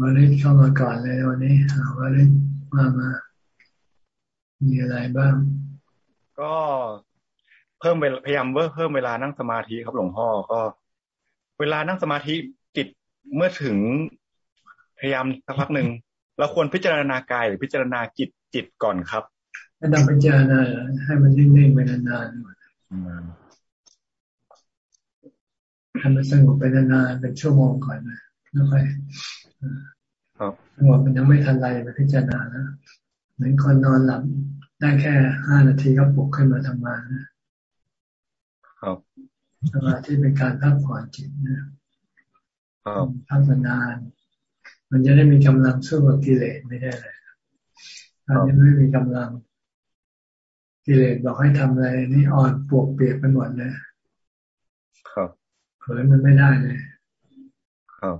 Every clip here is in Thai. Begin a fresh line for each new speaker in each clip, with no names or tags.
วาริศเข้ามาก่อนเลยวันนี้วาริศมามา มีอะไรบ้าง
ก็เพิ่มพยายามเพิ่มเวลานั่งสมาธิครับหลวงพ่อก็ เวลานั่งสมาธิจิตเมื่อถึงพยายามสักพักหนึ่งเราควรพิจารณากายหรือพิจารณาจิตจิตก่อนครับ
ไม่ต้องพิจารณาให้มันนิ่งๆไปนานๆให้มันสงบไปนานๆเป็นชั่วโมงก่อนนะ แล้วค่อยสงบมันยังไม่ทันไรมาพิจารณานะเหมือนคนนอนหลับได้แค่ห้านาทีก็ปลุกขึ้นมาทำงานนะครับสมาธิเป็นการพักผ่อนจิตนะครับพักนาน มันจะได้มีกำลังสู้กับกิเลสไม่ได้เลยตอนนี้ไม่มีกำลังกิเลสบอกให้ทำอะไรนี่อ่อนปวกเปียกไปหมดเลย
ครับ
เผยมันไม่ได้เลย
ครับ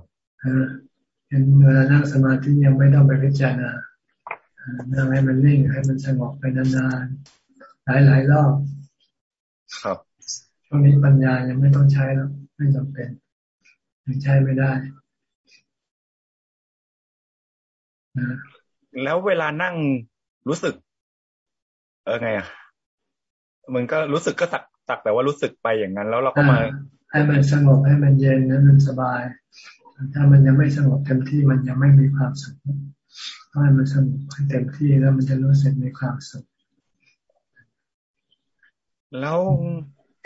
เห็นเวลานั่งสมาธิยังไม่ต้องไปพิจารณานั่งให้มันนิ่งให้มันสงบไปนานๆ หลายๆรอบ
ครับ
ช่วงนี้ปัญญายังไม่ต้องใช้แล้ว ไม่จำเป็นยังใช้ไม่ได้
นะแล้วเวลานั่งรู้สึก เออไงอะมันก็รู้สึกก็ตักตักแต่ว่ารู้สึกไปอย่างนั้น แล้วเราก็มา
ให้มันสงบให้มันเย็นให้มันสบาย ถ้ามันยังไม่สงบเต็มที่มันยังไม่มีความสุขให้มันสงบให้เต็มที่แล้วมันจะรู้สึกมีความสุข
แล้ว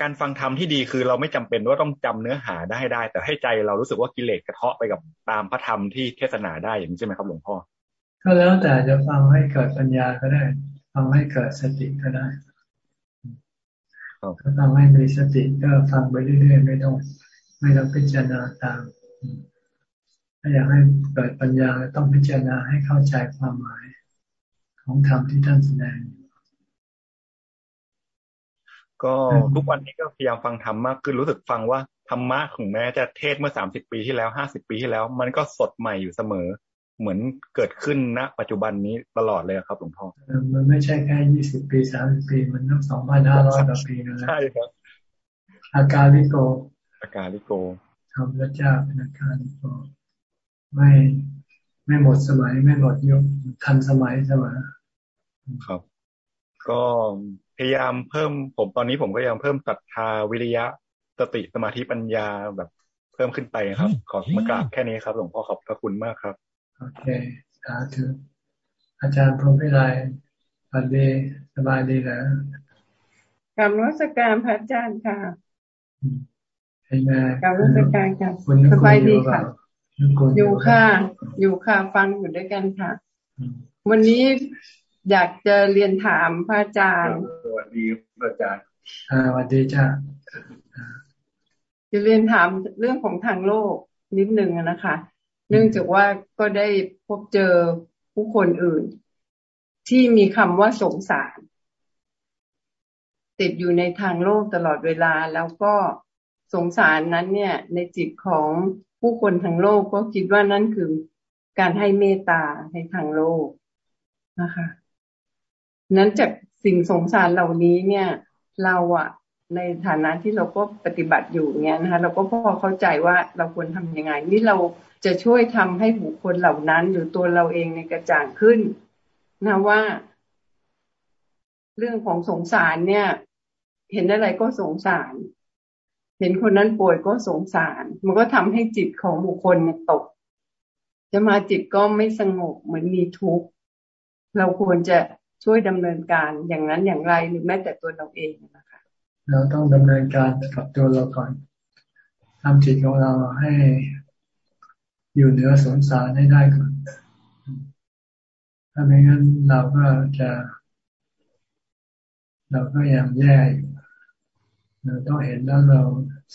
การฟังธรรมที่ดีคือเราไม่จำเป็นว่าต้องจำเนื้อหาได้ได้ แต่ให้ใจเรารู้สึกว่ากิเลสกระเทาะไปกับตามพระธรรมที่เทศนาได้อย่างนี้ใช่ไหมครับหลวงพ่อ
ก็แล้วแต่จะฟังให้เกิดปัญญาก็ได้ฟังให้เกิดสติก็ได้ถ้าฟังให้มีสติก็ฟังไปเรื่อยๆไม่ต้องไม่ต้องพิจารณาตาม ถ้าอยากให้เกิดปัญญาต้องพิจารณาให้เข้าใจความหมายของธรรมที่ท่านแสดง
ก็ทุกวันนี้ก็พยายามฟังธรรมมากขึ้นรู้สึกฟังว่าธรรมะของแม้จะเทศเมื่อสามสิบปีที่แล้วห้าสิบปีที่แล้ว มันก็สดใหม่อยู่เสมอ เหมือนเกิดขึ้นณ ปัจจุบันนี้ตลอดเลยครับหลวงพ่อ
มันไม่ใช่แค่ยี่สิบปีสามสิบปี มันตั้งสองพันห้าร้อยกว่าปี
แล้วใช่ครับ
อาการลิโก
อาการลิโก
ทำพระเจ้าเป็นอาการลิโก ไม่ไม่หมดสมัยไม่หมดยุคทันสมัยเสมอ
ครับ ก็พยายามเพิ่มผมตอนนี้ผมก็พยายามเพิ่มศรัทธาวิริยะสติสมาธิปัญญาแบบเพิ่มขึ้นไปครับ ขอมากราบแค่นี้ครับหลวงพ่อขอบพระคุณมากครับ
โอเคสาธุอาจารย์พรหมวิไลสวัสดีสบายดีเหร
อกรรมรัศการพระอาจารย์ค่ะ
เป็นไง
กรรมรัศการค่ะสบายดีค่ะ อยู่ค่ะ อยู่ค่ะ ฟังอยู่ด้วยกันค่ะ วันนี้อยากจะเรียนถามพระอาจารย์
สวัสดีพระอาจารย์
อ่าสวัสดีจ้า
จะเรียนถามเรื่องของทางโลกนิดนึงนะคะ เนื่องจากว่าก็ได้พบเจอผู้คนอื่น ที่มีคำว่าสงสาร ติดอยู่ในทางโลกตลอดเวลา แล้วก็สงสารนั้นเนี่ย ในจิตของ ผู้คนทางโลกก็คิดว่านั่นคือการให้เมตตาในทางโลกนะคะนั้นจากสิ่งสงสารเหล่านี้เนี่ย เราอะในฐานะที่เราก็ปฏิบัติอยู่เนี่ยนะคะเราก็พอเข้าใจว่าเราควรทำยังไง นี่เราจะช่วยทำให้บุคคลเหล่านั้น หรือตัวเราเองในกระจ่างขึ้นนะว่า เรื่องของสงสารเนี่ย เห็นอะไรก็สงสาร เห็นคนนั้นป่วยก็สงสาร มันก็ทำให้จิตของบุคคลเนี่ยตก จะมาจิตก็ไม่สงบเหมือนมีทุกข์เราควรจะช่วยดำเนินการอย่างนั้นอย่างไรหรือแม้แต่ตัวเราเองนะคะ
เราต้องดำเนินการกับตัวเราก่อนทำจิตของเราให้อยู่เหนือสงสารให้ได้ก่อน ถ้าไม่งั้นเราก็จะ เราก็ยังแย่อยู่เราต้องเห็นแล้วเรา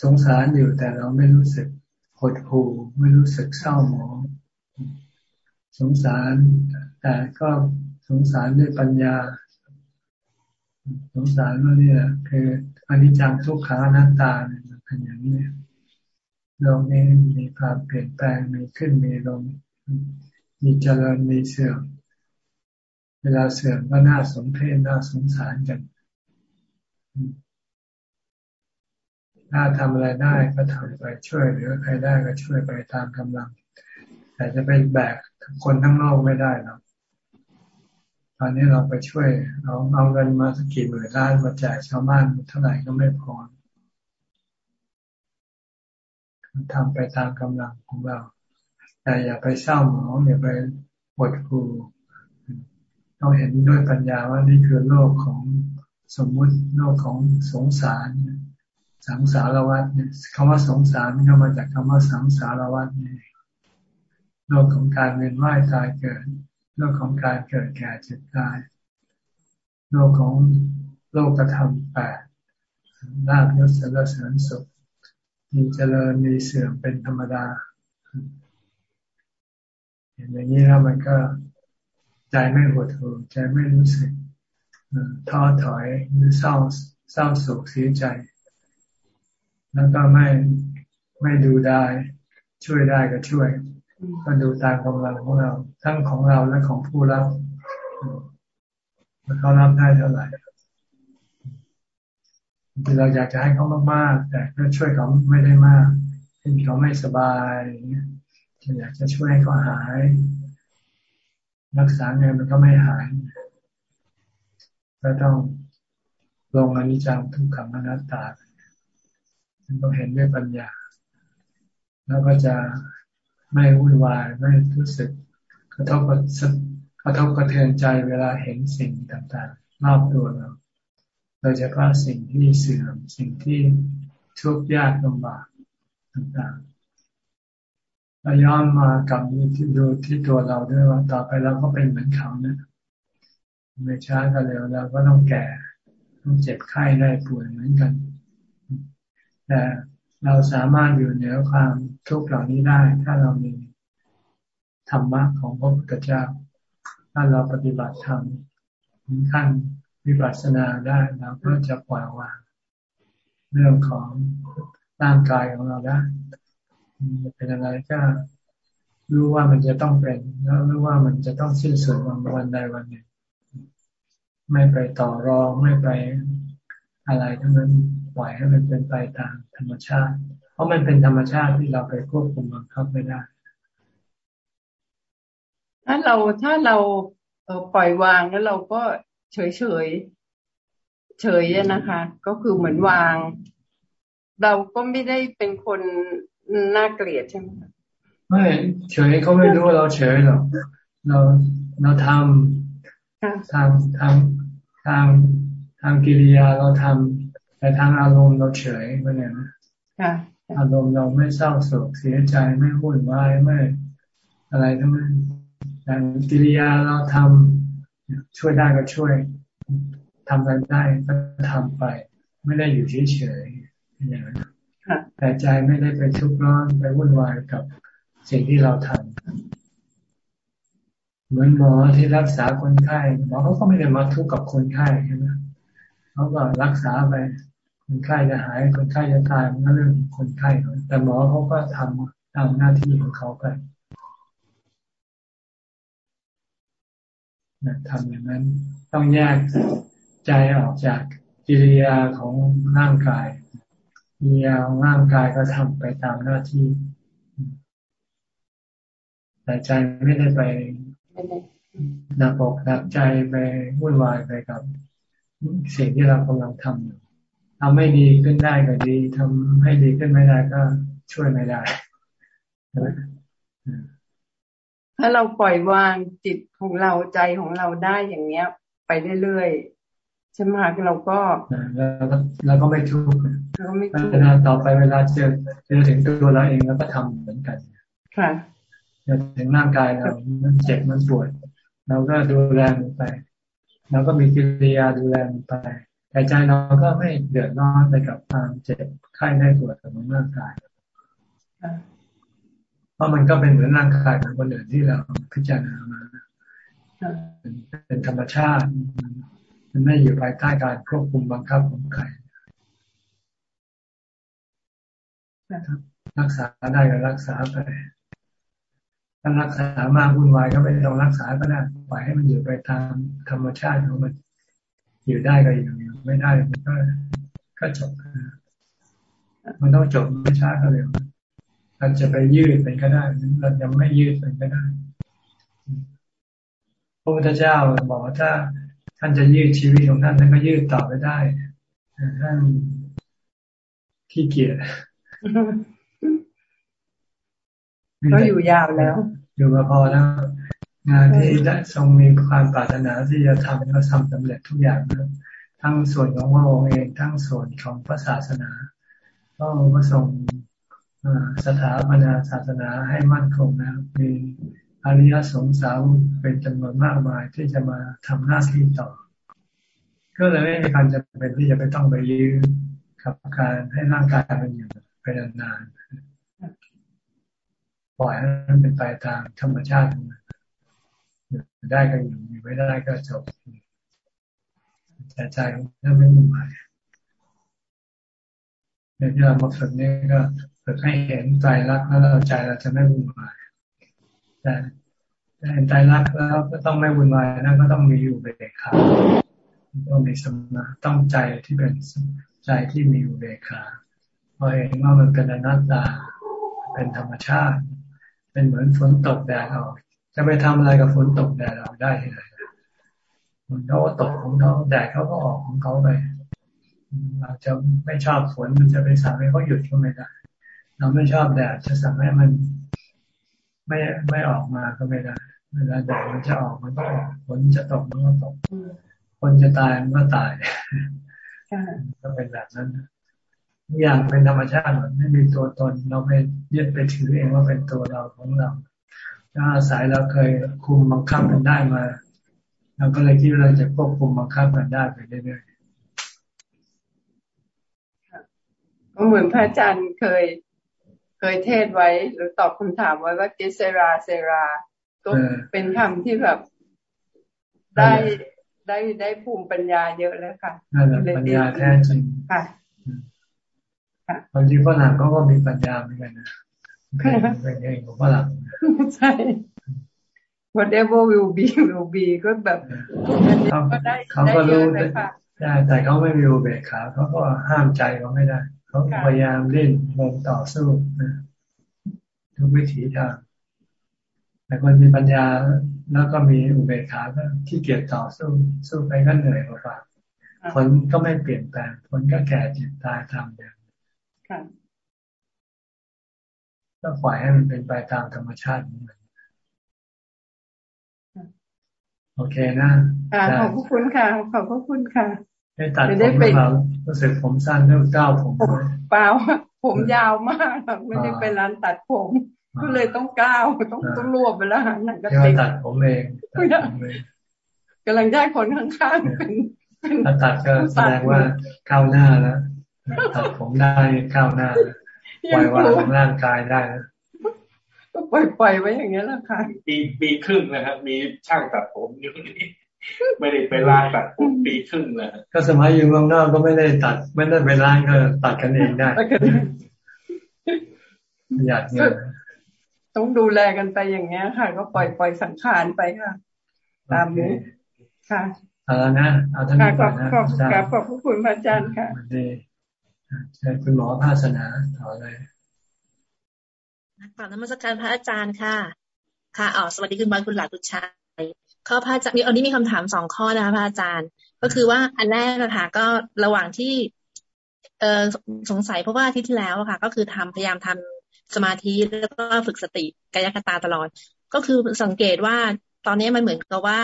สงสารอยู่แต่เราไม่รู้สึกหดหู่ไม่รู้สึกเศร้าหมองสงสารแต่ก็สงสารด้วยปัญญา สงสารว่าเนี่แหละคืออนิจจังทุกขังอนัตตาเนี่ยเป็นอย่างนี้โลกนี้มีความเปลี่ยนแปลงมีขึ้นมีลง มีเจริญมีเสื่อมเวลาเสื่อมก็น่าสมเพชน่าสงสารกัน ถ้าทำอะไรได้ก็ทำไปช่วยเหลือใครได้ก็ช่วยไปตามกำลัง แต่จะเป็นแบกคนทั้งโลกไม่ได้หรอกตอนนี้เราไปช่วยเอาเอาเงินมาสักกี่หมื่นล้านมาแจกชาวบ้านเท่าไหร่ก็ไม่พอทำไปตามกำลังของเรา แต่อย่าไปเศร้าหมองอย่าไปหดหู่ต้องเห็นด้วยปัญญาว่านี่คือโลกของสมมุติโลกของสงสาร สังสารวัฏเนี่ยคำว่าสงสารนี่ก็มาจากคำว่าสังสารวัฏนี่โลกของการเวียนว่ายตายเกิดโลกของการเกิดแก่เจ็บตายโลกของโลกกระทำแปดลาบยศสารเสริญสุขมีเจริญมีเสื่อมเป็นธรรมดาเห็นอย่างนี้แล้วมันก็ใจไม่หดหู่ใจไม่รู้สึกท้อถอยหรือเศร้าเศร้าโศกเสียใจ แล้วก็ไม่ไม่ดูได้ช่วยได้ก็ช่วย ก็ดูตามกำลังของเรา ทั้งของเราและของผู้รับเขารับได้เท่าไหร่เราอยากจะให้เขามากๆ แต่ก็ช่วยเขาไม่ได้มากเห็นเขาไม่สบายอยากจะช่วยให้เขาหาย รักษาเงินมันก็ไม่หายก็ต้องลงอนิจจังทุกขังอนัตตา ต้องเห็นด้วยปัญญา แล้วก็จะไม่วุ่นวายไม่รู้สึกกระทบกระทบกระเทือนใจเวลาเห็นสิ่งต่างๆรอบตัวเราโดยเฉพาะสิ่งที่เสื่อมสิ่งที่ทุกข์ยากลำบากต่างๆเราย้อนมากับดูที่ดูที่ตัวเราด้วยว่าต่อไปเราก็เป็นเหมือนเขานะไม่ช้าก็เร็วเราก็ต้องแก่ต้องเจ็บไข้ได้ป่วยเหมือนกัน แต่เราสามารถอยู่เหนือความทุกข์เหล่านี้ได้ ถ้าเรามีธรรมะของพระพุทธเจ้า ถ้าเราปฏิบัติธรรมถึงขั้นวิปัสสนาได้เราก็จะปล่อยวางเรื่องของร่างกายของเราได้จะเป็นอะไรก็รู้ว่ามันจะต้องเป็นแล้วรู้ว่ามันจะต้องสิ้นสุดวันวันใดวันหนึ่งไม่ไปต่อรองไม่ไปอะไรทั้งนั้น ปล่อยให้มันเป็นไปตามธรรมชาติ เพราะมันเป็นธรรมชาติที่เราไปควบคุมบังคับไม่ได้
ถ้าเราถ้าเราปล่อยวางแล้วเราก็เฉยเฉยเฉยนะคะ ก็คือเหมือนวาง เราก็ไม่ได้เป็นคนน่าเกลียดใช่ไหม
ไม่เฉยเขาไม่รู้เราเฉยหรอกเราเราทำทางทางทางทางกิริยาเราทำ แต่ทางอารมณ์เราเฉยไปเนี่ยนะอารมณ์เราไม่เศร้าโศกเสียใจไม่วุ่นวายไม่อะไรทั้งนั้นแต่กิริยาเราทำช่วยได้ก็ช่วยทำอะไรได้ก็ทำไป ไม่ได้อยู่เฉยๆอย่างนั้นแต่ใจไม่ได้ไปทุกข์ร้อนไปวุ่นวายกับสิ่งที่เราทำเหมือนหมอที่รักษาคนไข้หมอเขาก็ไม่ได้มาทุกข์กับคนไข้ใช่ไหมเขาก็รักษาไป คนไข้จะหายคนไข้จะตายมันก็เรื่องคนไข้แต่หมอเขาก็ทำตามหน้าที่ของเขาไปทำอย่างนั้นต้องแยกใจออกจากกิริยาของร่างกายกิริยาของร่างกายก็ทำไปตามหน้าที่ แต่ใจไม่ได้ไปหนักอกหนักใจไปวุ่นวายไปกับสิ่งที่เรากำลังทำอยู่ ทำไม่ดีขึ้นได้ก็ดีทำให้ดีขึ้นไม่ได้ก็ช่วยไม่ได้
ถ้าเราปล่อยวางจิตของเราใจของเราได้อย่างเนี้ย ไปเรื่อยๆใช่ไหมคะเราก็
แล้วก็แล้วก็ไม่ทุกข์เราไม่ทุกข์เวลาต่อไปเวลาเจอเจอถึงตัวเราเองแล้วก็ทำเหมือนกัน
ค่ะ
จอถึงร่างกายเรา มันเจ็บ มันปวด เราก็ดูแลมันไป เราก็มีกิริยาดูแลมันไป แต่ใจเราก็ไม่เดือดร้อนไปกับความเจ็บไข้ได้ปวดของร่างกายเพราะมันก็เป็นเหมือนร่างกายของคนอื่นที่เราพิจารณามาเป็นธรรมชาติ มันไม่อยู่ภายใต้การควบคุมบังคับของใครรักษาได้ก็รักษาไปถ้ารักษามากวุ่นวายก็ไม่ต้องรักษาก็ได้ปล่อยให้มันอยู่ไปตามธรรมชาติของมัน อยู่ได้ก็อยู่ไม่ได้มันก็ก็จบมันต้องจบไม่ช้าก็เร็วเราจะไปยืดเป็นก็ได้เราจะไม่ยืดเป็นก็ได้พระพุทธเจ้าบอกว่าถ้าท่านจะยืดชีวิตของท่านท่านก็ยืดต่อไปได้ท่านขี้เกียจ
ก็อยู่ยาวแล้ว
อยู่มาพอแล้ว งานที่ได้ทรงมีความปรารถนาที่จะทำก็ทำสำเร็จทุกอย่างแล้วทั้งส่วนของพระองค์เองทั้งส่วนของพระศาสนาพระองค์ก็ทรงสถาปนาศาสนาให้มั่นคงนะมีอริยสงสาวเป็นจำนวนมากมายที่จะมาทำหน้าที่ต่อ ก็เลยไม่มีการจะเป็นที่จะไปต้องไปยื้อกับการให้ร่างกายมันอยู่ไปนานๆปล่อยให้มันเป็นไปตามธรรมชาติ ได้ก็อยู่ไม่ได้ก็จบแต่ใจถ้าไม่มุ่งหมายเนี่ยที่เรามาฝึกนี่ก็ฝึกให้เห็นใจรักแล้วเราใจเราจะไม่วุ่นวายแต่เห็นใจรักแล้วก็ต้องไม่วุ่นวายนั่นก็ต้องมีอยู่เบกขาต้องมีสมาต้องใจที่เป็นใจที่มีอยู่เบกขาพอเห็นว่ามันเป็นอนัตตา เป็นธรรมชาติ เป็นเหมือนฝนตกแดดออก จะไปทำอะไรกับฝนตกแดดออกได้ที่ไหนมันเขาตกของเขาแดดเขาก็ออกของเขาไปเราจะไม่ชอบฝนมันจะไปสั่งให้เขาหยุดก็ไม่ได้เราไม่ชอบแดดจะสั่งให้มัน ไม่ไม่ออกมาก็ไม่ได้เวลาแดดมันจะออกมันก็ออกฝนจะตกมันก็ตกคนจะตายมันก็ตายก็เป็นแบบนั้นทุกอย่างเป็นธรรมชาติหมดไม่มีตัวตน เราไม่ยึดไปถือเองว่าเป็นตัวเราของเรา ถ้าอาศัยเราเคยคุมบังคับมันได้มาเราก็เลยคิดว่าเราจะควบคุมบังคับมันได้ไปเรื่อย
ๆก็เหมือนพระอาจารย์เคย เคยเทศไว้ หรือตอบคำถามไว้ว่าเกเซราเซราก็เป็นคำที่แบบได้ได้ได้ภูมิปัญญาเยอะแล้วค่ะ
ปัญญาแท้จริงค่ะบางทีฝรั่งเขาก็มีปัญญาเหมือนกันนะ เป็นเองของฝรั่ง
ใช่ whatever will be will be ก็แบบ
ก็ได้เขาก็รู้ได้แต่เขาไม่มีอุเบกขาเขาก็ห้ามใจเขาไม่ได้เขาพยายามเล่นลงต่อสู้นะทุกวิถีทางแต่คนมีปัญญาแล้วก็มีอุเบกขาก็ที่เกียจต่อสู้สู้ไปก็เหนื่อยกว่าผลก็ไม่เปลี่ยนแปลงผลก็แก่เจ็บตายตามเดิม ก็ปล่อยให้มันเป็นไปตามธรรมชาตินี้โอเคนะ
ขอบคุณค่ะ ขอบพระคุณค่ะ
ได้ตัดผมหรือเปล่ารู้สึกผมสั้นเริ่มก้าวผม
เปล่าผมยาวมากไม่ได้ไปร้านตัดผม ก็เลยต้องก้าวต้องต้องรวบไปแล้วหนัง
ก็ติดตัดผมเอง
กำลังได้คนข้างๆเป็น
ถ้าตัดก็แสดงว่าก้าวหน้าแล้วตัดผมได้ก้าวหน้า ปล่อยวางร่างกายได้
ก็ปล่อยปล่อยไว้อย่างนี้แหละค่ะ
ปีปีครึ่งนะครับ มีช่างตัดผมอยู่นี่ไม่ได้ไปร้านตัดผมปีครึ่งเลย
ก็สมัยอยู่เมืองนอกก็ไม่ได้ตัด ไม่ได้ไปร้านก็ตัดกันเองได้อยากเงิน
ต้องดูแลกันไปอย่างเงี้ยค่ะ ก็ปล่อยปล่อยสังขารไปค่ะ ตามนี้ค่ะ
เอาละนะเอาท่าน
นี้ก่อนนะขอบขอบคุณพระอาจารย์ค่ะ
ชิญคุณหมอภาสนาต่อเลย
กลับนมัสการพระอาจารย์ค่ะ ค่ะอ๋อสวัสดีคุณบอยคุณหลานคุณชายข้อพระอาจารย์อันนี้มีคำถามสองข้อนะคะพระอาจารย์ ก็คือว่าอันแรกนะคะก็ระหว่างที่ เออสงสัยเพราะว่าที่ที่แล้วค่ะ ก็คือทำพยายามทำสมาธิแล้วก็ฝึกสติกายคตาตลอด ก็คือสังเกตว่าตอนนี้มันเหมือนกับว่า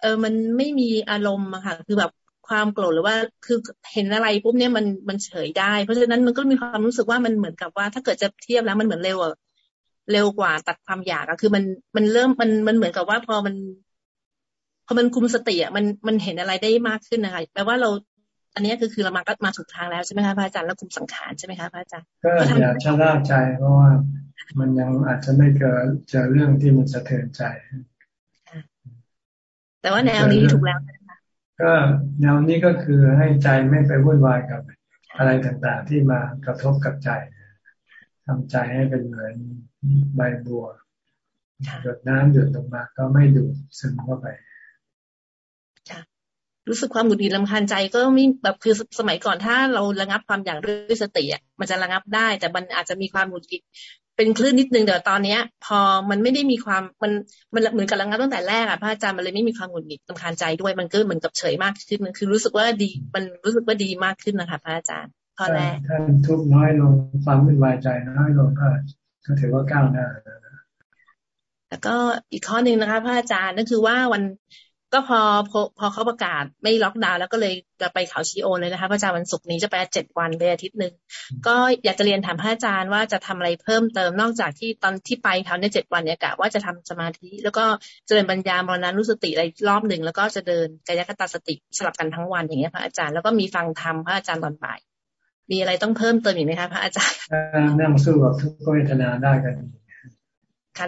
เออมันไม่มีอารมณ์อะค่ะ คือแบบ ความโกรธหรือว่าคือเห็นอะไรปุ๊บเนี่ยมันมันเฉยได้ เพราะฉะนั้นมันก็มีความรู้สึกว่ามันเหมือนกับว่า ถ้าเกิดจะเทียบแล้วมันเหมือนเร็วเร็วกว่าตัดความอยากก็คือมันมันเริ่มมันมันเหมือนกับว่าพอมัน พอมันคุมสติอะมันมันเห็นอะไรได้มากขึ้นนะคะแปลว่าเรา อันนี้คือคือเรามาก็มาถูกทางแล้วใช่ไหมคะพระอาจารย์แล้วคุมสังขารใช่ไหมคะพระอาจารย์
ก็อย่าชะล่าใจเพราะว่ามันยังอาจจะไม่เกิดเจอเรื่องที่มันสะเทือนใจ
แต่ว่าแนวนี้ถูกแล้ว
ก็แนวนี้ก็คือให้ใจไม่ไปวุ่นวายกับอะไรต่างๆ ที่มากระทบกับใจทำใจให้เป็นเหมือนใบบัวหยดน้ำหยดลงมาก็ไม่ดูดซึมเข้าไป
รู้สึกความหงุดหงิดลำคาญใจก็ไม่แบบคือสมัยก่อนถ้าเราระงับความอยากด้วยสติอะมันจะระงับได้ แต่มันอาจจะมีความหงุดหงิด เป็นคลื่นนิดนึงแต่ตอนเนี้ย พอมันไม่ได้มีความมันมันเหมือนกับระงับตั้งแต่แรกอะพระอาจารย์มันเลยไม่มีความหงุดหงิดลำคาญใจด้วยมันก็เหมือนกับเฉยมากขึ้นคือรู้สึกว่าดี มันรู้สึกว่าดีมากขึ้นนะคะพระอาจารย์ข้อแรก
ท่านทุกน้อยลงความวุ่นวายใจน้อยลงก็ก็ถือว่าก้าวหน้า
แล้วก็อีกข้อหนึ่งนะคะพระอาจารย์นั่นคือว่าวัน ก็พอพอพอเขาประกาศไม่ล็อกดาวน์แล้วก็เลยจะไปเขาชีโอเลยนะคะพระอาจารย์วันศุกร์นี้จะไปเจ็ดวันไปอาทิตย์หนึ่งก็อยากจะเรียนถามพระอาจารย์ว่าจะทำอะไรเพิ่มเติมนอกจากที่ตอนที่ไปเขาในเจ็ดวันเนี่ยกะว่าจะทำสมาธิ แล้วก็เจริญปัญญามรณานุสติอะไรรอบหนึ่งแล้วก็จะเดินกายคตาสติสลับกันทั้งวันอย่างเงี้ยพระอาจารย์แล้วก็มีฟังธรรมพระอาจารย์ตอนบ่ายมีอะไรต้องเพิ่มเติมอีกไหมคะพระอาจารย์
นั่งสู้กับทุกเวทนาได้กัน
ค่ะ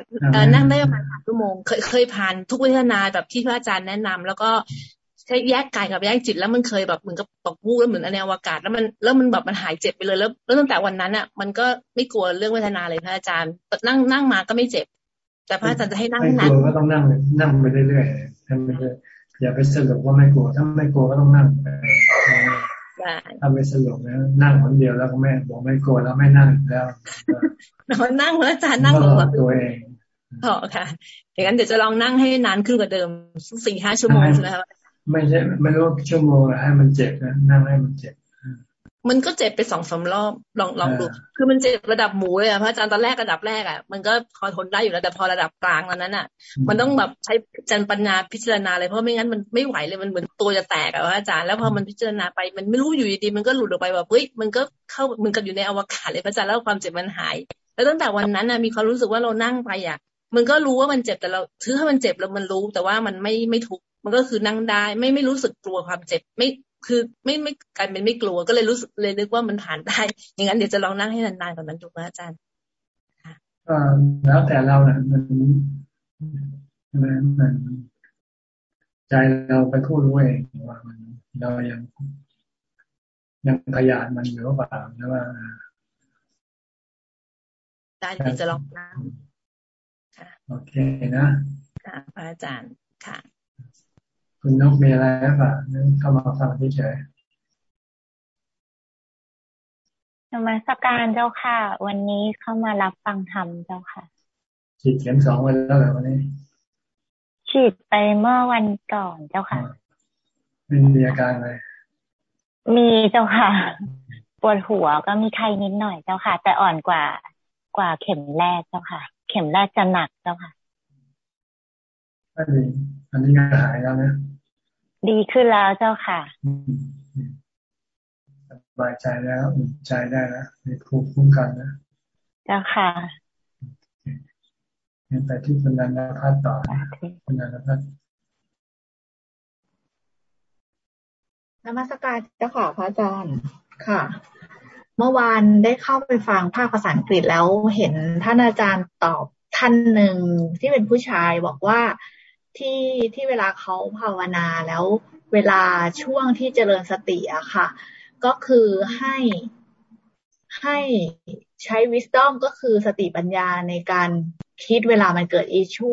นั่งได้ประมาณสามชั่วโมง เคยเคยผ่านทุกเวทนาแบบที่พระอาจารย์แนะนำแล้วก็ใช้แยกกายกับแยกจิตแล้วมันเคยแบบเหมือนกับตกวูบแล้วเหมือนในอวกาศ แล้วมันแล้วมันแบบมันหายเจ็บไปเลยแล้วแล้วตั้งแต่วันนั้นอะ มันก็ไม่กลัวเรื่องเวทนาเลยพระอาจารย์นั่งนั่งมาก็ไม่เจ็บ แต่พระอาจารย์จะให้นั่ง
นานไม่กลัวก็ต้องนั่งนั่งไปเรื่อยๆทำไปเรื่อยอย่าไปสรุปว่าไม่กลัวถ้าไม่กลัวก็ต้องนั่งไป ถ้าไม่สรุปนะนั่งคนเดียวแล้วก็แม่บอกไม่กลัวแล้วไม่นั่งแล้ว
นั่งพระอาจารย์นั่ง
ตัวเอง
พอค่ะอย่างนั้นเดี๋ยวจะลองนั่งให้นานขึ้นกว่าเดิมสี่ห้าชั่วโมงใช่ไหมคะ
ไม่ใช่ไม่รู้ชั่วโมงให้มันเจ็บนะนั่งให้มันเจ็บ
มันก็เจ็บไปสองสารอบลองลองดู คือมันเจ็บระดับหมูเลยอะพระอาจารย์ตอนแรกระดับแรกอะมันก็พอทนได้อยู่แล้วแต่พอระดับกลางตอนนั้นอะมันต้องแบบใช้จันปัญญาพิจารณาเลยเพราะไม่งั้นมันไม่ไหวเลยมันเหมือนตัวจะแตกอะพระอาจารย์แล้วพอมันพิจารณาไปมันไม่รู้อยู่ดีมันก็หลุดออกไปแบบเฮ้ยมันก็เข้ามันกับอยู่ในอวกาศเลยพระอาจารย์แล้วความเจ็บมันหาย แล้วตั้งแต่วันนั้นอะมีความรู้สึกว่าเรานั่งไปอะมันก็รู้ว่ามันเจ็บแต่เราถือถ้ามันเจ็บแล้วมันรู้ แต่ว่ามันไม่ไม่ทุกมันก็คือนั่งได้ ไม่ไม่รู้สึกกลัวความเจ็บ ไม่ คือไม่ไม่กลายเป็นไม่กลัวก็เลยรู้สึกเลยนึกว่ามันผ่านได้อย่างนั้นเดี๋ยวจะลองนั่งให้นานๆกว่านั้นถูกไหมอาจารย์
ก็แล้วแต่เราเนี่ยมันมันมันใจเราไปคู่รู้เองว่ามันเรายังยังขยานมันอยู่หรือเปล่านะว่า
ได้เดี๋ยวจะลองนั่ง
โอเคนะ
ค่ะอาจารย์ค่ะ
คุณนกมีอะไรบ้างนึกเข้ามาฟังที่เฉย
นมัสการเจ้าค่ะ วันนี้เข้ามารับฟังธรรมเจ้าค่ะ
ฉีดเข็มสองวันแล้วเหรอวันนี้
ฉีดไปเมื่อวันก่อนเจ้าค่ะ
มีมีอาการอะไร
มีเจ้าค่ะ ปวดหัวก็มีไข้นิดหน่อยเจ้าค่ะ แต่อ่อนกว่ากว่าเข็มแรกเจ้าค่ะ เข็มแรกจะหนักเจ้าค่ะ
อันนี้อันนี้ก็หายแล้วนะ
ดีขึ้นแล้วเจ้าค่ะ
สบายใจแล้วอุ่นใจได้แล้วมีภูมิคุ้มกันนะ
เจ้าค่ะ
ไปที่คุณนันทพัฒน์ต่อคุณนันทพัฒน์
นมัสการเจ้าค่ะพระอาจารย์ค่ะ เมื่อวานได้เข้าไปฟังภาคภาษาอังกฤษแล้วเห็นท่านอาจารย์ตอบท่านหนึ่งที่เป็นผู้ชายบอกว่า ที่ที่เวลาเขาภาวนาแล้วเวลาช่วงที่เจริญสติอะค่ะ ก็คือให้ให้ใช้วิสตอมก็คือสติปัญญาในการคิดเวลามันเกิดอิชู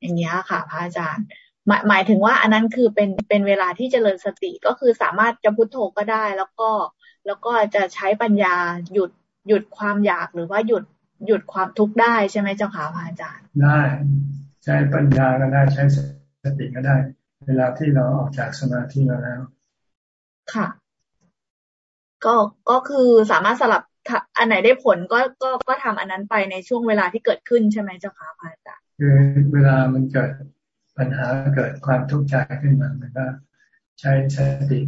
อย่างเงี้ยค่ะพระอาจารย์หมายหมายถึงว่าอันนั้นคือเป็นเป็นเวลาที่เจริญสติก็คือสามารถจะพุทโธก็ได้ แล้วก็แล้วก็จะใช้ปัญญาหยุดหยุดความอยากหรือว่าหยุดหยุดความทุกข์ได้ใช่ไหมเจ้าค่ะพระอาจารย์
ได้ ใช้ปัญญาก็ได้ใช้สติก็ได้ เวลาที่เราออกจากสมาธิมาแล้ว
ค่ะ ก็ก็คือสามารถสลับอันไหนได้ผลก็ก็ก็ทำอันนั้นไปในช่วงเวลาที่เกิดขึ้นใช่ไหมเจ้าค่ะพระอาจารย์
คือเวลามันเกิดปัญหาเกิดความทุกข์ใจขึ้นมามันก็ใช้สติ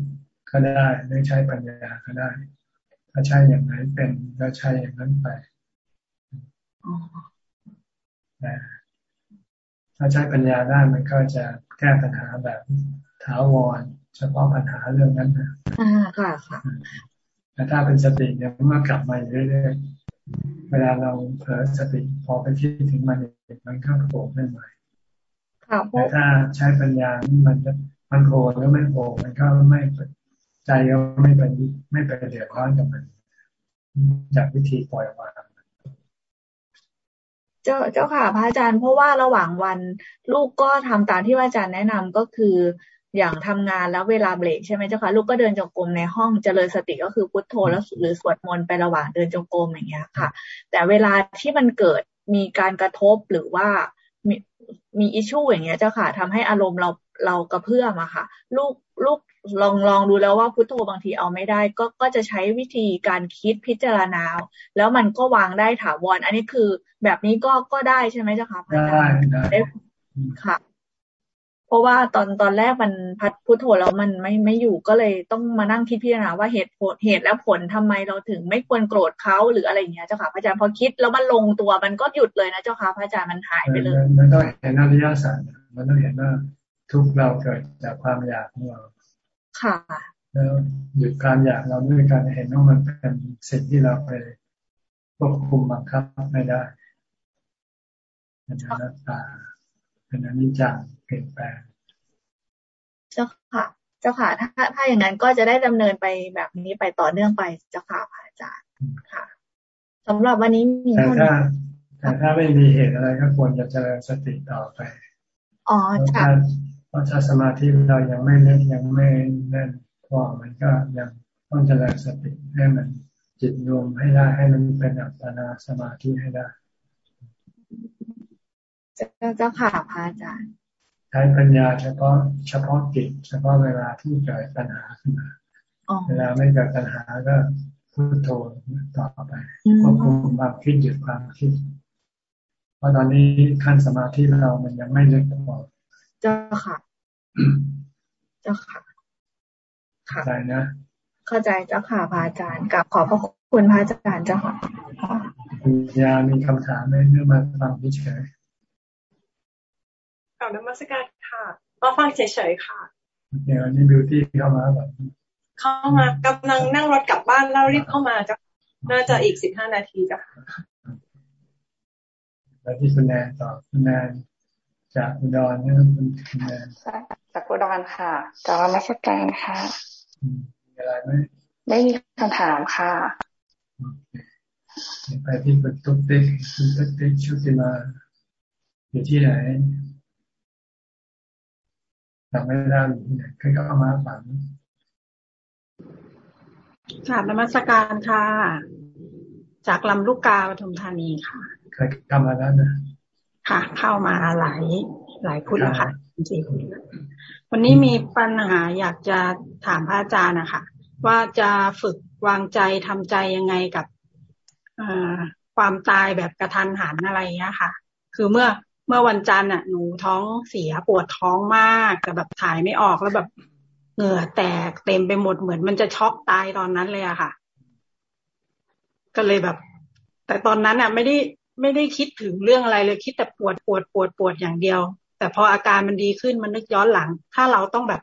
ก็ได้ไม่ใช้ปัญญาก็ได้ ถ้าใช้อย่างไหนเป็นก็ใช้อย่างนั้นไป ถ้าใช้ปัญญาได้มันก็จะแก้ปัญหาแบบถาวรเฉพาะปัญหาเรื่องนั้นนะ
อ่าค่ะค่ะ
แต่ถ้าเป็นสติเนี่ยมันกลับมาเรื่อยๆเวลาเราเผลอสติพอไปคิดถึงมันมันก็โผล่ขึ้นมาแต่ถ้าใช้ปัญญามันมันโผล่หรือไม่โผล่มันก็ไม่ใจก็ไม่เป็นไม่ไปเดือดร้อนกับมันจากวิธีปล่อยวาง
เจ้าเจ้าค่ะพระอาจารย์เพราะว่าระหว่างวันลูกก็ทำตามที่พระอาจารย์แนะนำก็คืออย่างทำงานแล้วเวลาเบรกใช่ไหมเจ้าค่ะลูกก็เดินจงกรมในห้องเจริญสติก็คือพุทโธแล้วหรือสวดมนต์ไประหว่างเดินจงกรมอย่างเงี้ยค่ะ แต่เวลาที่มันเกิดมีการกระทบหรือว่ามีมีอิชชูอย่างเงี้ยเจ้าค่ะทำให้อารมณ์เราเรากระเพื่อมอะค่ะ ลูกลูก ลองลองดูแล้วว่าพุทโธบางทีเอาไม่ได้ ก็ก็จะใช้วิธีการคิดพิจารณา แล้วมันก็วางได้ถาวรอันนี้คือแบบนี้ก็ก็ได้ใช่ไหมเจ้าค่ะ
ได้ได้
ค่ะ เพราะว่าตอนตอนแรกมันพัดพุทโธแล้วมันไม่ไม่อยู่ก็เลยต้องมานั่งคิดพิจารณาว่าเหตุผลเหตุและผลทำไมเราถึงไม่ควรโกรธเขาหรืออะไรอย่างเงี้ยเจ้าค่ะพระอาจารย์พอคิดแล้วมันลงตัวมันก็หยุดเลยนะเจ้าค่ะพระอาจารย์มันหายไปเลย
มันต้องเห็นอริยสัจมันต้องเห็นว่าทุกเราเกิดจากความอยากของเรา
ค่ะ
แล้วหยุดการอยากเราด้วยการเห็นว่ามันเป็นสิ่งที่เราไปควบคุมบังคับไม่ได้เป็นอนัตตาเป็นอนิจจังเปลี่ยนแปลง
เจ้าค่ะ เจ้าค่ะ ถ้าถ้าอย่างนั้นก็จะได้ดำเนินไปแบบนี้ไปต่อเนื่องไปเจ้าค่ะพระอาจารย์ค่ะสำหรับวันนี้มี
แต่ถ้าแต่ถ้าไม่มีเหตุอะไรก็ควรจะเจริญสติต่อไป
อ๋อจ้ะ
เพราะถ้าสมาธิเรายังไม่เล่นยังไม่แน่นพอมันก็ยังต้องเจริญสติให้มันจิตรวมให้ได้ให้มันเป็นอัปปนาสมาธิให้ได้
เจ้าค่ะพระอาจารย์
ใช้ปัญญาเฉพาะเฉพาะจิตเฉพาะเวลาที่เกิดปัญหาขึ้นมาเวลาไม่เกิดปัญหาก็พูดโทต่อไปควบคุมความคิดหยุดความคิด เพราะตอนนี้ขั้นสมาธิเรามันยังไม่ลึกพอ
เจ้าค่ะ เจ้าค่ะ
ค่ะใจนะ
เข้าใจเจ้าค่ะพระอาจารย์กับขอบพระคุณพระอาจารย์เจ้าค่ะ
คุณยามีคำถามไหมเนื่อมาฟังเฉย
กล่าวนมัสการค่ะมาฟังเฉยๆค่ะ
เดี๋ยวนี้บิวตี้เข้ามาแบบ
เข้ามากำลังนั่งรถกลับบ้านแล้วรีบเข้ามาจะน่าจะอีกสิบห้านาทีจ้ะ
แล้วที่คุณแนนต่อคุณแนน จากอุดรนี่คุณแนน
จากอุดรค่ะจากรมัสการค่ะ
มีอะไรไหม
ไม่มีคำถามค่ะ
ไปที่คุณตุ๊กติ๊กคุณตุ๊กติ๊กชุติมาอยู่ที่ไหนจำไม่ได้อยู่ที่ไหนเคยเข้ามาฝัง
ค่ะนมัสการค่ะ จากลำลูกกาปทุมธานีค่ะ
เคยเข้ามาแล้วนะ
ค่ะ เข้ามาหลายหลายพุทธแล้วค่ะจริงๆวันนี้มีปัญหาอยากจะถามพระอาจารย์นะคะว่าจะฝึกวางใจทำใจยังไงกับความตายแบบกระทันหันอะไรเงี้ยค่ะ คือเมื่อเมื่อวันจันทร์อะหนูท้องเสียปวดท้องมากแต่แบบถ่ายไม่ออกแล้วแบบเหงื่อแตกเต็มไปหมดเหมือนมันจะช็อกตายตอนนั้นเลยอะค่ะ ก็เลยแบบ แต่ตอนนั้นอะ ไม่ได้ ไม่ได้คิดถึงเรื่องอะไรเลยคิดแต่ปวดปวดปวดปวดอย่างเดียว แต่พออาการมันดีขึ้นมันนึกย้อนหลัง ถ้าเราต้องแบบ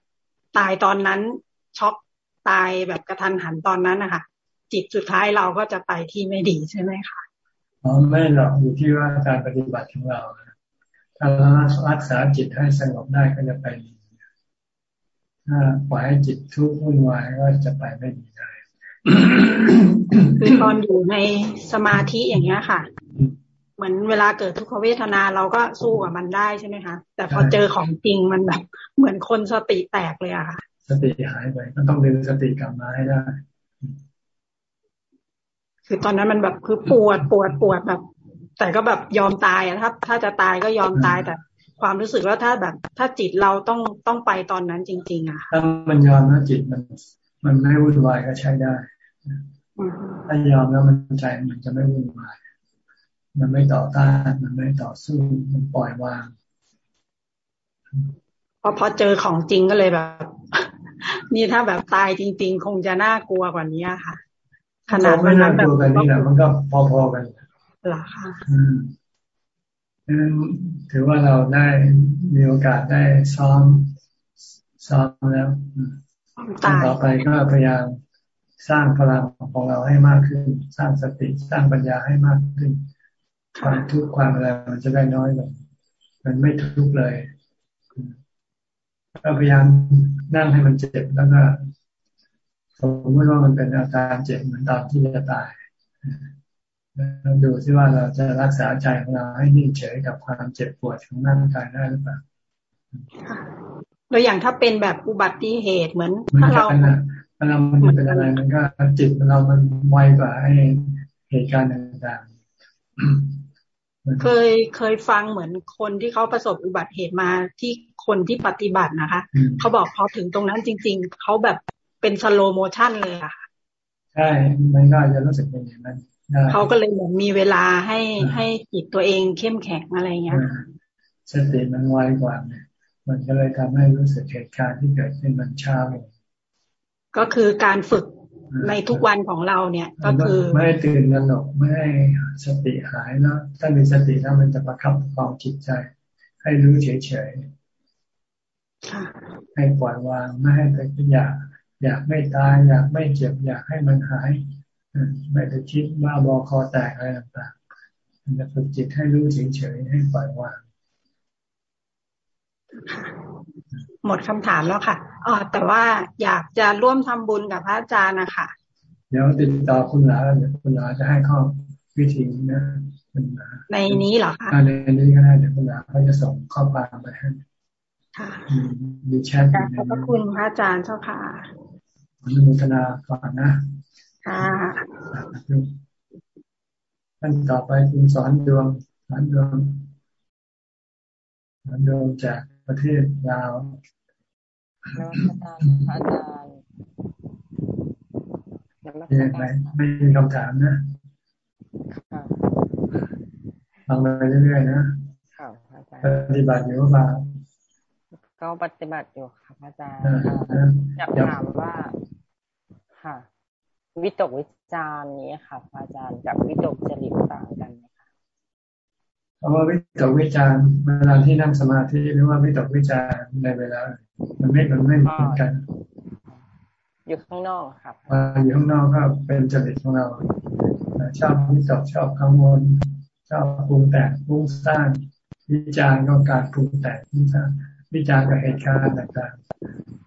ตายตอนนั้นช็อกตายแบบกระทันหันตอนนั้นนะคะจิตสุดท้ายเราก็จะไปที่ไม่ดีใช่ไหมคะ
อ๋อไม่หรอกอยู่ที่ว่าการปฏิบัติของเราถ้าเรารักษาจิตให้สงบได้ก็จะไปดีถ้าปล่อยให้จิตทุกข์วุ่นวายก็จะไปไม่ดีได้
คือตอนอยู่ในสมาธิอย่างเงี้ยค่ะ เหมือนเวลาเกิดทุกขเวทนาเราก็สู้กับมันได้ใช่ไหมคะ แต่พอเจอของจริงมันแบบเหมือนคนสติแตกเลยอะค่ะ
สติหายไปก็ต้องดึงสติกลับมาให้ได้
คือตอนนั้นมันแบบคือปวดปวดปวดแบบ แต่ก็แบบยอมตายอะถ้า ถ้าจะตายก็ยอมตายแต่ความรู้สึกว่าถ้าแบบ ถ้าจิตเราต้องต้องไปตอนนั้นจริง ๆอะ
ถ้ามันยอมแล้วจิตมัน มันไม่วุ่นวายก็ใช้ได้ถ้ายอมแล้วมันใจมันจะไม่วุ่นวาย มันไม่ต่อต้าน มันไม่ต่อสู้ มันปล่อยวาง
พอพอเจอของจริงก็เลยแบบ นี่ถ้าแบบตายจริง ๆ คงจะน่ากลัวกว่านี้ค่ะ
ขนาดมันแบบนี้แหละมันก็พอๆกัน
หรอคะ
นั้นถือว่าเราได้มีโอกาสได้ซ้อมซ้อมแล้วต่อไปก็พยายามสร้างพลังของเราให้มากขึ้น สร้างสติ สร้างปัญญาให้มากขึ้น ความทุกข์ความอะไรมันจะได้น้อยลงมันไม่ทุกข์เลยก็พยายามนั่งให้มันเจ็บแล้วก็สมมติว่ามันเป็นอาการเจ็บเหมือนตอนที่จะตายดูที่ว่าเราจะรักษาใจของเราให้นิ่งเฉยกับความเจ็บปวดของร่างกายได้หรือเปล่า
แล้วอย่างถ้าเป็นแบบอุบัติเหตุเหมือน
ถ้า
เรา
เวลามันเป็นอะไรมันก็จิตเรามันไวกว่าให้เหตุการณ์ต่าง
ๆ เคยเคยฟังเหมือนคนที่เขาประสบอุบัติเหตุมาที่คนที่ปฏิบัตินะคะเขาบอกพอถึงตรงนั้นจริง ๆเขาแบบเป็นสโลโมชันเลยอะ
ใช่มันก็จะรู้สึกเป็นอย่างนั้น
เขาก็เลยเหมือนมีเวลาให้ให้จิตตัวเองเข้มแข็งอะไรเงี้ย
สติมันไวกว่าเนี่ยมันก็เลยทำให้รู้สึกเหตุการณ์ที่เกิดขึ้นมันช้าลง
ก็คือการฝึก ในทุกวันของเราเนี่ย ก็คือ
ไม่ตื่นระหนกไม่ให้สติหายแล้ว ถ้ามีสติแล้วมันจะประคับความจิตใจ ให้รู้เฉยๆให้ปล่อยวางไม่ให้ไปอยากอยากไม่ตายอยากไม่เจ็บอยากให้มันหายไม่ไปคิดว่าบอคอแตกอะไรต่างๆมันจะฝึกจิตให้รู้เฉยๆให้ปล่อยวาง
หมดคำถามแล้วค่ะอ๋อแต่ว่าอยากจะร่วมทำบุญกับพระอาจารย์นะคะ
เดี๋ยวติดต่อคุณหลาเดี๋ยวคุณหลาจะให้ข้อวิธีนะ
คุณหลาในนี้เหรอคะ
ในนี้ก็ได้เดี๋ยวคุณหลาเขาจะส่งข้อความไปให้ค่ะมีแชท
ขอบพระคุณพระอาจารย์เจ้าค่ะ
อนุโมทนาก่อนนะ
ค่ะ
ท่านต่อไปคุณสอนดวงสอนดวงสอนดวงจาก ประเทศลาว
นักการพระอาจารย์
ไม่ไม่ไม่มีคำถามนะฟังไปเรื่อยๆนะปฏิบัติอยู่เปล่า
ก็ปฏิบัติอยู่ค่ะพระอาจารย์อยากถามว่าค่ะ วิตกวิจารณ์นี้ค่ะพระอาจารย์กับวิตกจริตต่างกันไหม คะ
เพราะว่าวิตกวิจารณ์เวลาที่นั่งสมาธิหรือว่าวิตกวิจารณ์ในเวลา มันไม่มันไม่เหมือนกัน
อยู่ข้างนอกครับ
อยู่ข้างนอกก็เป็นจริตของเราชอบวิตกชอบกังวลชอบปรุงแต่งปรุงสร้างวิจารณ์ก็การปรุงแต่งวิจารณ์วิจารณ์กับเหตุการณ์ต่าง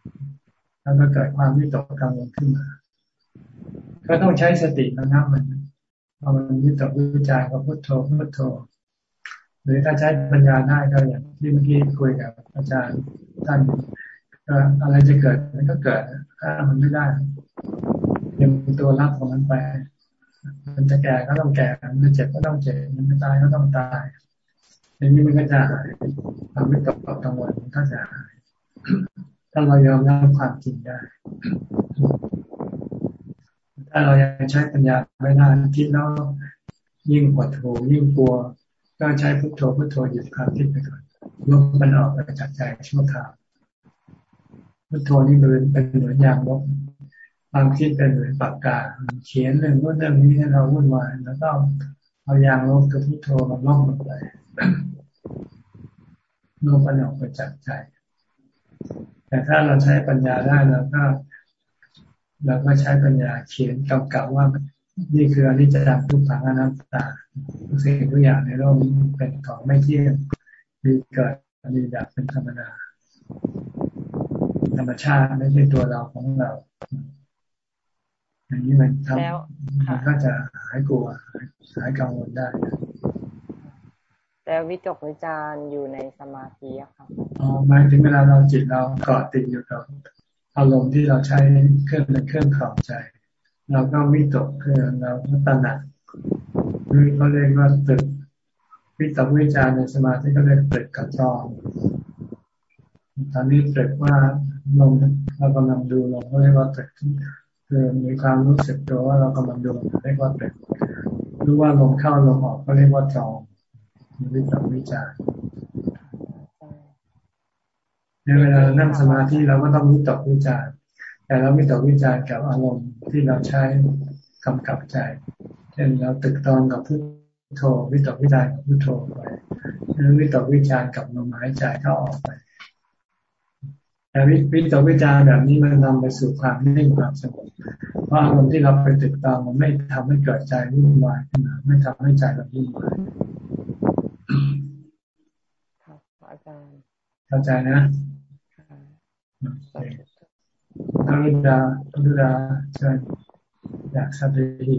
ๆแล้วก็เกิดความวิตกกังวลขึ้นมา ก็ต้องใช้สติระงับมันพอมันวิตกวิจารณ์ก็พุทโธพุทโธ หรือถ้าใช้ปัญญาได้ก็อย่างที่เมื่อกี้คุยกับอาจารย์ท่านก็อะไรจะเกิดมันก็เกิดถ้ามันไม่ได้ยังตัวรับของมันไปมันจะแก่ก็ต้องแก่ มันจะเจ็บก็ต้องเจ็บ มันจะตายก็ต้องตายอย่างนี้มันก็จะหายความไม่ตกกังวลมันก็จะหายถ้าเรายอมรับความจริงได้ ถ้าเรายังใช้ปัญญาไม่ได้คิดแล้วยิ่งหดหู่ยิ่งกลัว ก็ใช้พุทโธพุทโธหยุดความคิดไปก่อนลบมันออกไปจากใจชั่วคราวพุทโธนี่เป็นเป็นเหมือนยางลบความคิดเป็นเหมือนปากกาเขียนเรื่องนู้นเรื่องนี้ให้เราวุ่นวายแล้วก็เอายางลบกับพุทโธมาล่องลงไปลภมันออกไปจากใจ แต่ถ้าเราใช้ปัญญาได้เราก็เราก็ใช้ปัญญาเขียนกำกับว่า นี่คืออนิจจังทุกขังอนัตตาทุกสิ่งทุกอย่างในโลกนี้เป็นของไม่เที่ยงมีเกิดมีดับเป็นธรรมดาธรรมชาติไม่ใช่ตัวเราของเราอย่างนี้มันทำมันก็จะหายกลัวหายกังวลได้
แต่วิจกวิจารอยู่ในสมาธิอะค่ะ
อ๋อหมายถึงเวลาเราจิตเราเกาะติดอยู่กับอารมณ์ที่เราใช้เครื่องเป็นเครื่องขับใจ เราก็วิตกเครื่อเราก็ตระหนักคือเขาเรียกว่าตึกวิตกวิจารในสมาธิก็เรียกตึกกระจองตอนนี้ตึกว่าลมเรากำลังดูลมเขาเรียกว่าตึกคือมีความรู้สึกตัวว่าเรากำลังดูเรียกว่าตึกรู้ว่าลมเข้าลมออกก็เรียกว่าจองวิตกวิจารในเวลานั่งสมาธิเราก็ต้องวิตกวิจาร แต่เราวิตกวิจารกับอารมณ์ที่เราใช้กำกับใจ เช่นเราตึกตองกับพุทโธวิตกวิจารกับพุทโธไปหรือวิตกวิจารกับลมหายใจเข้าออกไปแต่วิตกวิจารแบบนี้มันนำไปสู่ความนิ่งความสงบเพราะอารมณ์ที่เราไปตึกตองมันไม่ทำให้เกิดใจวุ่นวายขึ้นมาไม่ทำให้ใจเราวุ่นวาย
ครับอาจารย์
เข้าใจนะ ทารุดาทารุดาเชิญอยากสัตหี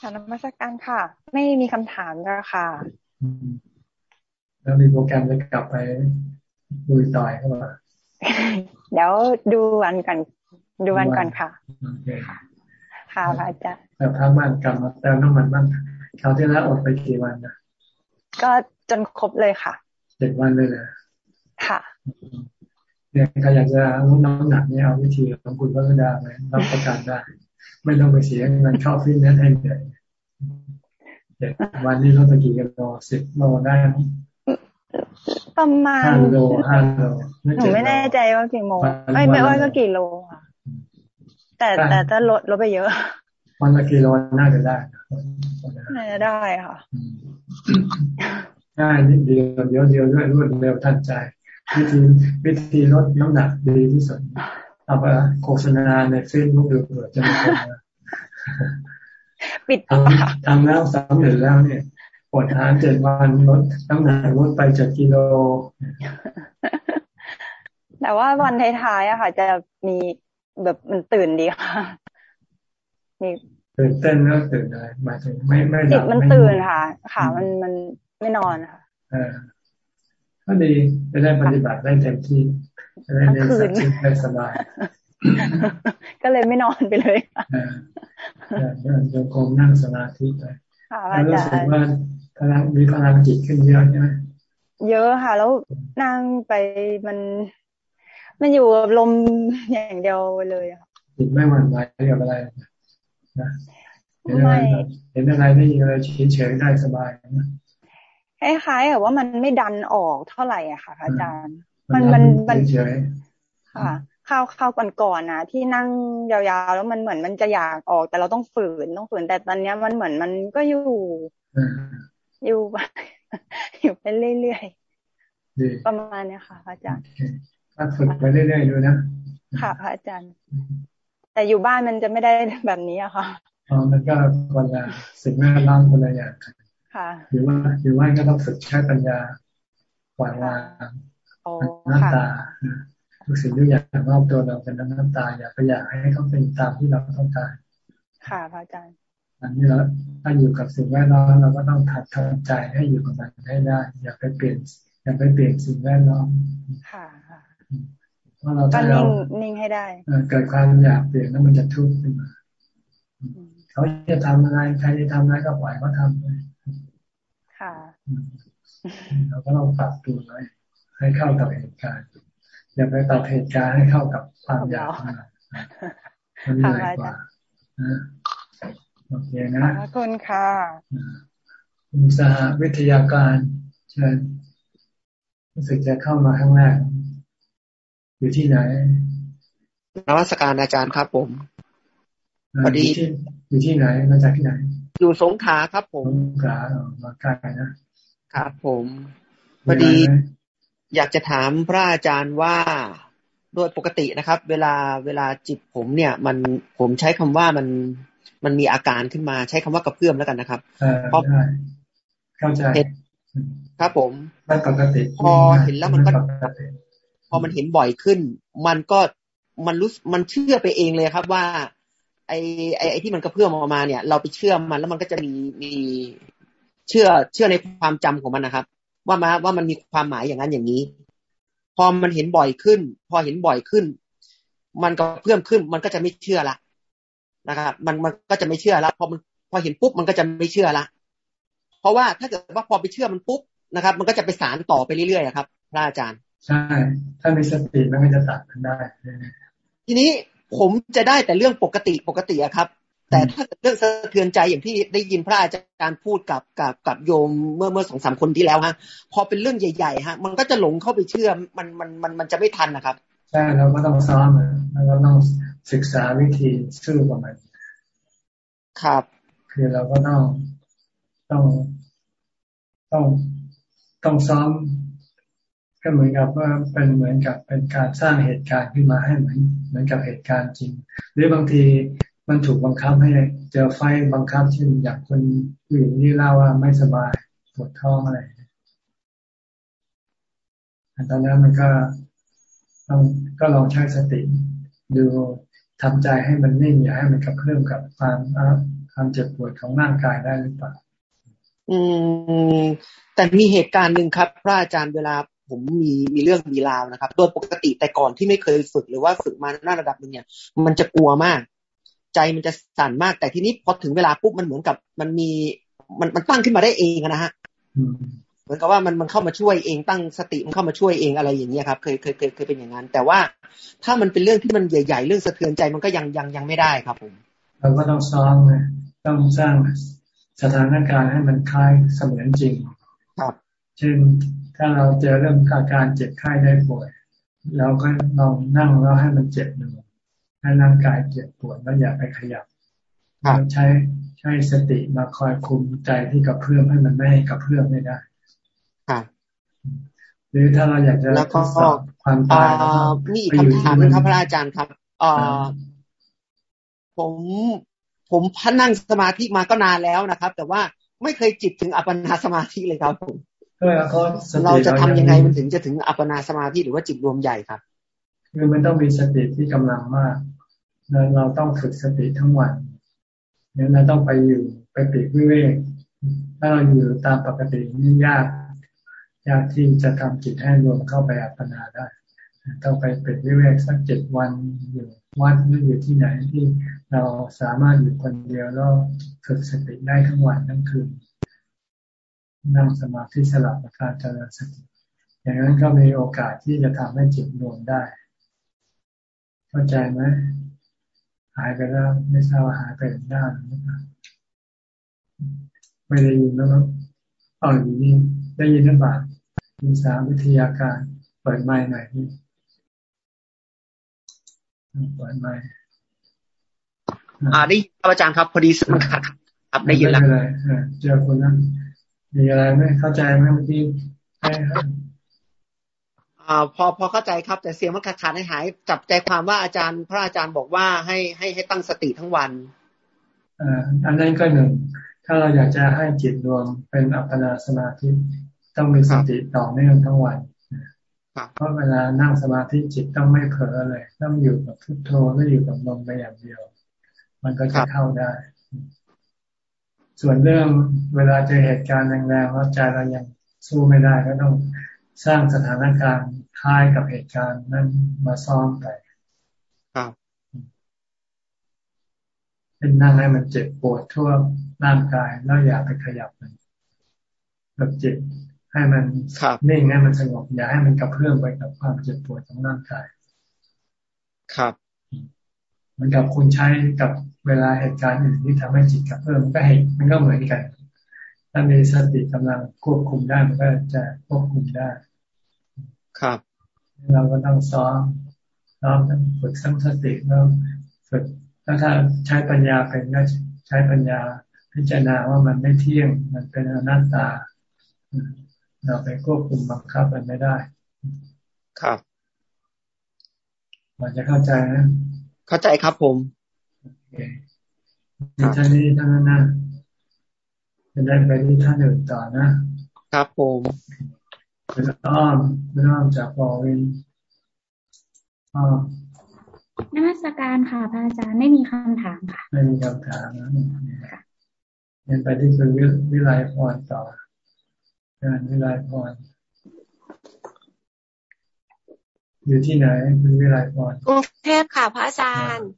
ค่ะนมัสการค่ะ ไม่มีคำถามแล้วค่ะ
แล้วมีโปรแกรมจะกลับไปดูต่อยเข้ามา
เดี๋ยวดูวันก่อนดูวันก่อนค่ะ
โอเค
ค่ะพระอาจารย์
แต่พักบ้านกลับมาเติมน้ำมันบ้างคราวที่แล้วอดไปกี่วันนะ
ก็จนครบเลยค่ะ
เจ็ดวันเลยเลย
ค่ะ
เนี่ยใครอยากจะลดน้ำหนักเนี่ยเอาวิธีของคุณพัฒดาไหมรับประกันได้ ไม่ต้องไปเสียเงินเข้าฟิตเนสให้เหนื่อยเจ็ดวันนี้ลดไปกี่กิโลสิบโลได้ไหม
ประมาณ
ห้าโลห้าโล
หนูไม่แน่ใจว่ากี่โมงไม่ไม่ว่าก็กี่โลค่ะแต่แต่จะลดลดไปเยอะ
วันละกิโลน่าจะได้
น่าจะได้ค่ะ
ง่ายนิดเดียวเดียวเดียวด้วยรวดเร็วทันใจ วิธีวิธีลดน้ำหนักดีที่สุดเอาไปโฆษณาในเฟซบุ๊กดูเผื่อจะมีคนมา
ปิด
ทำทำแล้วสำเร็จแล้วเนี่ยปวดทานเจ็ดวันลดน้ำหนักลดไปเจ็ดกิโล
แต่ว่าวันท้ายๆอะค่ะ จะมีแบบมันตื่นดีค่ะมี
ตื่นเต้นแล้วตื่นอะไรหมายถึงไม่ไม่ห
จิ
ลั
ต
บ
มัน
ไม่
ตื่นค่ะ ค่ะ มันมันไม่นอนค่ะ
เออ ก็ดีจะได้ปฏิบัติได้เต็มที่จะได้เรียนสักชิได้สบาย
ก็เลยไม่นอนไปเลยค่ะ
เออเดินโยกมนั่งสมาธิไป
ค่ะ
แล้ว
อา
รู้
จา
สึก
รย์
ว่าพลังมีพลังจิตขึ้นเยอะใช่ไหม
เยอะค่ะ แล้วนั่งไปมัน มันอยู่กับลมอย่างเดียวเลยอะค่ะ
จิตไม่หวั่นไหวกับอะไรนะเห็นอะ
ไม่
ไรเห็นอะไรได้ยินอะไรเฉยๆได้สบายนะ
คล้ายๆกับว่ามันไม่ดันออกเท่าไหร่อะค่ะพระอาจารย์
มั
มันนมันมัน
เฉย
ค่ะข้าวข้าวก่อนๆนะที่นั่งยาวๆ แล้วมันเหมือนมันจะอยากออก แต่เราต้องฝืนต้องฝืนแต่ตอนเนี้ยมันเหมือนมันก็อยู่
ๆเออ
อยู่อยู่ไปเรื่อย
ดี
ๆประมาณเนี้ยค่ะพระอาจารย์
ถ้าฝึกไปเรื่อยๆดูนะ
ค่ะพระอาจารย์ แต่อยู่บ้านมันจะไม่ได้แบบนี้อะค่ะ
อ๋อมันก็คนละสิ่งแวดล้อมคนละอย่างกัน
ค่ะ
หรือว่าหรือว่าก็ต้องฝึกใช้ปัญญาปล่อยวาง
โอ้
น้ำ
ค่ะ
ตาทุกสิ่งทุกอย่างรอบตัวเราเป็นน้ำตา อย่าไปอยากให้เขาเป็นตามที่เราต้องการ
ค่ะพระอาจารย์
อันนี้เราถ้าอยู่กับสิ่งแวดล้อมเราก็ต้องทัดทำใจให้อยู่กับมันให้ได้ อย่าไปเปลี่ยนอย่าไปเปลี่ยนสิ่งแวดล้อม
ค่ะค่ะ
เพราะเรา
ก็
ถ้า
นิ่
เรา
งนิ่งให้ได้
เอ่อเกิดความอยากเปลี่ยนแล้วมันจะทุกข์ขึ้นมาเขาจะทำอะไรใครจะทำอะไรก็ปล่อยเขาทำไป
ค่ะ
เราก็ต้องปรับตัวไว้ให้เข้ากับเหตุการณ์อย่าไปปรับเหตุการณ์ให้เข้ากับความอยากของเรามันเหนื่อยกว่านะโอเคนะ
ขอบคุณค่ะ
คุณสหวิทยาการเชิญรู้สึกจะเข้ามาข้างแรกอยู่ที่ไหน
นวัตการอาจารย์ครับผมาพอดี
ยู่ที่อยู่ที่ไหนมาจากที่ไหน
อยู่สงขลาครับผม
สงขลาอ๋อมาไกลนะครับ
ผมพอดีอยากจะถามพระอาจารย์ว่าโดยปกตินะครับ เวลาเวลาจิตผมเนี่ย มันผมใช้คำว่ามันมันมีอาการขึ้นมาใช้คำว่ากระเพื่อมแล้วกันนะครับ
เออได้เข้าใจ
เห็นครับผม
ไม่ปกติ
พอเห็นแล้วมันก็
ไปกติ
พอมันเห็นบ่อยขึ้น มันก็มันรู้สึกมันเชื่อไปเองเลยครับว่า ไอ้ไอ้ไอ้ที่มันกระเพื่อมออกมาเนี่ย เราไปเชื่อมันแล้วมันก็จะมีมีเชื่อเชื่อในความจำของมันนะครับ ว่ามาว่ามันมีความหมายอย่างนั้นอย่างนี้ พอมันเห็นบ่อยขึ้น พอเห็นบ่อยขึ้น มันก็เพิ่มขึ้น มันก็จะไม่เชื่อละนะครับ มันมันก็จะไม่เชื่อละพอมันพอเห็นปุ๊บมันก็จะไม่เชื่อละเพราะว่าถ้าเกิดว่าพอไปเชื่อมันปุ๊บนะครับ มันก็จะไปสารต่อไปเรื่อยๆครับพระอาจารย์
ใช่ ถ้ามีสติมันก็จะตัดมันได้
ทีนี้ ผมจะได้แต่เรื่องปกติปกติอะครับ แต่ถ้าเรื่องสะเทือนใจอย่างที่ได้ยินพระอาจารย์พูดกับกับกับโยมเมื่อเมื่อสองสามคนที่แล้วฮะ พอเป็นเรื่องใหญ่ๆฮะ มันก็จะหลงเข้าไปเชื่อมันมันมันมันจะไม่ทันนะครับ
ใช่เราก็ต้องซ้อมอะแล้วก็ต้องศึกษาวิธีสู้กับมัน
ครับ
คือเราก็ต้องต้องต้องต้องซ้อม ก็เหมือนกับว่าเป็นเหมือนกับเป็นการสร้างเหตุการณ์ขึ้นมาให้เหมือนเหมือนกับเหตุการณ์จริง หรือบางทีมันถูกบังคับให้เจอไฟบังคับเช่นอย่างคนผู้หญิงที่เล่าว่าไม่สบายปวดท้องอะไรตอนนั้นมันก็ต้องก็ลองใช้สติดูทำใจให้มันนิ่งอย่าให้มันกระเพื่อมกับความความเจ็บปวดของร่างกายได้หรือเปล่า
อืม แต่มีเหตุการณ์หนึ่งครับ พระอาจารย์เวลา ผมมีมีเรื่องมีราวนะครับ โดยปกติแต่ก่อนที่ไม่เคยฝึกหรือว่าฝึกมาหน้าระดับหนึ่งเนี่ย มันจะกลัวมาก ใจมันจะสั่นมาก แต่ทีนี้พอถึงเวลาปุ๊บมันเหมือนกับมันมีมันมันตั้งขึ้นมาได้เองนะฮะเหมือนกับว่ามันมันเข้ามาช่วยเองตั้งสติมันเข้ามาช่วยเองอะไรอย่างเงี้ยครับ เคยเคยเคยเคยเป็นอย่างนั้น แต่ว่าถ้ามันเป็นเรื่องที่มันใหญ่ ๆ เรื่องสะเทือนใจมันก็ยังยังยังไม่ได้ครับผม
เราก็ต้องซ้อมเลยต้องสร้างสถานการณ์ให้มันคล้ายเสมือนจริง
ครับ
เช่น ถ้าเราเจอเรื่องอาการเจ็บไข้ได้ป่วย เราก็ลองนั่งแล้วให้มันเจ็บหนึ่งให้ร่างกายเจ็บปวดแล้วอย่าไปขยับเราใช้ใช้สติมาคอยคุมใจที่กระเพื่อมให้มันไม่ให้กระเพื่อมไม่ได้
ครับ
หรือถ้าเราอยากจะ
แล้วก็
ทดสอบความตาย
มีอีกคำถามหนึงครับพระอาจารย์ครับเอ่อผมผมพันั่งสมาธิมาก็นานแล้วนะครับ แต่ว่าไม่เคยจิตถึงอัปปนาสมาธิเลยครับผม เราจะทำยังไงมันถึงจะถึงอัปปนาสมาธิหรือว่าจิตรวมใหญ่ครับ
คือมันต้องมีสติที่กำลังมากแล้วเราต้องฝึกสติทั้งวันเนี่ยเราต้องไปอยู่ไปปีกวิเวกถ้าเราอยู่ตามปกตินี่ยาก ยากที่จะทำจิตให้รวมเข้าไปอัปปนาได้ ต้องไปเป็นวิเวกสักเจ็ดวันอยู่วัดหรืออยู่ที่ไหนที่เราสามารถอยู่คนเดียวแล้วฝึกสติได้ทั้งวันทั้งคืน นั่งสมาธิสลับกับการเจริญสติอย่างนั้นก็มีโอกาสที่จะทำให้จิตรวมได้ เข้าใจไหมหายไปแล้วไม่ทราบว่าหายไปหน้าหรือเปล่าไม่ได้ยินแล้วมั้งอ๋ออยู่นี่ได้ยินหรือเปล่ามีสามวิทยาการเปิดไมค์หน่อยนี่เปิดไมค์
อ่าได้ยินครับอาจารย์ครับ พอดีมันขัดครับได้ยินแล้ว
ไม่เป็นไรเออเจอคนนั้น มีอะไรไหมเข้าใจไหมเมื่อกี้ให้ให้
อ่าพอพอเข้าใจครับ แต่เสียงมันขาดขาดให้หาย จับใจความว่าอาจารย์ พระอาจารย์บอกว่าให้ให้ให้ตั้งสติทั้งวัน
อ่าอันนั้นก็หนึ่ง ถ้าเราอยากจะให้จิตรวมเป็นอัปปนาสมาธิต้องมีสติต่อเนื่องทั้งวันเพราะเวลานั่งสมาธิจิตต้องไม่เผลอเลย ต้องอยู่กับพุทโธไม่อยู่กับลมไปอย่างเดียว มันก็จะเข้าได้ ส่วนเรื่องเวลาเจอเหตุการณ์แรงๆแล้วใจเรายังสู้ไม่ได้ก็ต้องสร้างสถานการณ์คล้ายกับเหตุการณ์นั้นมาซ้อมไป
ครับ
เป็นนั่งให้มันเจ็บปวดทั่วร่างกายแล้วอย่าไปขยับมันแบบจิตให้มันนิ่งให้มันสงบอย่าให้มันกระเพื่อมไปกับความเจ็บปวดของร่างกาย
ครับ
เหมือนกับคุณใช้กับเวลาเหตุการณ์อื่นที่ทำให้จิตกระเพื่อมมันก็เหตุมันก็เหมือนกัน ถ้ามีสติกำลังควบคุมได้มันก็จะควบคุมได้
ครับ
เราก็ต้องซ้อมซ้อมฝึกสร้างสติแล้วฝึกแล้วถ้าใช้ปัญญาเป็นก็ใช้ปัญญาพิจารณาว่ามันไม่เที่ยง มันเป็นอนัตตา เราไปควบคุมบังคับมันไม่ได้
ครับ
มันจะเข้าใจนะ
เข้าใจครับผม
มีท่านนี้ท่านนั้นนะจะได้ไปที่ท่านอื่นต่อนะ
ครับผม
เป็นอ้อมเป็นอ้อมจากบอวินอ้อม
นมัสการค่ะพระอาจารย์ไม่มีคำถามค่ะ
ไม่มีคำถามนะเรียนไปที่คุณวิไลพรต่องานวิไลพร อยู่ที่ไหนคุณวิไลพร
กรุงเทพค่ะ พระอาจารย์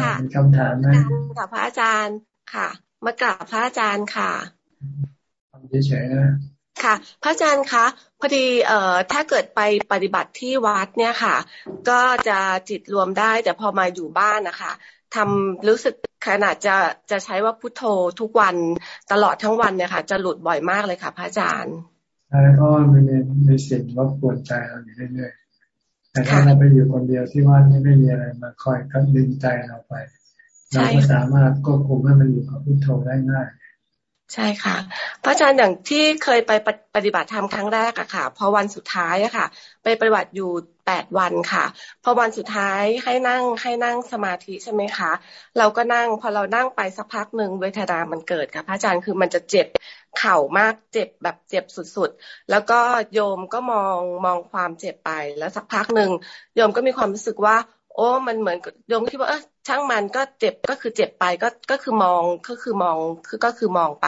ค่ะ
มีคำถามไหม
ค่ะพระอาจารย์ค่ะ มากราบพระอาจารย์ค่ะ
ทำเฉยๆนะ
ค่ะ พระอาจารย์คะพอดีเอ่อถ้าเกิดไปปฏิบัติที่วัดเนี่ยค่ะ ก็จะจิตรวมได้ แต่พอมาอยู่บ้านนะคะทำรู้สึกขนาดจะจะใช้ว่าพุทโธทุกวันตลอดทั้งวันเนี่ยค่ะ จะหลุดบ่อยมากเลยค่ะ พระอาจารย์
ใช่เพราะว่ามันมีสิ่งรบกวนใจเราอยู่เรื่อยๆ แต่ถ้าเราไปอยู่คนเดียวที่วัดไม่มีอะไรมาคอยกัดดึงใจเราไป เราก็สามารถควบคุมให้มันอยู่กับพุทโธได้ง่าย
ใช่ค่ะ พระอาจารย์อย่างที่เคยไปปฏิบัติธรรมครั้งแรกอะค่ะ พอวันสุดท้ายอะค่ะ ไปปฏิบัติอยู่แปดวันค่ะ พอวันสุดท้ายให้นั่งให้นั่งสมาธิใช่ไหมคะ เราก็นั่งพอเรานั่งไปสักพักหนึ่งเวทนามันเกิดค่ะ พระอาจารย์คือมันจะเจ็บเข่ามากเจ็บแบบเจ็บสุดๆ แล้วก็โยมก็มองมองความเจ็บไปแล้วสักพักหนึ่งโยมก็มีความรู้สึกว่า โอ้ มันเหมือนโยมก็คิดว่าเออ ช่างมันก็เจ็บก็คือเจ็บไปก็ก็คือมองก็คือมองคือก็คือมองไป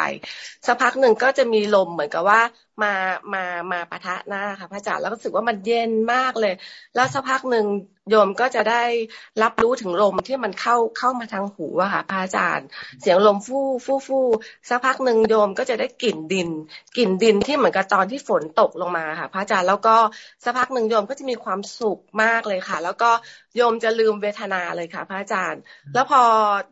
สักพักหนึ่งก็จะมีลมเหมือนกับว่ามามามาปะทะหน้าค่ะพระอาจารย์แล้วก็รู้สึกว่ามันเย็นมากเลย แล้วสักพักหนึ่งโยมก็จะได้รับรู้ถึงลมที่มันเข้าเข้ามาทางหูอะค่ะพระอาจารย์ เสียงลมฟู่ฟู่ฟู่สักพักหนึ่งโยมก็จะได้กลิ่นดินกลิ่นดินที่เหมือนกับตอนที่ฝนตกลงมาค่ะพระอาจารย์แล้วก็สักพักหนึ่งโยมก็จะมีความสุขมากเลยค่ะ แล้วก็โยมจะลืมเวทนาเลยค่ะพระอาจารย์แล้วพอ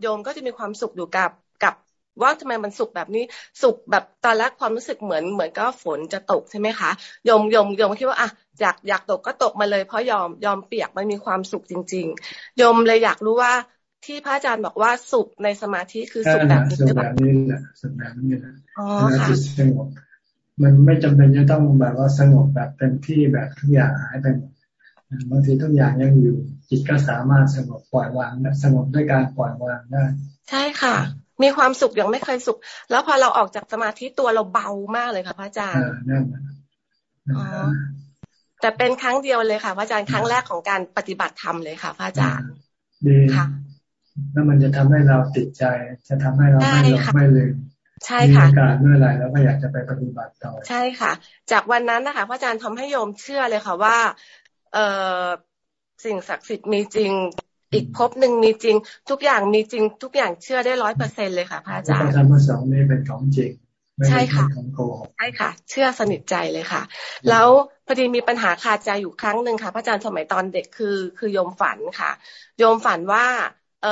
โยมก็จะมีความสุขอยู่กับกับว่าทำไมมันสุกแบบนี้สุกแบบตอนแรกความรู้สึกเหมือนเหมือนก็ฝนจะตกใช่ไหมคะยมยมยมคิดว่าอะอยากอยากตกก็ตกมาเลย เพราะยอมยอมเปียกมันมีความสุขจริง ๆ ยมเลยอยากรู้ว่าที่พระอาจารย์บอกว่าสุขในสมาธิคือสุขแบบนี้
สุขแบบนี้แหละสุขแบบนี้นะจิตสงบมันไม่จำเป็นจะต้องแบบว่าสงบแบบเต็มที่แบบทุกอย่างหายไปหมด บางทีทุกอย่างยังอยู่ จิตก็สามารถสงบปล่อยวางสงบด้วยการปล่อยวางได้
ใช่ค่ะ มีความสุขอย่างไม่เคยสุข แล้วพอเราออกจากสมาธิตัวเราเบามากเลยค่ะพระอาจารย์อ๋อแต่เป็นครั้งเดียวเลยค่ะพระอาจารย์ครั้งแรกของการปฏิบัติธรรมเลยค่ะพระอาจารย์
ดีค่ะแล้วมันจะทำให้เราติดใจ จะทำให้เราไม่หลงไม่ลืม
ใช่ค่ะ
มีการเมื่อไหร่แล้วก็อยากจะไปปฏิบัติต่อ
ใช่ค่ะ จากวันนั้นนะคะพระอาจารย์ทำให้โยมเชื่อเลยค่ะว่า เออสิ่งศักดิ์สิทธิ์มีจริง อีกภพหนึ่งมีจริง ทุกอย่างมีจริง ทุกอย่างเชื่อได้ร้อยเปอร์เซ็นเลยค่ะพระอาจารย์
ธรรมสองนี้เป็นของจริง
ใช่ค่ะใช่ค่ะ เชื่อสนิทใจเลยค่ะ แล้วพอดีมีปัญหาคาใจอยู่ครั้งหนึ่งค่ะ พระอาจารย์สมัยตอนเด็กคือ คือโยมฝันค่ะ โยมฝันว่า เออ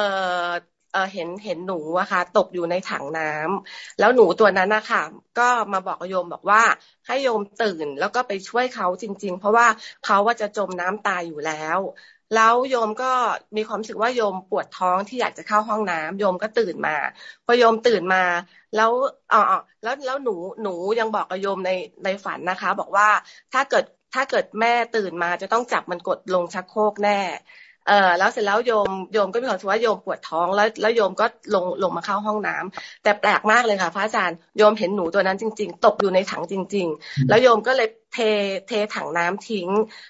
เห็นเห็นหนูอะค่ะ ตกอยู่ในถังน้ำแล้วหนูตัวนั้นนะคะก็มาบอกโยมบอกว่าให้โยมตื่นแล้วก็ไปช่วยเขาจริง ๆ เพราะว่าเขาว่าจะจมน้ำตายอยู่แล้ว แล้วโยมก็มีความรู้สึกว่าโยมปวดท้องที่อยากจะเข้าห้องน้ำโยมก็ตื่นมา พอโยมตื่นมา แล้วอ๋อแล้วแล้วหนูหนูยังบอกกับโยมในในฝันนะคะ บอกว่าถ้าเกิดถ้าเกิดแม่ตื่นมาจะต้องจับมันกดลงชักโครกแน่ เออแล้วเสร็จแล้วโยมโยมก็มีความรู้สึกว่าโยมปวดท้องแล้วแล้วโยมก็ลงลงมาเข้าห้องน้ำแต่แปลกมากเลยค่ะ พระอาจารย์โยมเห็นหนูตัวนั้นจริง ๆ ตกอยู่ในถังจริง ๆ แล้วโยมก็เลยเทเทถังน้ำทิ้ง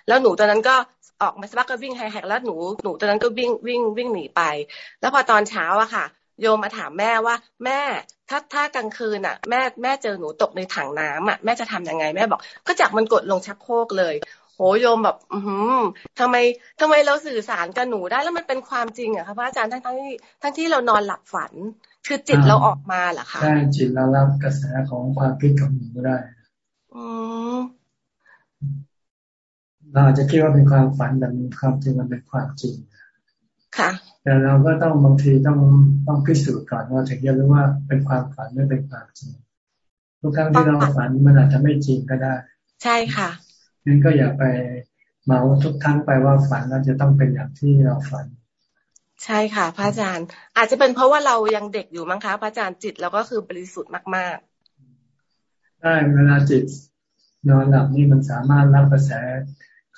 แล้วหนูตัวนั้นก็ออกมาสักก็วิ่งแหกแล้วหนูหนูตอนนั้นก็วิ่งวิ่งวิ่งหนีไป แล้วพอตอนเช้าอะค่ะ โยมมาถามแม่ว่า แม่ถ้าถ้ากลางคืนอะแม่แม่เจอหนูตกในถังน้ำอะแม่จะทํำยังไงแม่บอกก็จับมันกดลงชักโครกเลย โหโยมแบบ อืมทำไมทำไมเราสื่อสารกับหนูได้แล้วมันเป็นความจริงอะคะพระอาจารย์ทั้งทั้งที่ทั้งที่เรานอนหลับฝัน คือจิตเราออกมาเหรอคะ
ใช่จิตเรารับกระแสของความคิดของหนูได้
อืม
เราอาจจะคิดว่าเป็นความฝันแต่ความจริงมันเป็นความจริง
ค่ะ
แต่เราก็ต้องบางทีต้องต้องพิสูจน์ก่อนว่าถึงจะรู้ว่าเป็นความฝันไม่เป็นความจริงทุกครั้งที่เราฝันมันอาจจะไม่จริงก็ได้
ใช่ค่ะ
นั้นก็อย่าไปเมาทุกครั้งไปว่าฝันแล้วจะต้องเป็นอย่างที่เราฝัน
ใช่ค่ะ พระอาจารย์ อาจจะเป็นเพราะว่าเรายังเด็กอยู่มั้งคะพระอาจารย์จิตเราก็คือบริสุทธิ์มาก
ๆ ได้เวลาจิตนอนหลับนี่มันสามารถรับกระแส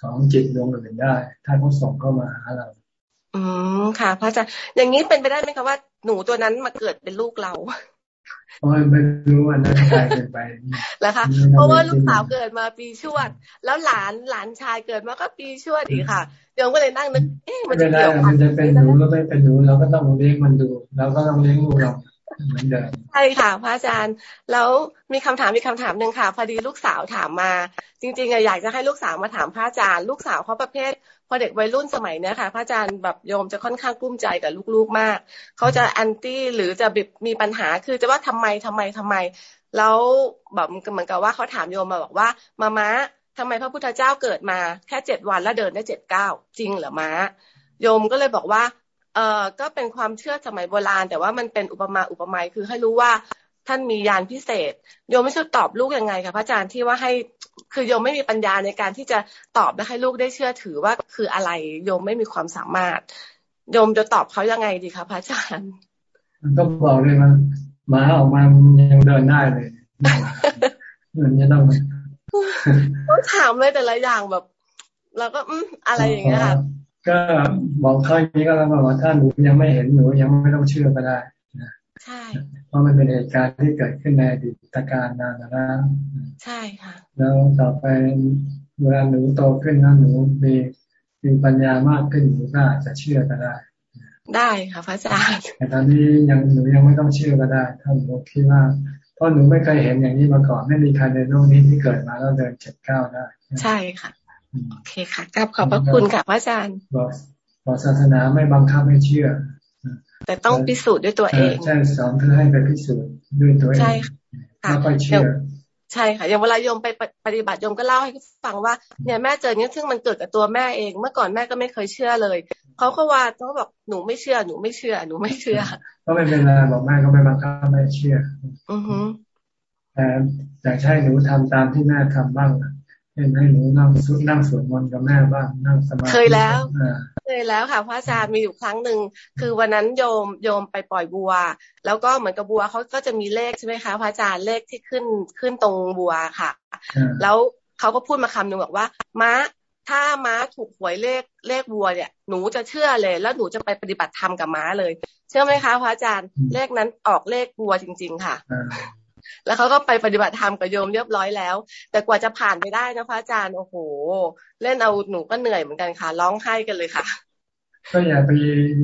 ของจิตดวงอื่นได้ ถ้าเขาส่งเข้ามาหาเรา
อืมค่ะ พระอาจารย์อย่างนี้เป็นไปได้ไหมคะว่าหนูตัวนั้นมาเกิดเป็นลูกเรา
โอ้ยไม่รู้ว่านั้นกลายเป็นไป
แล้วคะเพราะว่าลูกสาวเกิดมาปีชวด แล้วหลานหลานชายเกิดมาก็ปีชวดอีกค่ะเดี๋ยวก็เลยนั่งนึกเอ๊ะมันจะเกี่ยว
กันมันจะเป็นหนูแล้วไม่เป็นหนูเราก็ต้องเลี้ยงมันดูเราก็ต้องเลี้ยงลูกเราเหมือนเดิม
ใช่ค่ะพระอาจารย์ แล้วมีคำถามมีคำถามหนึ่งค่ะ พอดีลูกสาวถามมา จริงๆอยากจะให้ลูกสาวมาถามพระอาจารย์ ลูกสาวเขาประเภท พอเด็กวัยรุ่นสมัยเนี้ยค่ะ พระอาจารย์แบบโยมจะค่อนข้างกุ้มใจกับลูกๆมาก เขาจะแอนตี้หรือจะแบบมีปัญหาคือจะว่าทำไมทำไมทำไม แล้วแบบเหมือนกับว่าเขาถามโยมมาบอกว่ามาม้าทำไมพระพุทธเจ้าเกิดมาแค่เจ็ดวันแล้วเดินได้เจ็ดเก้าจริงเหรอม้า โยมก็เลยบอกว่าเอ่อก็เป็นความเชื่อสมัยโบราณ แต่ว่ามันเป็นอุปมาอุปไมยคือให้รู้ว่า ท่านมียานพิเศษ โยมไม่ช่วยตอบลูกยังไงคะพระอาจารย์ที่ว่าให้คือโยมไม่มีปัญญาในการที่จะตอบและให้ลูกได้เชื่อถือว่าคืออะไร โยมไม่มีความสามารถ โยมจะตอบเขายังไงดีคะพระอาจารย์
ก็บอกเลยมันหมาออกมายังเดินได้เลยมันจะต้อง
ต้องถามเลยแต่ละอย่างแบบเราก็อืมอะไรอย่างเงี้ยค่ะ
ก็บอกเขาอย่างนี้ก็แล้วว่าถ้าหนูยังไม่เห็นหนูยังไม่ต้องเชื่อก็ได้
นะใช่
เพราะมันเป็นเหตุการณ์ที่เกิดขึ้นในอดีตการนานแล้ว
ใช่ค่ะ
แล้วต่อไปเวลาหนูโตขึ้นนะหนูมีมีปัญญามากขึ้นหนูก็อาจจะเชื่อก็ได้
ได้ค่ะพระอาจารย์
แต่ตอนนี้ยังหนูยังไม่ต้องเชื่อก็ได้ ถ้าหนูคิดว่าเพราะหนูไม่เคยเห็นอย่างนี้มาก่อนไม่มีใครในโลกนี้ที่เกิดมาแล้วเดินเจ็ดเก้าได้
ใช่ค่ะโอเคค่ะกลับขอบพระคุณค่ะพระอาจารย์
บอกบอกศาสนาไม่บังคับให้เชื่อ
แต่ต้องพิสูจน์ด้วยตัวเอง
ใช่สอนเพื่อให้ไปพิสูจน์ด้วยตัวเองใช่
ค่ะ
ไม่เชื่อ
ใช่ค่ะอย่างเวลาโยมไปปฏิบัติโยมก็เล่าให้ฟังว่าเนี่ยแม่เจอเนี้ยซึ่งมันเกิดกับตัวแม่เอง เมื่อก่อนแม่ก็ไม่เคยเชื่อเลยเขาก็ว่าเขาบอกหนูไม่เชื่อหนูไม่เชื่อหนูไม่เชื่อ
ก็ไม่เป็นไรบอกแม่ก็ไม่บังคับไม่เชื่อ
อือฮึ
แต่อยากให้หนูทำตามที่แม่ทำบ้างเช่นให้หนูนั่งสุดนั่งสวดมนต์กับแม่บ้างนั่งสมาธิ
เคยแล้วเคยแล้วค่ะพระอาจารย์มีอยู่ครั้งหนึ่งคือวันนั้นโยมโยมไปปล่อยบัว แล้วก็เหมือนกับบัวเขาก็จะมีเลขใช่ไหมคะพระอาจารย์เลขที่ขึ้นขึ้นตรงบัวค่ะ แล้วเขาก็พูดมาคำหนึ่งบอกว่าม้าถ้าม้าถูกหวยเลขเลขวัวเนี่ย หนูจะเชื่อเลย แล้วหนูจะไปปฏิบัติธรรมกับม้าเลย เชื่อไหมคะพระอาจารย์เลขนั้นออกเลขวัวจริง ๆ ค่ะ แล้วเขาก็ไปปฏิบัติธรรมกับโยมเรียบร้อยแล้ว แต่กว่าจะผ่านไปได้นะพระอาจารย์โอ้โห เล่นเอาหนูก็เหนื่อยเหมือนกันค่ะร้องไห้กันเลยค่ะ
ก็อย่าไป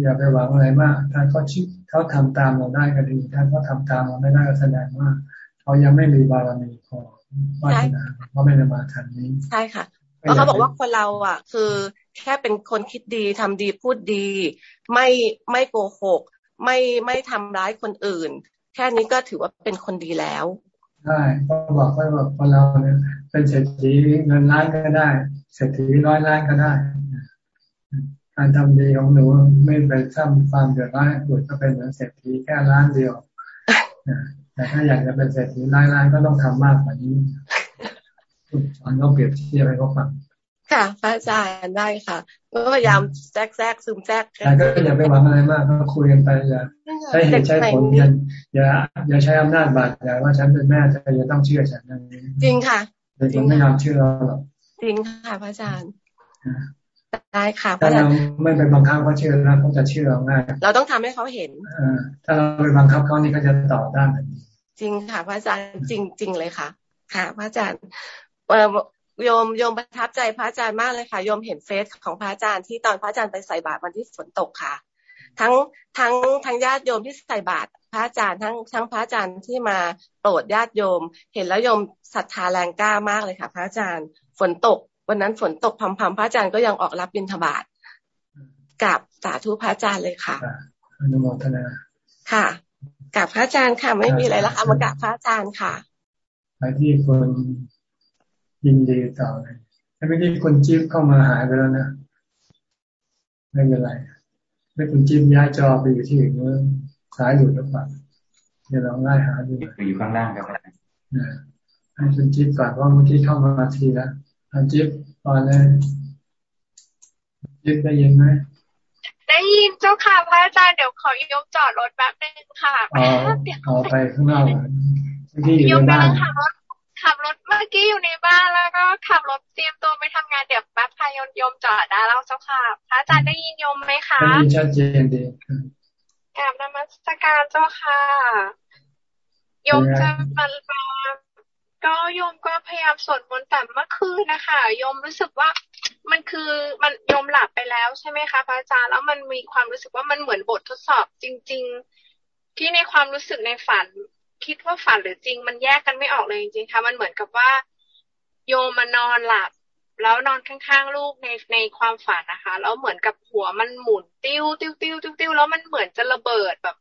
อย่าไปหวังอะไรมาก ถ้าเขาชิเขาทำตามเราได้ก็ดีถ้าเขาทาตามเราไม่ได้ก็แสดงว่าเขายังไม่มีบารมีพอวาสนาเขาไม่ได้มาทันนี้
ใช่ค่ะเพราะเขาบอกว่าคนเราอะ คือแค่เป็นคนคิดดีทำดีพูดดี ไม่ไม่โกหก ไม่ไม่ทำร้ายคนอื่น แค่นี้ก็ถือว่าเป็นคนดีแล้ว
ใช่ก็บอกว่าแบบคนเราเนี่ยเป็นเศรษฐีเงินล้านก็ได้ เศรษฐีร้อยล้านก็ได้ การทำดีของหนูไม่ไปสร้างความเดือดร้อนให้คนก็เป็นเหมือนเศรษฐีแค่ล้านเดียวแต่ถ้าอยากจะเป็นเศรษฐีร้อยล้านก็ต้องทำมากกว่านี้สอนเขาเปรียบเทียบให้เขาฟัง
ค่ะ พระอาจารย์ได้ค่ะก็พยายามแทรกแทรกซึมแทรก
แต่ก็อย่าไปหวังอะไรมากก็คุยกันไปอย่าใช้เหตุใช้ผลอย่าอย่าอย่าใช้อำนาจบาดอย่าว่าฉันเป็นแม่จะอย่าต้องเชื่อฉันนั่นเอง
จริงค่ะ
เด็กไม่ยอมเชื่อเราหรอก
จริงค่ะพระอาจารย์ได้ค่ะ
ถ้าเราไม่ไปบังคับเขาเชื่อแล้วเขาจะเชื่อเราง่าย
เราต้องทำให้เขาเห็น
อถ้าเราไปบังคับเขานี่เขาจะตอบได้
จริงค่ะพระอาจารย์จริงจริงเลยค่ะ ค่ะ พระอาจารย์ โยมโยมประทับใจพระอาจารย์มากเลยค่ะโยมเห็นเฟซของพระอาจารย์ที่ตอนพระอาจารย์ไปใส่บาตรวันที่ฝนตกค่ะ ทั้งทั้งทั้งญาติโยมที่ใส่บาตรพระอาจารย์ทั้งทั้งพระอาจารย์ที่มาโปรดญาติโยม เห็นแล้วโยมศรัทธาแรงกล้ามากเลยค่ะ พระอาจารย์ฝนตก วันนั้นฝนตกพรำๆพระอาจารย์ก็ยังออกรับบิณฑบาตกับสาธุพระอาจารย์เลยค่ะ
อนุโมทนา
ค่ะกับพระอาจารย์ค่ะ ไม่มีอะไรแล้วค่ะมากับพระอาจารย์ค่ะ
ไปที่คน ยินดีต่อเลยถ้าไม่ได้คนจิ๊บเข้ามาหายไปแล้วนะไม่เป็นไรไม่คุณจิ๊บย้ายจอไปอยู่ที่อื่นเมื่อสายอยู่หรือเปล่าเดี๋ยวเราไล่หาดู
อยู่ข้างล่างครับ
นะให้คุณจิ๊บก่อนว่าเมื่อกี้เข้ามาทีแล้วคุณจิ๊บตอนนี้จิ๊บได้ยินไหม
ได้ยินเจ้าค่ะพระอาจารย์เดี๋ยวขอยกจอดรถแป๊บนึงค่ะ
อ๋อเอาไปข้างนอกที่อยู่ในบ้าน
ขับรถขับรถเมื่อกี้อยู่ในบ้านแล้วก็ขับรถเตรียมตัวไปทำงานเดี๋ยวแป๊บพายนยมจอดได้แล้วเจ้าค่ะพระอาจารย์ได้ยินยมไหมคะได้
ยินชัดเจนดี
กราบนมัสการเจ้าค่ะยมจะมาก็โยมก็พยายามสวดมนต์แต่เมื่อคืนนะคะโยมรู้สึกว่ามันคือมันโยมหลับไปแล้วใช่ไหมคะพระอาจารย์แล้วมันมีความรู้สึกว่ามันเหมือนบททดสอบจริง ๆ ที่ในความรู้สึกในฝัน คิดว่าฝันหรือจริง มันแยกกันไม่ออกเลยจริงๆค่ะมันเหมือนกับว่า โยมมานอนหลับ แล้วนอนข้างๆลูกในในความฝันนะคะ แล้วเหมือนกับหัวมันหมุนติ้วติ้วติ้วติ้วติ้วแล้วมันเหมือนจะระเบิดแบบ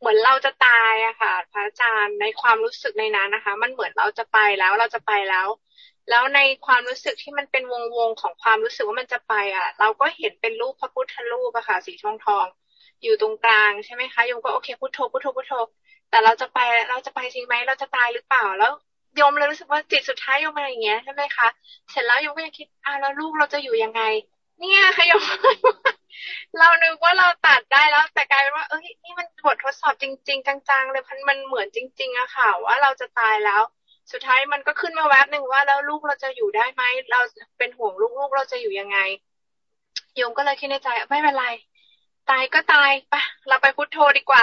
เหมือนเราจะตายอะค่ะ พระอาจารย์ในความรู้สึกในนั้นนะคะ มันเหมือนเราจะไปแล้วเราจะไปแล้ว แล้วในความรู้สึกที่มันเป็นวงวงของความรู้สึกว่ามันจะไปอะเราก็เห็นเป็นรูปพระพุทธรูปอะค่ะ สีทองทองอยู่ตรงกลางใช่ไหมคะโยมก็โอเคพุทโธพุทโธพุทโธ แต่เราจะไปเราจะไปจริงไหมเราจะตายหรือเปล่าแล้วยมเลยรู้สึกว่าจิตสุดท้ายยมอะไรอย่างเงี้ยใช่ไหมคะเสร็จแล้วยมก็ยังคิดอ่าแล้วลูกเราจะอยู่ยังไง เนี่ยค่ะยมเรานึกว่าเราตัดได้แล้ว แต่กลายเป็นว่าเอ้ยนี่มันบททดสอบจริง ๆ จังๆเลยพันมันเหมือนจริง ๆอะค่ะ ว่าเราจะตายแล้ว สุดท้ายมันก็ขึ้นมาแวบหนึ่งว่าแล้วลูกเราจะอยู่ได้ไหมเราเป็นห่วงลูกลูกเราจะอยู่ยังไงโยมก็เลยคิดในใจไม่เป็นไร ตายก็ตายปะเราไปพุทโธดีกว่า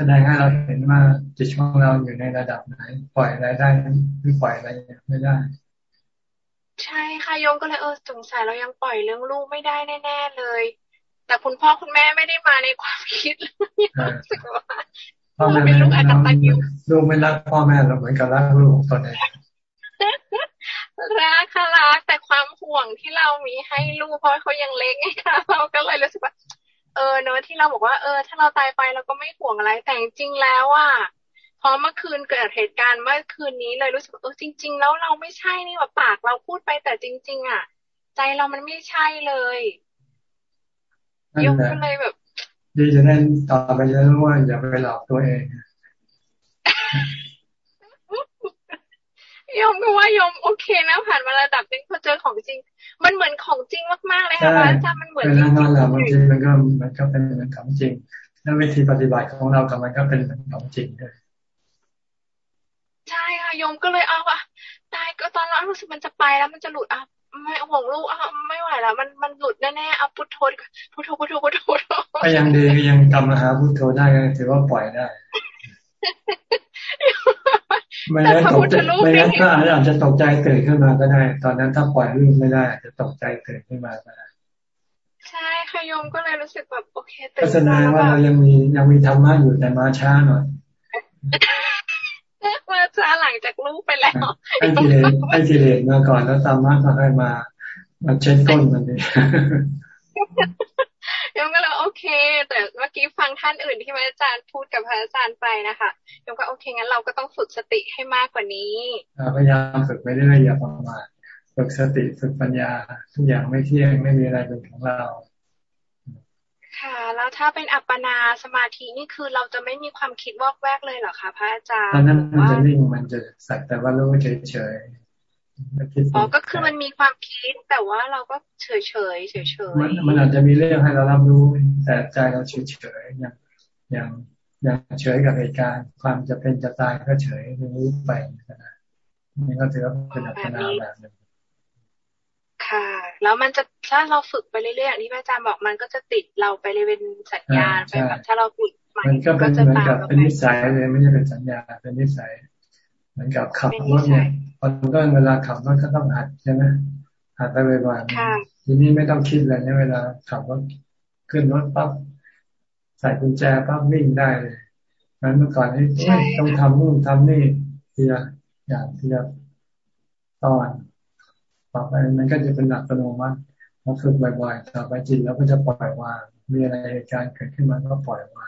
แสดงให้
เราเห็นว่าจิตของเราอยู่ในระดับไหน ปล่อยอะไรได้หรือปล่อยอะไรไม่ได้
ใช่ค่ะโยมก็เลยเออสงสัยเรายังปล่อยเรื่องลูกไม่ได้แน่ๆเลย แต่คุณพ่อคุณแม่ไม่ได้มาในความคิดรู้สึกว่า
พ่อแม่ไม่รักลูกไม่รักพ่อแม่เราเหมือนกับรักลูกตอนนี้
รักค่ะรักแต่ความห่วงที่เรามีให้ลูกเพราะเขายังเล็กไงคะเราก็เลยรู้สึกว่า เออเนอะที่เราบอกว่าเออ ถ้าเราตายไปเราก็ไม่ห่วงอะไรแต่จริงแล้วอะพอเมื่อคืนเกิดเหตุการณ์เมื่อคืนนี้เลยรู้สึกเออจริง ๆ แล้วเราไม่ใช่นี่ว่าปากเราพูดไปแต่จริง ๆ อะ ใจเรามันไม่ใช่เลยยกก็เลยแบบ
ดีจะได้ต่อไปจะรู้ว่าอย่าไปหลอกตัวเอง
ยมก็ว่ายมโอเคนะผ่านมาระดับนึงพอเจอของจริง มันเหมือนของจริงมากๆเลยค่ะอาจารย์มันเหมือนจริง
ๆนั่นแหละบางทีมันก็มันก็เป็นเหมือนของจริงแล้ววิธีปฏิบัติของเรากับมันก็เป็นเหมือนของจริงด้วย
ใช่ค่ะยมก็เลยเอาอะตายก็ตอนนั้นรู้สึกมันจะไปแล้วมันจะหลุดอะไม่ห่วงลูกอะไม่ไหวแล้วมันมันหลุดแน่ๆเอาพุทโธพุทโธพุทโธพุทโธ
ก็ยังดียังกำมาหาพุทโธได้ถือว่าปล่อยได้ ไม่งั้นตกใจไม่งั้นก็อาจจะตกใจตื่นขึ้นมาก็ได้ ตอนนั้นถ้าปล่อยลูกไม่ได้จะตกใจตื่นขึ้นมาก็ได้
ใช่ขยมก็เลยรู้สึกแบบโอเคตื่น
ก็แสดงว่าเรายังมียังมีธรรมะอยู่แต่มาช้าหน่อย
มาช้าหลังจากลูกไปแล้ว
ให้กิเลสให้กิเลสมาก่อนแล้วธรรมะก็ให้มามาเช็ดก้นมันเอง
ยมก็เลยโอเค แต่เมื่อกี้ฟังท่านอื่นที่พระอาจารย์พูดกับพระอาจารย์ไปนะคะยมก็โอเคงั้นเราก็ต้องฝึกสติให้มากกว่านี้
พยายามฝึกไปเรื่อยๆอย่าประมาทฝึกสติฝึกปัญญาทุกอย่างไม่เที่ยงไม่มีอะไรเป็นของเรา
ค่ะ แล้วถ้าเป็นอัปปนาสมาธินี่คือเราจะไม่มีความคิดวอกแวกเลยเหรอคะพระอาจารย์ต
อนนั้นมันจะนิ่งมันจะสักแต่ว่ารู้เฉย
อ๋อก็คือมันมีความคิดแต่ว่าเราก็เฉยเฉยเฉยเฉย
มันมันอาจจะมีเรื่องให้เรารับรู้ แต่ใจเราเฉยเฉยอย่างอย่างอย่างเฉยกับเหตุการณ์ ความจะเป็นจะตายก็เฉยรู้ไปนะนี่ก็ถือว่าเป็นอัปนาแบบนึง
ค่ะ แล้วมันจะถ้าเราฝึกไปเรื่อยๆอย่างที่อาจารย์บอกมันก็จะติดเราไปเลยเป็นสัญญาณไปแบบถ้าเราฝึก
มันก็เป็นเหมือนกับเป็นนิสัยเลยไม่ใช่เป็นสัญญาเป็นนิสัยเห มือนกับขับรถเนี่ยตอนต้นเวลาขับรถก็ต้องหัดใช่ไหมหัดไปบ่อยๆทีนี้ไม่ต้องคิดเลยเนี่ยเวลาขับรถขึ้นรถปั๊บใส่กุญแจปั๊บวิ่งได้เลยงั้นเมื่อก่อนนี่ต้องทำนู่นทำนี่ทีละอย่างทีละตอนต่อไปมันก็จะเป็นหลักอัตโนมัติพอฝึกบ่อยๆต่อไปจิตเราก็จะปล่อยวางมีอะไรการเกิดขึ้นมาก็ปล่อยวาง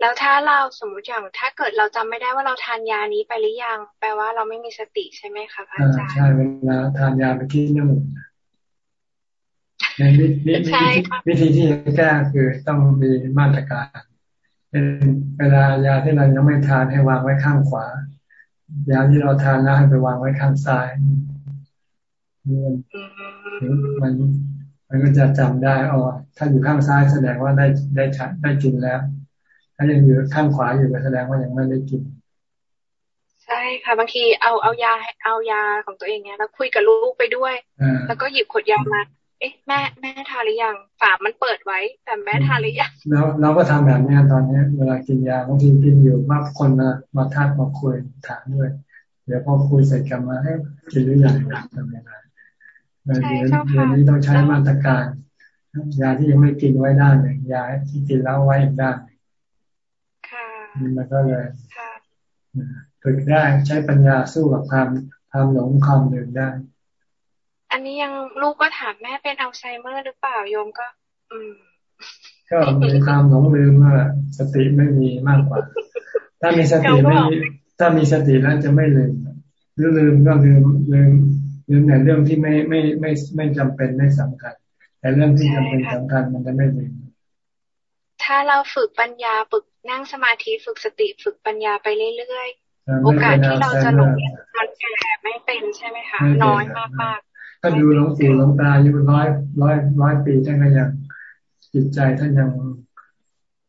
แล้วถ้าเราสมมติอย่างถ้าเกิดเราจำไม่ได้ว่าเราทานยานี้ไปหรือยัง แปลว่าเราไม่มีสติใช่ไหมคะพระอาจารย์ใช่
เวลาทานยาไปกินนู่นในวิธีวิธีที่จะแก้คือต้องมีมาตรการ เป็นเวลายาที่เรายังไม่ทานให้วางไว้ข้างขวา ยาที่เราทานแล้วให้ไปวางไว้ข้างซ้ายมันมันก็จะจำได้อ๋อถ้าอยู่ข้างซ้ายแสดงว่าได้ได้ชัดได้กินแล้ว ถ้ายังอยู่ข้างขวาอยู่ก็แสดงว่ายังไม่ได้กิน
ใช่ค่ะบางทีเอาเอายาเอายาของตัวเองเนี้ยแล้วคุยกับลูกไปด้วย แล้วก็หยิบขวดยามา เอ๊ะแม่แม่ทานหรือยังฝามันเปิดไว้ แต่แม่ทานหรือยัง
แล้วเราก็ทำแบบนี้ตอนนี้เวลากินยาบางทีกินอยู่มากคนมามาทักมาคุยถามด้วย เดี๋ยวพอคุยเสร็จกลับมาให้กินหรือยังทำยังไงเดี๋ยวเดี๋ยวนี้ต้องใช้มาตรการยาที่ยังไม่กินไว้ด้านหนึ่งยาที่กินแล้วไว้อีกด้านหนึ่ง มันก็เลยฝึกได้ใช้ปัญญาสู้กับความความหลงความลืมได้
อันนี้ยังลูกก็ถามแม่เป็นอัลไซเมอร์หรือเปล่าโยมก็ อืม
ก็มีความหลงลืมว่าสติไม่มีมากกว่า ถ้ามีสติไม่มีถ้ามีสติแล้วจะไม่ลืมหรือลืมก็ลืมลืมลืมในเรื่องที่ไม่ไม่ไม่ไม่จำเป็นไม่สำคัญ แต่เรื่องที่จำเป็นสำคัญมันจะไม่ลืม
ถ้าเราฝึกปัญญาฝึกนั่งสมาธิฝึกสติฝึกปัญญาไปเรื่อยๆ โอกาสที่เราจะหลงมันแก่ไม่เป็นใช่ไหมคะ น้อยมากมาก
ก็ดูหลวงปู่หลวงตาอยู่ร้อยร้อยร้อยปีท่านก็ยังจิตใจท่านยัง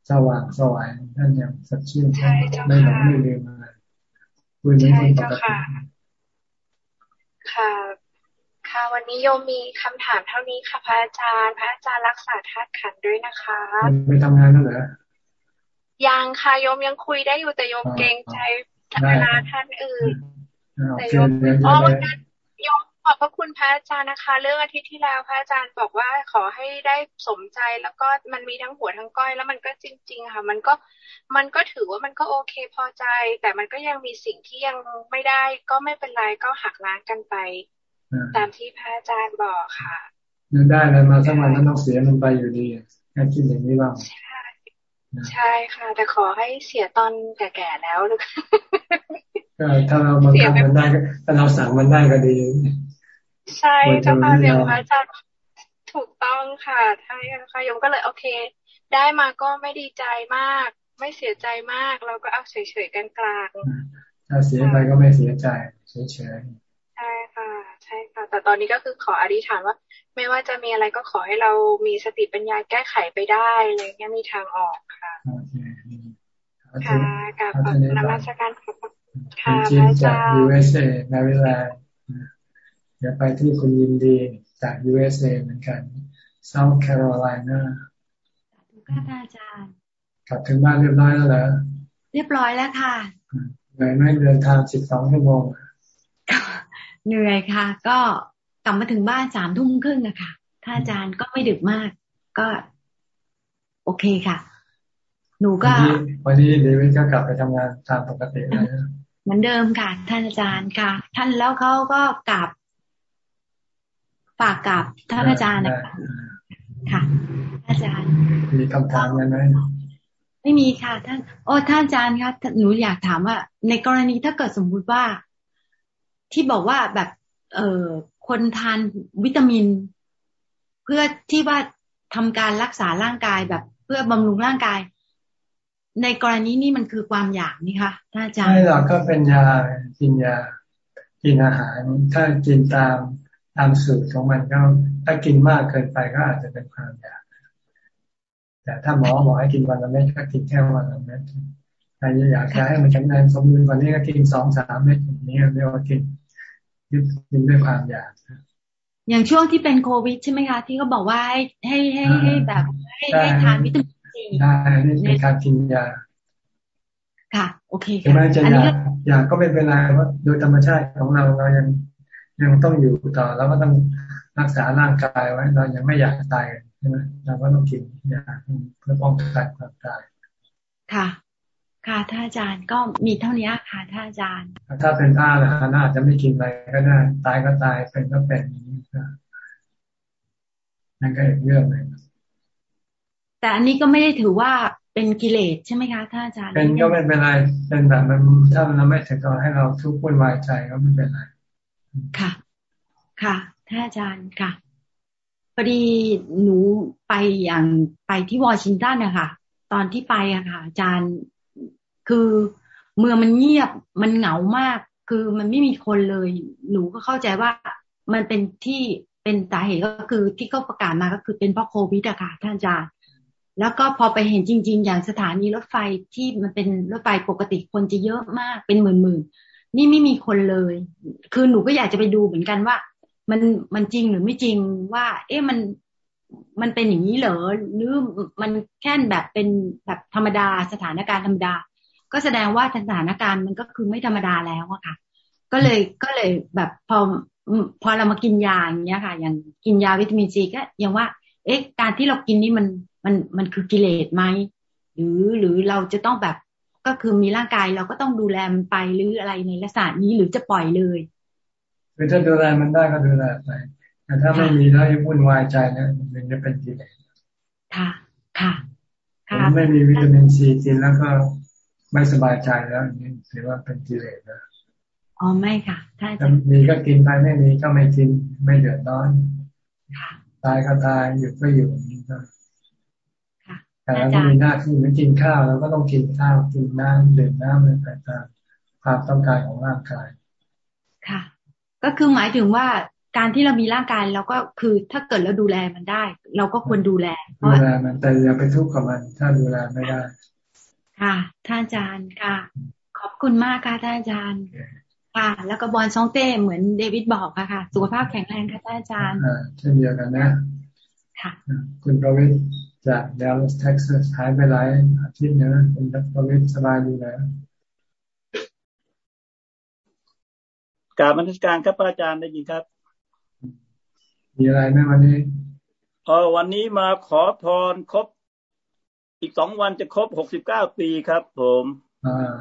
สว่างสวายท่านยังสดชื่นไม่หลงไม่ลืมอะไรคุยในคนปกติ
ค่ะ ค่ะ วันนี้โยมมีคำถามเท่านี้ค่ะพระอาจารย์ พระอาจารย์รักษาธาตุขันด้วยนะคะ
ไปทำงานแล้วเหรอ
ยังค่ะโยมยังคุยได้อยู่แต่โยมเกรงใจเวลาท่านอื่นแต่โยมอ๋อวันนั้นโยมขอบพระคุณพระอาจารย์นะคะ เรื่องอาทิตย์ที่แล้วพระอาจารย์บอกว่าขอให้ได้สมใจแล้วก็มันมีทั้งหัวทั้งก้อย แล้วมันก็จริง ๆ ค่ะ มันก็มันก็ถือว่ามันก็โอเคพอใจ แต่มันก็ยังมีสิ่งที่ยังไม่ได้ ก็ไม่เป็นไรก็หักล้างกันไป ตามที่พระอาจารย์บอกค่ะ
ได้เลยมาสักวันก็ต้องเสียมันไปอยู่ดีแค่คิดอย่างนี้บ้าง
ใช่ค่ะ แต่ขอให้เสียตอนแก่ๆแล้วหรือ
ก็ถ้าเราบังคับมันได้ถ้าเราสั่งมันได้ก็ดี
ใช่เจ้าค่ะเรียนพระอาจารย์ถูกต้องค่ะใช่ค่ะโยมก็เลยโอเค ได้มาก็ไม่ดีใจมาก ไม่เสียใจมาก เราก็เอาเฉยๆกันกลาง
ถ้าเสียไปก็ไม่เสียใจเฉย
ๆ ใช่ค่ะใช่ค่ะ แต่ตอนนี้ก็คือขออธิษฐานว่า ไม่ว่าจะมีอะไรก็ขอให้เรามีสติปัญญาแก้ไขไปได้อะไรเงี้ยมีทางออกค่ะค่ะกับนมัสการค่ะ
จีนจาก USA แมริแลนด์เดี๋ยวไปที่คุณยินดีจาก USA เหมือนกัน South Carolina
ค่ะอาจารย์
กลับถึงบ้านเรียบร้อยแล้วเหรอ
เรียบร้อยแล้วค่ะ
เหนื่อยไม่เดินทางสิบสองชั่วโมง
เหนื่อยค่ะ ก็กลับมาถึงบ้านสามทุ่มครึ่งนะคะถ้าอาจารย์ก็ไม่ดึกมาก ก็ โอเคค่ะ หนูก็
วันนี้เดวิดก็กลับไปทำงานตามปกติเลย
เหมือนเดิมค่ะ ท่านอาจารย์ค่ะ ท่านแล้วเขาก็กลับฝากกับท่านอาจารย์นะคะค่ะ อาจารย์
มีคำถามไหม
ไม่มีค่ะท่าน โอ้ท่านอาจารย์คะหนูอยากถามว่า ในกรณีถ้าเกิดสมมุติว่า ที่บอกว่าแบบ เอ่อคนทานวิตามิน เพื่อที่ว่าทำการรักษาร่างกายแบบเพื่อบำรุงร่างกาย ในกรณีนี้มันคือความอยากนี่คะท่านอาจารย์
ไม่หรอกก็เป็นยากินยากินอาหาร ถ้ากินตามตามสูตรของมันก็ถ้ากินมากเกินไปก็อาจจะเป็นความอยากแต่ถ้าหมอบอกให้กินวันละเม็ดก็กินแค่วันละเม็ดใครอยากจะให้มันแข็งแรงสมบูรณ์กว่านี้ก็กินสองสามเม็ดอย่างนี้เรียกว่ากิน ยึดกินด้วยความอยาก
อย่างช่วงที่เป็นโควิดใช่ไหมคะ ที่เขาบอกว่าให้ให้ให้ให้แบบให้ให้ทานวิตามิน
ได้นี่เป็นการกินยา
ค่ะ โอเค
ค่ะจะอยากอยากก็ไม่เป็นไรว่าโดยธรรมชาติของเราเรายังยังต้องอยู่ต่อแล้วก็ต้องรักษาร่างกายไว้ เรายังไม่อยากตายใช่ไหมเราก็ต้องกินยาเพื่อป้องกันความตาย
ค่ะ ค่ะท่านอาจารย์ก็มีเท่านี้ค่ะท่านอาจารย์
ถ้าเป็นผ้านะน่าจะไม่กินอะไรก็ได้ ตายก็ตายเป็นก็เป็นอย่างนี้นั่นก็อีกเรื่องหนึ่ง
แต่อันนี้ก็ไม่ได้ถือว่าเป็นกิเลสใช่ไหมคะท่านอาจารย์
เป็นก็ไม่เป็นไร เป็นแบบมันถ้ามันไม่ถึงตอนให้เราทุกข์วุ่นวายใจก็ไม่เป็นไร
ค่ะ ค่ะท่านอาจารย์ค่ะพอดีหนูไปอย่างไปที่วอชิงตันนะคะตอนที่ไปอะค่ะ อาจารย์ คือเมืองมันเงียบมันเหงามาก คือมันไม่มีคนเลย หนูก็เข้าใจว่ามันเป็นที่เป็นสาเหตุก็คือที่เขาประกาศมาก็คือเป็นเพราะโควิดอะค่ะท่านอาจารย์แล้วก็พอไปเห็นจริง ๆ อย่างสถานีรถไฟที่มันเป็นรถไฟปกติคนจะเยอะมากเป็นหมื่นๆนี่ไม่มีคนเลย คือหนูก็อยากจะไปดูเหมือนกันว่า มันมันจริงหรือไม่จริงว่า เอ๊ะมันมันเป็นอย่างนี้เหรอหรือมันแค่แบบเป็นแบบธรรมดาสถานการณ์ธรรมดา ก็แสดงว่าสถานการณ์มันก็คือไม่ธรรมดาแล้วอะค่ะ ก็เลยก็เลยแบบพอพอเรามากินยาอย่างเงี้ยค่ะ อย่างกินยาวิตามินซีก็ยังว่า เอ๊ะ การที่เรากินนี่มันมันมันคือกิเลสไหมหรือหรือเราจะต้องแบบก็คือมีร่างกายเราก็ต้องดูแลมันไปหรืออะไรในลักษณะนี้หรือจะปล่อยเลย
คือถ้าดูแลมันได้ก็ดูแลไปแต่ถ้าไม่มีแล้ววุ่นวายใจนะมันจะเป็นกิเลส
ค่ะค่ะ
ค่ะ ไม่มีวิตามินซีกินแล้วก็ ไม่สบายใจแล้วนี่ถือว่าเป็นกิเลสนะ
อ๋อไม่ค่ะ
ถ้ามีก็กินไปไม่มีก็ไม่กินไม่เดือดร้อนตายก็ตายหยุดก็อยู่นี้ก็แต่เราก็มีหน้าที่เหมือนกินข้าวเราก็ต้องกินข้าวกินน้ำดื่มน้ำอะไรต่างๆความต้องการของร่างกาย
ค่ะ ก็คือหมายถึงว่าการที่เรามีร่างกายเราก็คือถ้าเกิดเราดูแลมันได้ เราก็ควรดูแล
ดูแลมันแต่อย่าไปทุกข์กับมัน ถ้าดูแลไม่ได้
ค่ะ ท่านอาจารย์ค่ะ ขอบคุณมากค่ะท่านอาจารย์ ค่ะ แล้วก็บอลซองเต้เหมือนเดวิดบอกค่ะค่ะ สุขภาพแข็งแรงค่ะท่านอาจารย์
เช่นเดียวกันนะ
ค่ะ
คุณประวิทย์จากเดลัสเท็กซัสหายไปหลายอาทิตย์นะคุณประวิทย์สบายดีแล้ว
กราบมรดการครับอาจารย์ได้ยินครับ
มีอะไรไหมวันนี้
เออวันนี้มาขอพรครบ อีกสองวันจะครบหกสิบเก้าปีครับ ผม
อ่า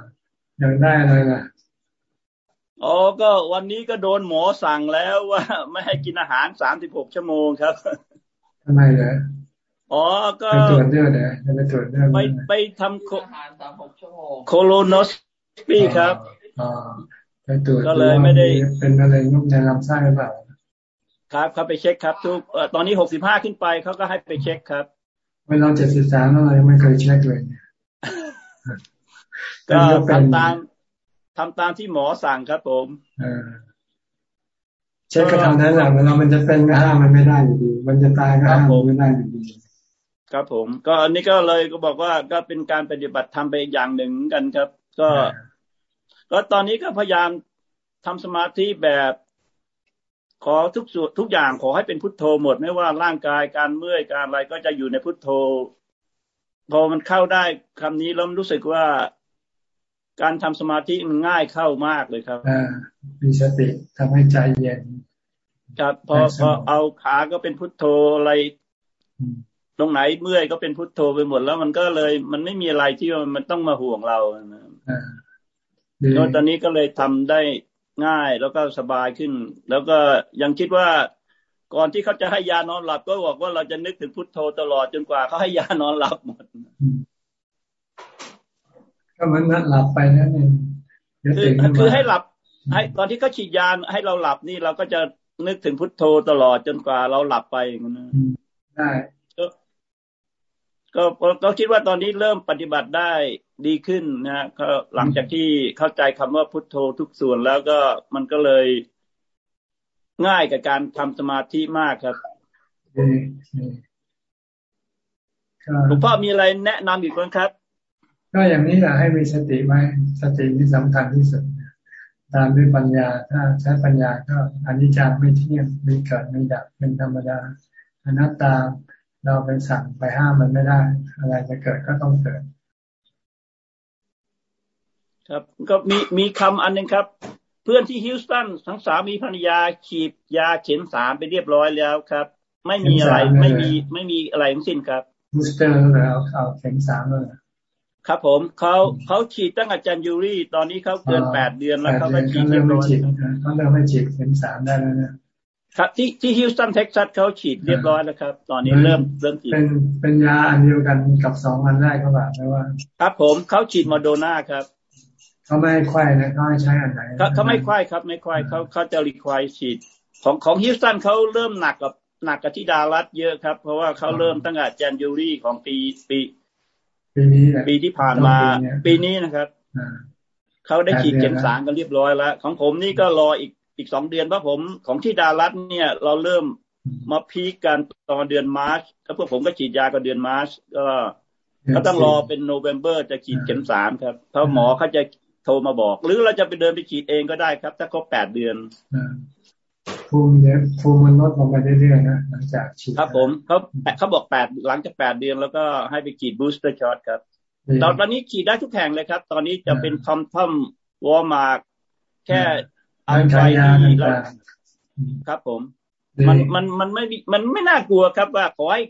อยากได้อะไรล่ะ
อ๋อก็วันนี้ก็โดนหมอสั่งแล้วว่า ไม่ให้กินอาหารสามสิบหกชั่วโมงครับ
ทำไมเหรอ
อ๋อก็
ไปตรวจเลือดเหรอไปตรวจเลือด
ไปไปทำโคโลนอสปีครับ
อ๋อไปตรวจก็เลยไม่ได้เป็นอะไรงุบในลำไส้หรือเปล่า
ครับเขาไปเช็คครับ ทุกตอนนี้หกสิบห้าขึ้นไปเขาก็ให้ไปเช็คครับ
เวลาเจ็ดสิบสามเรายังไม่เคยเช็คเลย
ก็ทำตามทำตามที่หมอสั่งครับผม
เช็คก็ทำนั้นแหละเวลามันจะเป็นก็ห้ามมันไม่ได้อยู่ดี มันจะตายก็ห้ามไม่ได้อยู่ดี
ครับผม ก็อันนี้ก็เลยก็บอกว่าก็เป็นการปฏิบัติทำไปอย่างหนึ่งกันครับ ก็ ก็ตอนนี้ก็พยายามทำสมาธิแบบ ขอทุกส่วนทุกอย่างขอให้เป็นพุทโธหมด ไม่ว่าร่างกายการเมื่อยการอะไรก็จะอยู่ในพุทโธ พอมันเข้าได้คำนี้แล้วรู้สึกว่าการทำสมาธิมันง่ายเข้ามากเลยครับ
มีสติทำให้ใจเย็น
ครับพอพอเอาขาก็เป็นพุทโธอะไร ตรงไหนเมื่อยก็เป็นพุทโธไปหมดแล้วมันก็เลย มันไม่มีอะไรที่มันต้องมาห่วงเรานะแล้วตอนนี้ก็เลยทำได้ ง่ายแล้วก็สบายขึ้น แล้วก็ยังคิดว่าก่อนที่เขาจะให้ยานอนหลับ ก็บอกว่าเราจะนึกถึงพุทโธตลอดจนกว่าเขาให้ยานอนหลับหมด
ก็มันนั่นหลับไปนั่นเอง
คือคือให้หลับ ให้ตอนที่เขาฉีดยาให้เราหลับนี่เราก็จะนึกถึงพุทโธตลอดจนกว่าเราหลับไปอย่างนั้น
ได้
ก็ก็คิดว่าตอนนี้เริ่มปฏิบัติได้ ดีขึ้นนะก็หลังจากที่เข้าใจคำว่าพุทโธทุกส่วนแล้วก็มันก็เลยง่ายกับการทำสมาธิมากครับหลวงพ่อมีอะไรแนะนำอีกไหมครับ
ก็อย่างนี้แหละให้มีสติไว้สตินี่สำคัญที่สุดตามด้วยปัญญาถ้าใช้ปัญญาก็อนิจจังไม่เที่ยงมีเกิดมีดับเป็นธรรมดาอนัตตาเราไปสั่งไปห้ามมันไม่ได้ อะไรจะเกิดก็ต้องเกิด
ครับก็มีมีคำอันหนึ่งครับ เพื่อนที่ฮิวสตันทั้งสามีภรรยาฉีดยาเข็มสามไปเรียบร้อยแล้วครับ ไม่มีอะไรไม่มีไม่มีอะไรทั้งสิ้นครับ
booster แล้วเอาเข็มสามเลย
ครับผมเขาเขาฉีดตั้งแต่ January ตอนนี้เขาเกินแปดเดือนแล้วเขาไปฉีดเรียบร้อย
เขาเริ่มไม่ฉีดเข็มสามได้แล้วนะครับ
ที่ที่ฮิวสตันเท็กซัสเขาฉีดเรียบร้อยแล้วครับ ตอนนี้เริ่มเริ่มฉีด
เป็นเป็นยาอันเดียวกันกับสองอันแรกเขาบอกไหมว่า
ครับผมเขาฉีดโมโดนาครับ
เขาไม่ควายนะเขาใช้อันไหน
เขาไม่ require ครับ ไม่ require เขาเขาจะ require ฉีด ของของฮิวสตันเขาเริ่มหนักกว่าหนักกว่าที่ดัลลัสเยอะครับ เพราะว่าเขาเริ่มตั้งแต่ January ของปีปี
ปีนี้
ปีที่ผ่านมา ปีนี้นะครับเขาได้ฉีดเข็มสามกันเรียบร้อยแล้ว ของผมนี่ก็รออีกอีกสองเดือนเพราะผมของที่ดารัตเนี่ย เราเริ่มมาพีกกันตอนเดือนมาร์ชแล้วพวกผมก็ฉีดยากันเดือนมาร์ชก็ก็ต้องรอเป็นโนเวมเบอร์จะฉีดเข็มสามครับเพราะหมอเขาจะ โทรมาบอก หรือเราจะไปเดินไปฉีดเองก็ได้ครับ ถ้าครบแปดเดือน
ภูมิเนี่ยภูมิมันลดลงไปเรื่อยๆนะหลังจากฉีด
ครับผมเขาเขาบอกแปดหลังจากแปดเดือนแล้วก็ให้ไปฉีด booster shot ครับตอนตอนนี้ฉีดได้ทุกแห่งเลยครับ ตอนนี้จะเป็น Tom Thumb Walmart แค่เอา ID แล้วครับผม มันมันมันไม่มันไม่น่ากลัวครับว่าขอให้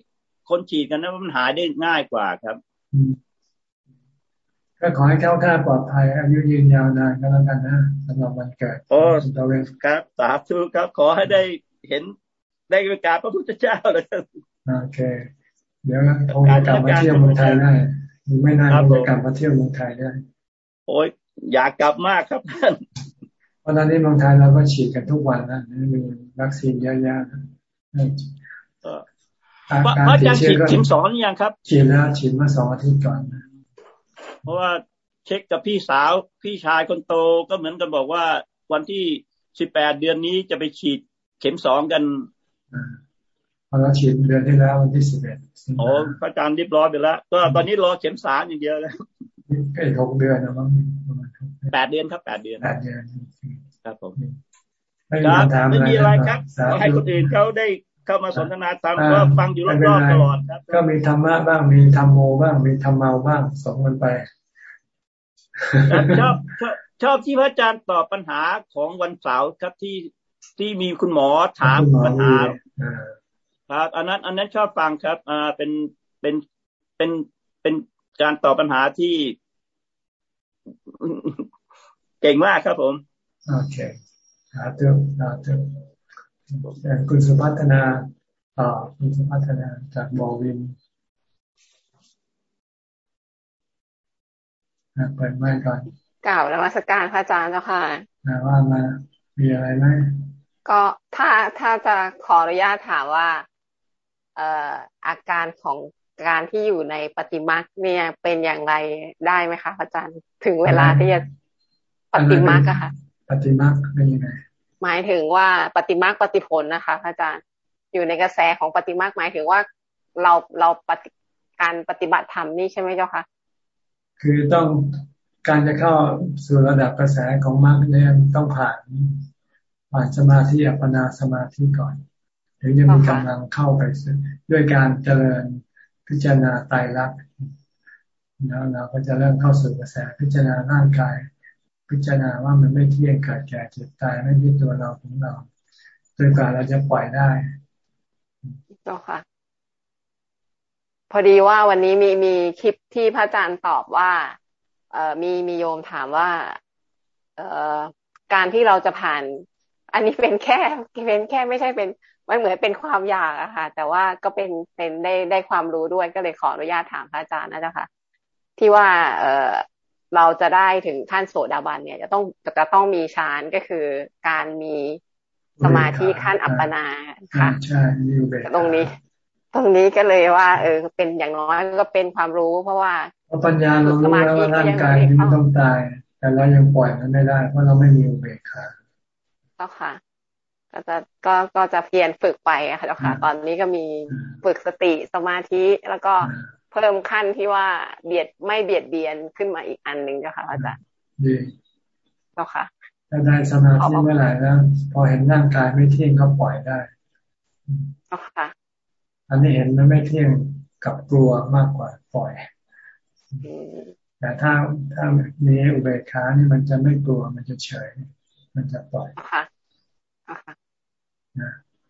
คนฉีดกันนะมันหายได้ง่ายกว่าครับ
ก็ขอให้แคล้วคลาดปลอดภัย อายุยืนยาวนานก็แล้วกันนะสำหรับวันเกิด
โอ้ครับสาธุครับ ขอให้ได้เห็นได้ไปกราบพระพุทธเจ้าเลย
โอเค เดี๋ยวคงจะกลับมาเที่ยวเมืองไทยได้ไม่นานคงจะกลับมาเที่ยวเมืองไทยได้
โอ้ยอยากกลับมากครับท่าน
ราะตอนนี้บางไทยเราก็ฉีดกันทุกวันนะมีวัคซีนเยอะแยะ
พระอาจารย์ฉีดเข็มสองหรือยังครับ
ฉีดแล้วฉีดมาสองอาทิตย์ก่อน
เพราะว่าเช็คกับพี่สาวพี่ชายคนโตก็เหมือนกันบอกว่าวันที่สิบแปดเดือนนี้จะไปฉีดเข็มสองกัน
พอเราฉีดเดือนที่แล้ววันที่สิบเอ็ด
โอ้พระอาจารย์รีบร้อยไปแล้ว ก็ตอนนี้รอเข็มสามอย่างเดียวแล้ว
ก็อีกหกเดือนนะมั้ง
แปดเดือนครับแปดเดือน
แปดเดือน
ครับผมครับไม่มีอะไรครับ ให้คนอื่นเขาได้ เข้ามาสนทนาธรรมก็ฟังอยู่รอบๆตลอดครับ
ก็มีธรรมะบ้างมีธรรมโมบ้างมีธรรมเมาบ้างสองกันไป
ชอบชอบที่พระอาจารย์ตอบปัญหาของวันเสาร์ครับที่ที่มีคุณหมอถามปัญหาครับอันนั้น อันนั้นชอบฟังครับอ่าเป็นเป็นเป็นเป็นการตอบปัญหาที่เก่งมากครับผม
โอเคสาธุสาธุ คุณสุพัฒนาต่อคุณสุพัฒนาจากบอวินเปิดไม้ก่อน
กล่าวนมัสการพระอาจารย์เจ้าค่ะ
ว่ามามีอะไรไหม
ก็ถ้าถ้าจะขออนุญาตถามว่า เอ่ออาการของการที่อยู่ในปฏิมาเนี่ยเป็นอย่างไรได้ไหมคะพระอาจารย์ถึงเวลาที่จะปฏิมาอะค่ะ
ปฏิมาเป็นยังไง
หมายถึงว่าปฏิมาปฏิผลนะคะ อาจารย์อยู่ในกระแสของปฏิมาหมายถึงว่าเราเราปฏิการปฏิบัติธรรมนี่ใช่ไหมเจ้าคะ
คือต้องการจะเข้าสู่ระดับกระแสของมรรคเนี่ยต้องผ่านผ่านสมาธิอัปปนาสมาธิก่อนถึงจะมีกำลังเข้าไปด้วยการเจริญพิจารณาไตรลักษณ์แล้วเราก็จะเริ่มเข้าสู่กระแสพิจารณาร่างกาย พิจารณาว่ามันไม่เที่ยงเกิดแก่เจ็บตายไม่ใช่ตัวเราของเราโดยการเราจะปล่อยได้
เจ้าค่ะ พอดีว่าวันนี้มีมีคลิปที่พระอาจารย์ตอบว่า เออมีมีโยมถามว่า เออการที่เราจะผ่าน อันนี้เป็นแค่เป็นแค่ไม่ใช่เป็นมันเหมือนเป็นความอยากอะค่ะ แต่ว่าก็เป็นเป็นได้ได้ความรู้ด้วยก็เลยขออนุญาตถามพระอาจารย์นะเจ้าค่ะ ที่ว่า เออ เราจะได้ถึงขั้นโสดาบันเนี่ยจะต้องจะต้องมีฌานก็คือการมีสมาธิขั้นอัปปนาค่ะ
ใช่
ตรงนี้ ตรงนี้ก็เลยว่า เออ เป็นอย่างน้อยก็เป็นความรู้ เพราะว่า
ปัญญาเรารู้แล้วว่าร่างกายนี้ต้องตาย แต่เรายังปล่อยมันไม่ได้เพราะเราไม่มีอุเบกขา
ก็ค่ะ ก็จะก็ก็จะเพียรฝึกไปค่ะเจ้าค่ะ ตอนนี้ก็มีฝึกสติสมาธิแล้วก็ เพิ่มขั้นที่ว่าเบียดไม่เบียดเบียนขึ้นมาอีกอันหนึ่งเจ้าค่ะอาจารย์
ดี
เจ้าค่ะ
ถ้าได้สมาธิเมื่อไหร่แล้วพอเห็นร่างกายไม่เที่ยงก็ปล่อยได้
เจ้าค่ะ
อันนี้เห็นมันไม่เที่ยงกับกลัวมากกว่าปล่อยแต่ถ้าถ้ามีอุเบกขานี่มันจะไม่กลัวมันจะเฉย มันจะปล่อย
ค่ะ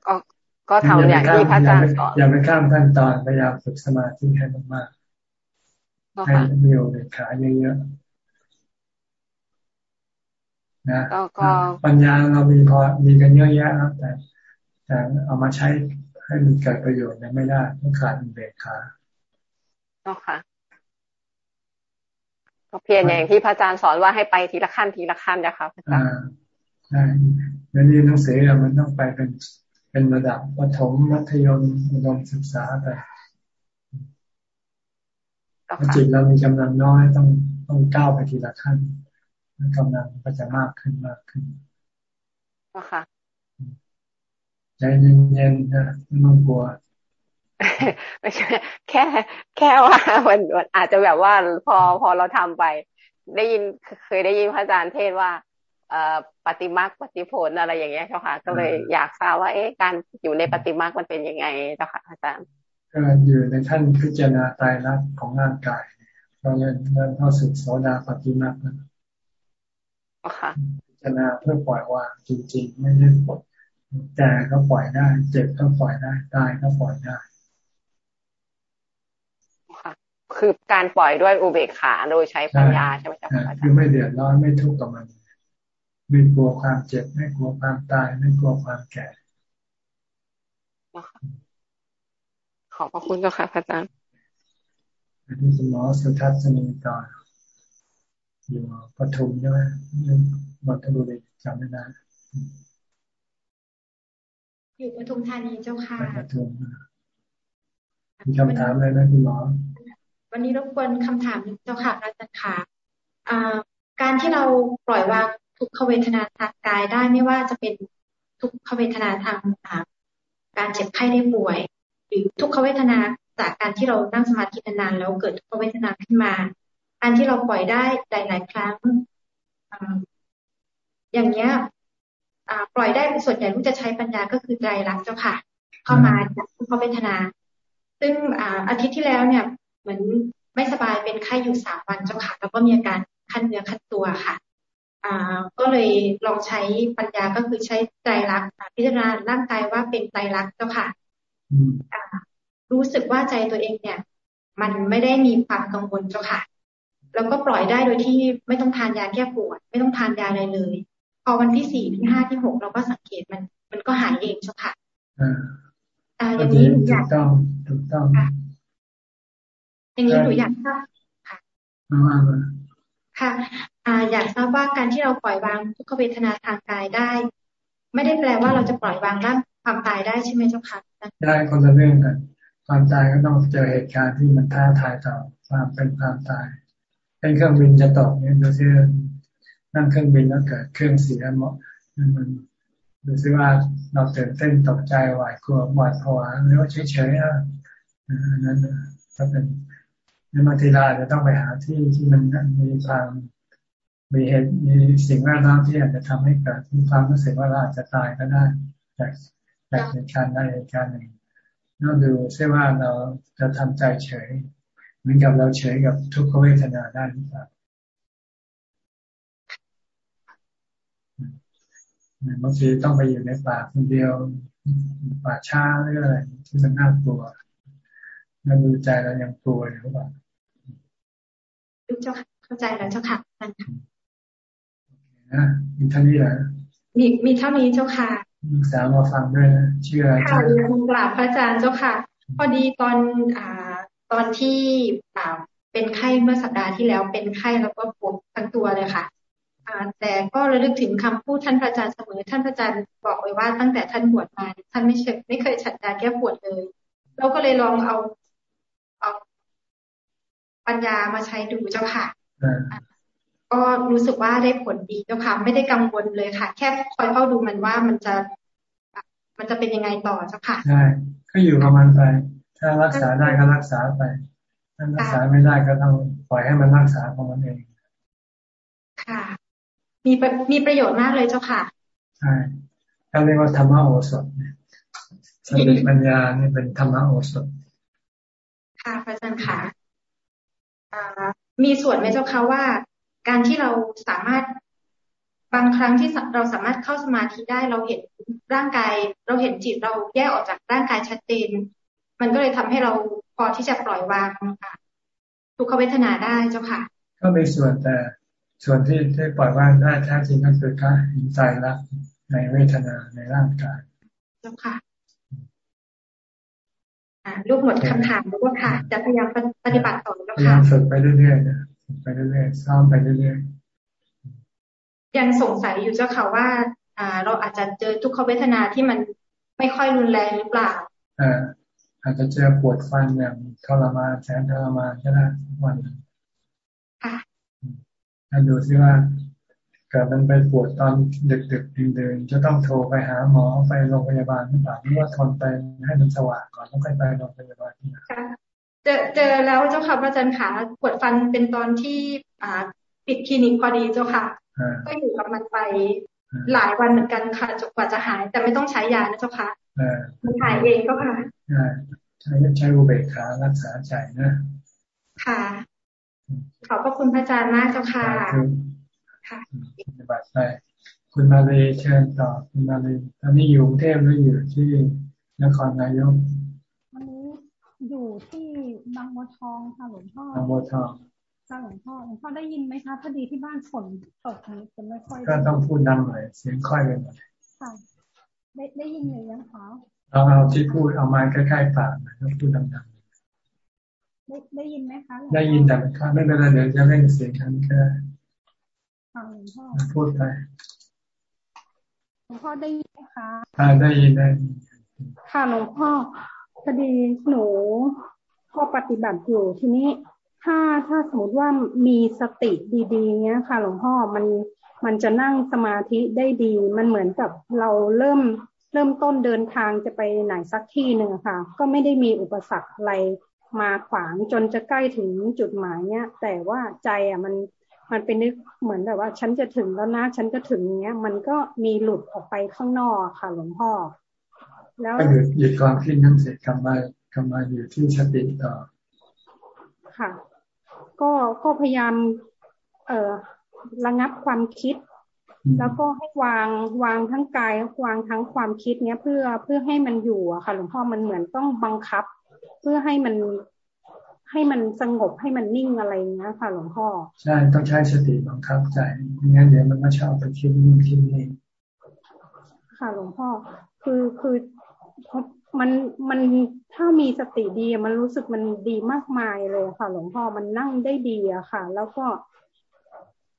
ก็ ก็ทำอย่างที่พระอาจารย์สอน
อย่าไปข้ามขั้นตอนพยายามฝึกสมาธิให้มากๆให้มีอุเบกขาเยอะๆนะปัญญาเรามีพอมีกันเยอะแยะครับแต่แต่เอามาใช้ให้มันเกิดประโยชน์ยังไม่ได้ต้องขาดอุเบกขา
ก็ค่ะก็เพียรอย่างที่พระอาจารย์สอนว่าให้ไปทีละขั้นทีละขั้นนะคะพระอาจารย์
ใช่แล้วนี่หนังสือมันต้องไปเป็น เป็นระดับประถมมัธยมอุดมศึกษาไปจิตเรามีกำลังน้อยต้องต้องก้าวไปทีละขั้นกำลังก็จะมากขึ้นมากขึ้น
ก็ค่ะ
ใจเย็นๆนะไม่ต้องกลัว
ไม่ใช่แค่แค่ว่ามันอาจจะแบบว่าพอพอเราทำไป ได้ยินเคยได้ยินพระอาจารย์เทศว่าเอ่อ ปฏิมาปฏิผลอะไรอย่างเงี้ยเจ้าค่ะ ก็เลยอยากทราบว่าเอ๊ะการอยู่ในปฏิมามันเป็นยังไงเจ้าค่ะอาจารย์
ก็อยู่ในท่านพิจารณาตายรักของร่างกายเราเริ่มเริ่มเข้าสู่โสดาปฏิมาแล้ว
ค่ะ
พิจารณาเพื่อปล่อยวางจริง ๆ ไม่ใช่ปลดแต่ก็ปล่อยได้ เจ็บก็ปล่อยได้ตายก็ปล่อยได้
คือการปล่อยด้วยอุเบกขาโดยใช้ปัญญาใช่ไหมจ๊ะ
คือไม่เดือดร้อนไม่ทุกข์กับมัน ไม่กลัวความเจ็บ ไม่กลัวความตาย ไม่กลัวความแก่
ขอบพระคุณเจ้าค่ะพระอาจารย์
อันนี้คุณหมอสุทัศนีต่ออยู่ปทุมใช่ไหมนนทบุรีจำไม่ได้
อยู่ปทุมธานีเจ้าค่ะ
ปทุมมีคำถามอะไรไหมคุณหมอ
วันนี้รบกวนคำถามเจ้าค่ะอาจารย์ค่ะการที่เราปล่อยวาง ทุกขเวทนาทางกายได้ไม่ว่าจะเป็น
ทุกขเวทนาทางการเจ็บไข้ได้ป่วย หรือทุกขเวทนาจากการที่เรานั่งสมาธินานๆแล้วเกิดทุกขเวทนาขึ้นมาการที่เราปล่อยได้หลาย ๆ ครั้งอย่างเนี้ยปล่อยได้ส่วนใหญ่ลูกจะใช้ปัญญาก็คือใจรักเจ้าค่ะ เข้ามาจากทุกขเวทนา ซึ่งอาทิตย์ที่แล้วเนี่ยเหมือนไม่สบายเป็นไข้อยู่สามวันเจ้าค่ะแล้วก็มีอาการคันเนื้อคันตัวค่ะ ก็เลยลองใช้ปัญญาก็คือใช้ใจรักพิจารณาร่างกายว่าเป็นใจรักเจ้าค่ะรู้สึกว่าใจตัวเองเนี่ย มันไม่ได้มีความกังวลเจ้าค่ะ แล้วก็ปล่อยได้โดยที่ไม่ต้องทานยาแก้ปวด ไม่ต้องทานยาอะไรเลย พอวันที่สี่ที่ห้าที่หกเราก็สังเกตมัน มันก็หายเองเจ้าค่ะอ่าอย่างนี้อยาก
ต้องถูกต้อง
อย่างนี้หนูอยากทราบค่ะค่ะ ออยากทราบว่าการที่เราปล่อยวางทุกขเวทนาทางกายได้ ไม่ได้แปลว่าเราจะปล่อยวางร่างความตายได้ใช่ไหมเจ้าค่ะ
ได้คนละเรื่องกัน ความตายก็ต้องเจอเหตุการณ์ที่มันท้าทายต่อความเป็นความตายเป็นเครื่องบินจะตกเนี่ยดูซินั่งเครื่องบินแล้วเกิดเครื่องเสียหมดมันดูซิว่าเราตื่นเต้นตกใจหวาดกลัวหวาดผวาหรือว่าเฉยๆอะนั้นถ้าเป็นในบางทีเราอาจจะต้องไปหาที่ที่มันมีความ มีเหตุมีสิ่งแวดล้อมที่อาจจะทำให้เกิดมีความรู้สึกว่าเราอาจจะตายก็ได้จากจากเหตุการณ์ใดเหตุการณ์หนึ่งเราดูใช่ว่าเราจะทำใจเฉย เหมือนกับเราเฉยกับทุกขเวทนาได้หรือเปล่าบางทีต้องไปอยู่ในป่าคนเดียวป่าช้าหรืออะไรที่มันน่ากลัวแล้วดูใจเรายังกลัวอยู่หรือเปล่า
เจ้าค่ะเข้าใจแล้วเจ้าค่ะนั่นค่ะ
นะมีเท่านี้เหรอ
มีมีเท่านี้เจ้าค่ะ
ลูกสาวมาฟังด้วยนะเชื่อ
ค่ะเรียนกราบพระอาจารย์เจ้าค่ะ พอดีตอนอ่าตอนที่อ่าเป็นไข้เมื่อสัปดาห์ที่แล้วเป็นไข้แล้วก็ปวดทั้งตัวเลยค่ะอ่าแต่ก็ระลึกถึงคำพูดท่านพระอาจารย์เสมอ ท่านพระอาจารย์บอกไว้ว่าตั้งแต่ท่านบวชมาท่านไม่เคยไม่เคยฉันยาแก้ปวดเลย เราก็เลยลองเอาเอาปัญญามาใช้ดูเจ้าค่ะ ก็รู้สึกว่าได้ผลดีเจ้าค่ะ ไม่ได้กังวลเลยค่ะ แค่คอยเฝ้าดูมันว่ามันจะ มันจะเป็นยังไงต่อเจ้าค่ะ
ใช่ก็อยู่กับมันไป ถ้ารักษาได้ก็รักษาไปถ้ารักษาไม่ได้ก็ต้องปล่อยให้มันรักษาของมันเอง
ค่ะ มีมีประโยชน์มากเลยเจ้าค่ะ
ใช่เขาเรียกว่าธรรมโอสถสติปัญญานี่เป็นธรรมโอสถ
ค่ะพระอาจารย์ค่ะมีส่วนไหมเจ้าคะว่า การที่เราสามารถบางครั้งที่เราสามารถเข้าสมาธิได้เราเห็นร่างกาย เราเห็นจิตเราแยกออกจากร่างกายชัดเจน มันก็เลยทำให้เราพอที่จะปล่อยวางค่ะทุกขเวทนาได้เจ้าค่ะ
ก็มีส่วนแต่ส่วนที่ที่ปล่อยวางได้แท้จริงก็คือการเห็นใจรักในเวทนาในร่างกาย
เจ้าค่ะลูกหมดคำถามแล้วค่ะ จะพยายามปฏิบัติต่อแล้วค่ะพยายาม
ฝึกไปเรื่อยๆนะฝึก ไปเรื่อยๆซ้อมไปเรื่อย
ๆยังสงสัยอยู่เจ้าค่ะว่าอ่า เราอาจจะเจอทุกขเวทนาที่มันไม่ค่อยรุนแรงหรือเปล่า
อ่าอาจจะเจอปวดฟันอย่างทรมานแสนทรมานก็ได้วันค่ะถ้าดูซิว่าเกิดมันไปปวดตอนดึกดึกเดินๆจะต้องโทรไปหาหมอไปโรงพยาบาลหรือเปล่าหรือว่าทนไปให้มันสว่างก่อนแล้วค่อยไปโรงพยาบาล
ค่ะ เจอเจอแล้วเจ้าค่ะพระอาจารย์ขาปวดฟันเป็นตอนที่อ่าปิดคลินิกพอดีเจ้าค่ะ ก็อยู่กับมันไปหลายวันเหมือนกันค่ะจนกว่าจะหาย แต่ไม่ต้องใช้ยานะเจ้าค่ะมันหายเองก็ค่ะ
ใช้ใช้อุเบกขารักษาใจนะ
ค่ะ ขอบพระคุณพระอาจารย์มากเจ้าค่ะ
ค่ะปฏิบัติไปคุณมาเลยเชิญต่อคุณมาเลยตอนนี้อยู่กรุงเทพหรืออยู่ที่นครนายก
วันนี้ อยู่ที่บางบัวทองค่ะหลวงพ่อบา
งบัวทอง
ค่ะหลวงพ่อหลวงพ่อได้ยินไหมคะพอดีที่บ้านฝนตกจะไม่ค่อย
ก็ต้องพูดดังหน่อยเสียงค่อยไปหน่อย
ค่ะได้ได้ยินหรือยังคะ
เอาเอาที่พูดเอาไม้ใกล้ๆปากนะต้องพูดดัง
ๆได้ได้ยินไหมคะ
ได้ยินแต่ไม่เป็นไรเดี๋ยวจะเล่นเสียงทันก็ได้พูดไป
หลวงพ่อได้ยินไหมคะ
ได้ยินได้
ค่ะหลวงพ่อ พอดีหนูก็ปฏิบัติอยู่ทีนี้ ถ้าถ้าสมมติว่ามีสติดีๆเนี้ยค่ะ หลวงพ่อมันมันจะนั่งสมาธิได้ดี มันเหมือนกับเราเริ่มเริ่มต้นเดินทางจะไปไหนสักที่หนึ่งค่ะ ก็ไม่ได้มีอุปสรรคอะไรมาขวางจนจะใกล้ถึงจุดหมายเนี้ยแต่ว่าใจอะมันมันเป็นนึกเหมือนแบบว่า ฉันจะถึงแล้วนะ ฉันก็ถึงเนี้ย มันก็มีหลุดออกไปข้างนอกค่ะ หลวงพ่อ
แล้วหยุดหยุดความคิดนั้นเสร็จกลับมากลับมาอยู่ที่สติต่อ
ค่ะ ก็ก็พยายาม เอ่อระงับความคิด แล้วก็ให้วางวางทั้งกายวางทั้งความคิดเนี้ยเพื่อเพื่อให้มันอยู่อะค่ะหลวงพ่อมันเหมือนต้องบังคับ เพื่อให้มันให้มันสงบให้มันนิ่งอะไรเงี้ยค่ะหลวงพ่อ
ใช่ต้องใช้สติบังคับใจไม่งั้นเดี๋ยวมันก็ชอบไปคิดนู่นคิดนี่
ค่ะหลวงพ่อคือคือ มันมันถ้ามีสติดีมันรู้สึกมันดีมากมายเลยค่ะ หลวงพ่อมันนั่งได้ดีอะค่ะ แล้วก็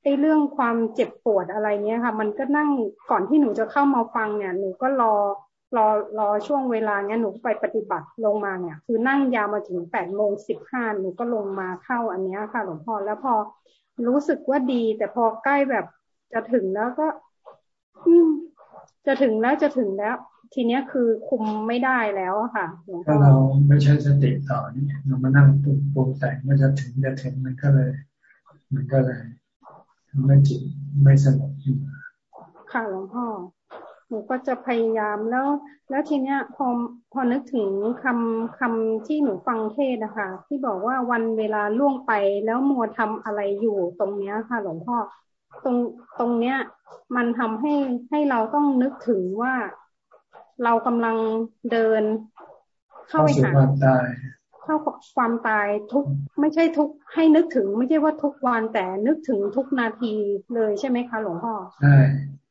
ไอ้เรื่องความเจ็บปวดอะไรเนี้ยค่ะ มันก็นั่งก่อนที่หนูจะเข้ามาฟังเนี่ย หนูก็รอรอรอช่วงเวลาเนี้ยหนูไปปฏิบัติลงมาเนี่ย คือนั่งยาวมาถึงแปดโมงสิบห้าหนูก็ลงมาเข้าอันเนี้ยค่ะ หลวงพ่อแล้วพอรู้สึกว่าดี แต่พอใกล้แบบจะถึงแล้วก็ อืมจะถึงแล้วจะถึงแล้ว ทีเนี้ยคือคุมไม่ได้แล้วค่ะหลวงพ่
อเราไม่ใช่สติต่อนี่เรามานั่งปุงปรุงแต่งว่าจะถึงจะถึงมันก็เลย มันก็เลยทำให้จิตไม่สงบ
ค่ะหลวงพ่อหนูก็จะพยายามแล้ว แล้วทีเนี้ยพอพอนึกถึงคำคำที่หนูฟังเทศนะคะที่บอกว่าวันเวลาล่วงไปแล้วมัวทำอะไรอยู่ตรงเนี้ยค่ะ หลวงพ่อตรงตรงเนี้ย มันทำให้ให้เราต้องนึกถึงว่า เรากำลังเดิน
เข้าไปหาความตาย
เข้าความตายทุกไม่ใช่ทุกให้นึกถึง ไม่ใช่ว่าทุกวันแต่นึกถึงทุกนาทีเลยใช่ไหมคะหลวงพ่อ
ใช่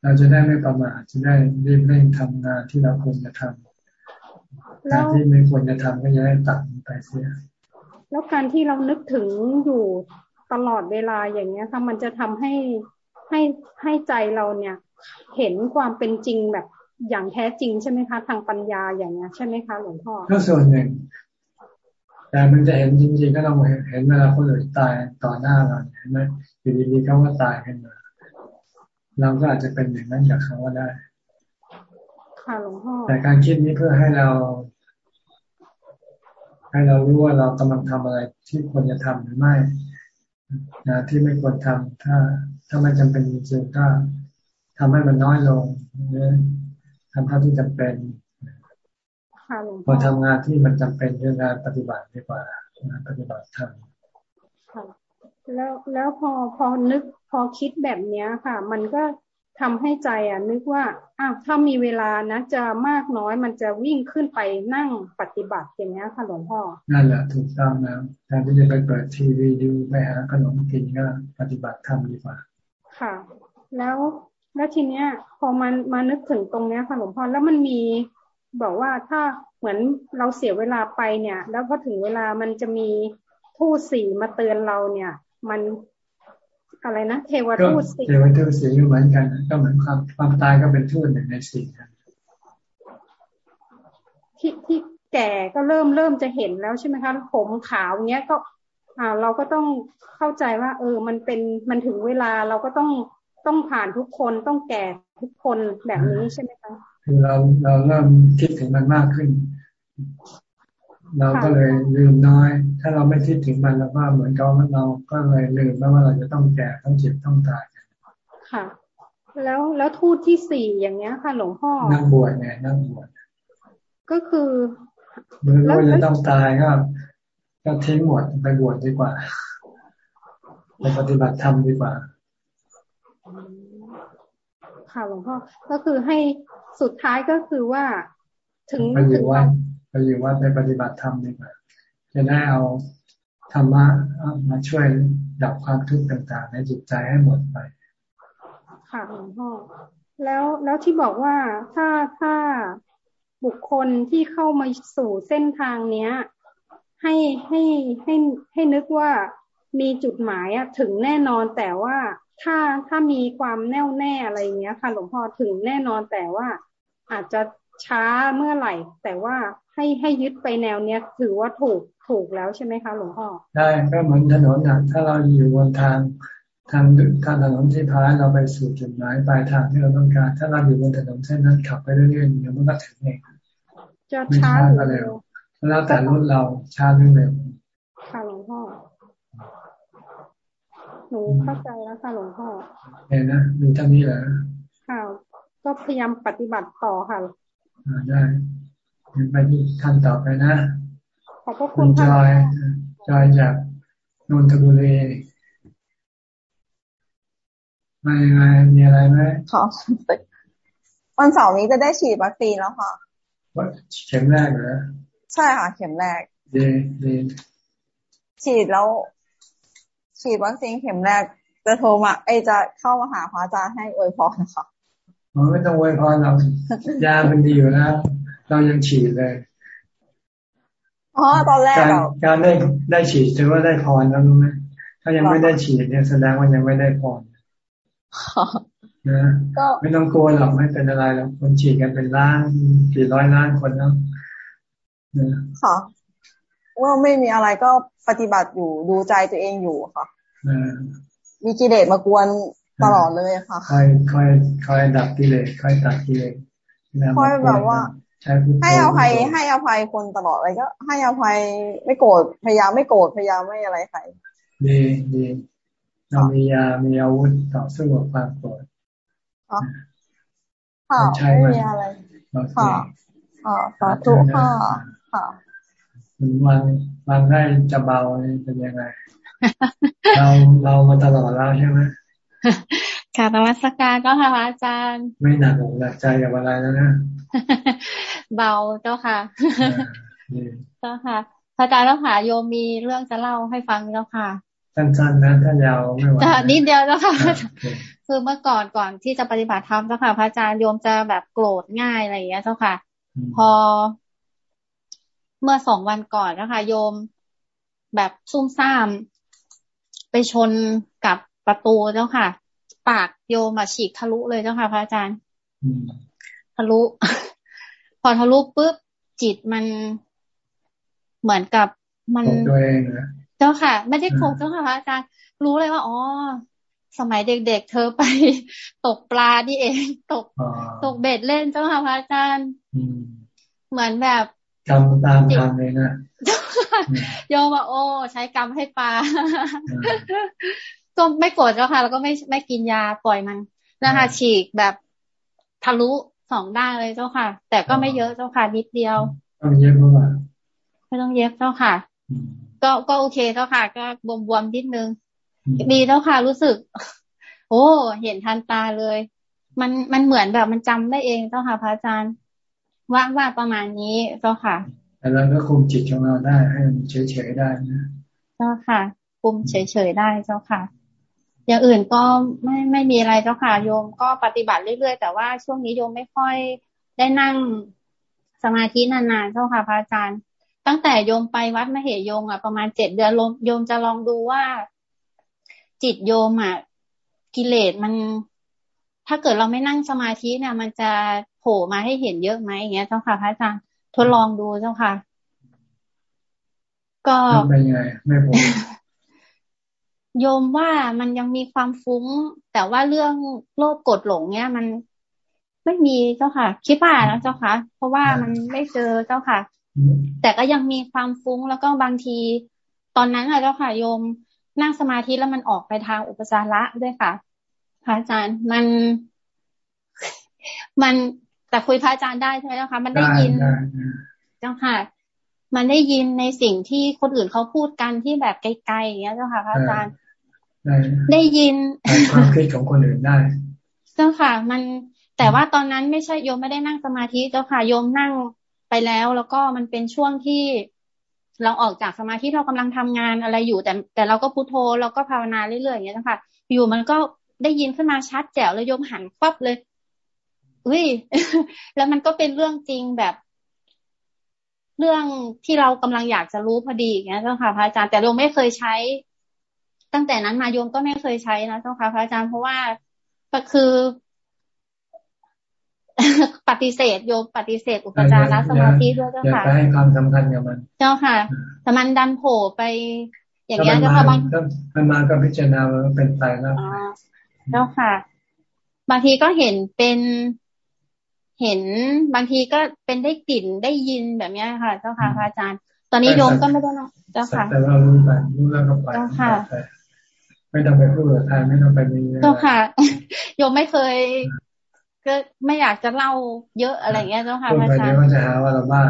เราจะได้ไม่ประมาทจะได้รีบเร่งทำงานที่เราควรจะทำงานที่ไม่ควรจะทำก็จะได้ตัดไปเสีย
แล้วการที่เรานึกถึงอยู่ตลอดเวลาอย่างเงี้ยค่ะมันจะทำให้ให้ให้ใจเราเนี่ย เห็นความเป็นจริงแบบ อย่างแท้จริงใช่ไหมคะ ทางปัญญาอย่างเงี้ยใช่ไหมคะหลวงพ่อ
ก็ส่วนหนึ่ง แต่มันจะเห็นจริงๆก็ต้องเห็นเวลาคนอื่นตายต่อหน้าเราเห็นไหมอยู่ดีๆเขาก็ตายกันมาเราก็อาจจะเป็นอย่างนั้นจากเขาก็ได้
ค่ะหลวงพ่อ
แต่การคิดนี้เพื่อให้เรา ให้เรารู้ว่าเรากำลังทำอะไรที่ควรจะทำหรือไม่นะที่ไม่ควรทำถ้า ถ้าไม่จำเป็นจริงๆก็ทำให้มันน้อยลงหรือ ทำเท่าที่จำเป็นพอทำงานที่มันจำเป็นเรื่องงานปฏิบัติดีกว่างานปฏิบัติทำ
แล้วแล้วพอพอนึกพอคิดแบบเนี้ยค่ะ มันก็ทำให้ใจอะ นึกว่าอ้าวถ้ามีเวลานะจะมากน้อยมันจะวิ่งขึ้นไปนั่งปฏิบัติอย่างเงี้ยค่ะหลวงพ่อ
นั่นแหละถูกต้องนะแทนที่จะไปเปิดทีวีดูไปหาขนมกินก็ปฏิบัติทำดีกว่า
ค่ะ แล้ว แล้วทีเนี้ย พอมันมานึกถึงตรงเนี้ยค่ะหลวงพ่อแล้วมันมีบอกว่าถ้าเหมือนเราเสียเวลาไปเนี่ย แล้วพอถึงเวลามันจะมีทูตสีมาเตือนเราเนี่ย มันอะไรนะเทวทูตสี
เทวทูตสีเหมือนกัน ก็เหมือนความความตายก็เป็นทูตหนึ่งในสี่กัน
ที่ที่แก่ก็เริ่มเริ่มจะเห็นแล้วใช่ไหมคะผมขาวเนี้ยก็ อ่า เราก็ต้องเข้าใจว่า เออ มันเป็นมันถึงเวลาเราก็ต้อง ต้องผ่านทุกคนต้องแก่ทุกคนแบบนี้ใช่ไหมคะ
คือเราเราเริ่มคิดถึงมันมากขึ้น เราก็เลยลืมน้อย ถ้าเราไม่คิดถึงมันแล้วก็เหมือนกับเราก็เลยลืมว่าเราจะต้องแก่ต้องเจ็บต้องตาย
ค่ะ แล้วแล้วทูตที่สี่อย่างเงี้ยค่ะ หลวงพ่อ
นั่งบวชไงนั่งบวช
ก็คือ
เมื่อรู้จะต้องตายก็ก็ทิ้งหมดไปบวชดีกว่าไปปฏิบัติธรรมดีกว่า
ค่ะหลวงพ่อก็คือให้สุดท้ายก็คือว่า ถึง
ไปอยู่วัดไปอยู่วัดไปปฏิบัติธรรมดีกว่าจะได้เอาธรรมะมาช่วยดับความทุกข์ต่างๆ ในจิตใจให้หมดไป
ค่ะหลวงพ่อแล้วแล้วที่บอกว่าถ้าถ้าบุคคลที่เข้ามาสู่เส้นทางเนี้ย ให้ให้ให้ให้นึกว่ามีจุดหมายอะถึงแน่นอนแต่ว่า ถ้าถ้ามีความแน่วแน่อะไรเงี้ยค่ะหลวงพ่อถึงแน่นอนแต่ว่าอาจจะช้าเมื่อไหร่ แต่ว่าให้ให้ยึดไปแนวเนี้ยถือว่าถูกถูกแล้วใช่ไหมคะหลวงพ่อ
ได้ก็เหมือนถนนนะถ้าเราอยู่บนทางทางทางถนนที่พาเราไปสู่จุดหมายปลายทางที่เราต้องการ ถ้าเราอยู่บนถนนเส้นนั้นขับไปเรื่อยๆเดี๋ยวมันก็ถึงเอง
จะช้า
หรือเร็วแล้วแต่รถเราช้าหรือเร็ว
ค่ะหลวงพ่อ หนูเข้าใจแล้วค่ะหลวงพ่อ
เห็นนะมีเท่านี้เหรอ
ค่ะก็พยายามปฏิบัติต่อค่ะ
ได้ไปที่ท่านต่อไปนะ
ขอบพระคุณ
จอยจอยจากนนทบุรีมายังไงมีอะไรไหม
ขอวันเสาร์นี้จะได้ฉีดวัคซีนแล้วค่ะ
ว่าเข็มแรกเหรอ
ใช่ค่ะ เข็มแรก
ดีดี
ฉีดแล้ว ฉีดวัคซีนเข็มแรกจะโทรมาไอจะเข้ามาหาพระอาจารย์ให้อวยพรค่ะ
ไม่ต้องอวยพรเรายามันดีอยู่แล้วเรายังฉีดเลย
อ๋อตอนแรก
การการได้ได้ฉีดถือว่าได้พรแล้วรู้ไหมถ้ายังไม่ได้ฉีดเนี่ยแสดงว่ายังไม่ได้พรนะไม่ต้องกลัวหรอกไม่เป็นอะไรหรอกคนฉีดกันเป็นล้านกี่ร้อยล้านคนแล้ว
ค่ะว่าไม่มีอะไรก็ปฏิบัติอยู่ดูใจตัวเองอยู่ค่ะ มีกิเลสมากวนตลอดเลยค่ะ
คอยคอยคอยดับกิเลสคอยตัดกิเลส
คอยแบบว่าให้อภัยให้อภัยคนตลอดอะไรก็ ให้อภัยไม่โกรธพยายามไม่โกรธพยายามไม่อะไรใคร
ดีดีเรามียามีอาวุธต่อสู้กับความโกรธ
ค่ะไม่มีอะไรค่ะค่ะสาธุค่ะค่ะ
วันวันได้จะเบาเป็นยังไง เราเรามาตลอดแล้วใช่ไหม
ค่ะธรรมสการก็ค่ะอาจารย์
ไม่หนักอกหนักใจกับอะไรแล้วนะ
เบาเจ้าค่ะเจ้าค่ะพระอาจารย์แล้วค่ะโยมมีเรื่องจะเล่าให้ฟังแล้วค่ะ
สั้นๆนะถ้ายาวไม่ไหว
นิดเดียวแล้วค่ะคือเมื่อก่อนก่อนที่จะปฏิบัติธรรมเจ้าค่ะพระอาจารย์โยมจะแบบโกรธง่ายอะไรอย่างเงี้ยเจ้าค่ะ พอ เมื่อสองวันก่อนนะคะโยมแบบซุ่มซ่าม ไปชนกับประตูเจ้าค่ะ ปากโยมมาฉีกทะลุเลยเจ้าค่ะพระอาจารย์ทะลุ พอทะลุปุ๊บจิตมันเหมือนกับมัน
ตัวเองนะ
เจ้าค่ะ ไม่ได้โกงเจ้าค่ะพระอาจารย์ รู้เลยว่าอ๋อสมัยเด็กๆ เธอไปตกปลาที่เอง ตก ตกเบ็ดเล่นเจ้าค่ะพระอาจารย์ เหมือนแบบ
กรรมตามทางเลยนะ
โยมว่าโอ้ใช้กรรมให้ปลาก็ไม่โกรธเจ้าค่ะ แล้วก็ไม่ไม่กินยาปล่อยมันนะคะฉีกแบบทะลุสองด้านเลยเจ้าค่ะ แต่ก็ไม่เยอะเจ้าค่ะนิดเดียว
ต้องเย็บเมื่อ
ไม่ต้องเย็บเจ้าค่ะ ก็ก็โอเคเจ้าค่ะ ก็บวมบวมนิดนึง ดีเจ้าค่ะรู้สึก โอ้ เห็นทันตาเลย มันมันเหมือนแบบมันจำได้เองเจ้าค่ะพระอาจารย์ ว่าว่าประมาณนี้เจ้าค่ะ
แต่เราก็คุมจิตของเราได้ให้มันเฉยๆได้นะ
เจ้าค่ะ คุมเฉยๆได้เจ้าค่ะ อย่างอื่นก็ไม่ไม่มีอะไรเจ้าค่ะ โยมก็ปฏิบัติเรื่อยๆ แต่ว่าช่วงนี้โยมไม่ค่อยได้นั่งสมาธินานๆเจ้าค่ะพระอาจารย์ ตั้งแต่โยมไปวัดมเหยงอะประมาณเจ็ดเดือนโยมจะลองดูว่า จิตโยมอะกิเลสมัน ถ้าเกิดเราไม่นั่งสมาธิเนี่ย มันจะโผ ล่มาให้เห็นเยอะไหมอย่างเงี้ยเจ้าค่ะพระอาจารย์ทดลองดูเจ้าค่ะ ก็
เป็นไงไม่ผม
โยมว่ามันยังมีความฟุ้ง แต่ว่าเรื่องโลภกดหลงเนี้ยมันไม่มีเจ้าค่ะ คิดว่านะเจ้าค่ะ เพราะว่ามันไม่เจอเจ้าค่ะ แต่ก็ยังมีความฟุ้งแล้วก็บางที ตอนนั้นอะเจ้าค่ะ โยมนั่งสมาธิแล้วมันออกไปทางอุปจาระด้วยค่ะพระอาจารย์มันมัน แต่คุยพระอาจารย์ได้ใช่ไหมเจ้าค่ะมันได้ยินเจ้าค่ะ มันได้ยินในสิ่งที่คนอื่นเขาพูดกันที่แบบไกลๆอย่างเงี้ยเจ้าค่ะพระอาจารย์ได้ยิน
ความคิดของคนอื่นได้
เจ้าค่ะ มันแต่ว่าตอนนั้นไม่ใช่โยมไม่ได้นั่งสมาธิเจ้าค่ะโยมนั่งไปแล้ว แล้วก็มันเป็นช่วงที่เราออกจากสมาธิเรากำลังทำงานอะไรอยู่ แต่แต่เราก็พุโทโธเราก็ภาวนาเรื่อยๆอย่างเงี้ยนะคะอยู่มันก็ได้ยินขึ้นมาชัดแจ๋วแล้วโยมหันปั๊บเลย อุ้ยแล้วมันก็เป็นเรื่องจริงแบบ เรื่องที่เรากำลังอยากจะรู้พอดีอย่างเงี้ยเจ้าค่ะพระอาจารย์แต่โยมไม่เคยใช้ ตั้งแต่นั้นมาโยมก็ไม่เคยใช้นะเจ้าค่ะพระอาจารย์เพราะว่าก็คือปฏิเสธโยมปฏิเสธอุปจารสมาธิด้วยเจ้าค่ะ
อย่าไปให้ความสำคัญกับมัน
เจ้าค่ะ แต่มันดันโผล่ไป อย่างเงี้ยเจ้าค่ะบาง
มันมาก็พิจารณาว่าเป็นตายแล้ว
เจ้าค่ะ บางทีก็เห็นเป็น เห็นบางทีก็เป็นได้กลิ่นได้ยินแบบนี้ค่ะ เจ้าค่ะพระอาจารย์ ตอนนี้โยมก็ไม่ได้นะเจ้าค่ะ
แต่เรารู้ไปรู้แล้วก็ไป
เจ้าค่ะ
ไม่ต้องไปพูดกับใครไม่ต้องไปมี
เจ้าค่ะโยมไม่เคย ก็ไม่อยากจะเล่าเยอะอะไรเงี้ยเจ้าค่ะพระอาจารย์เดี๋
ยวจะหาว่าเราบ้า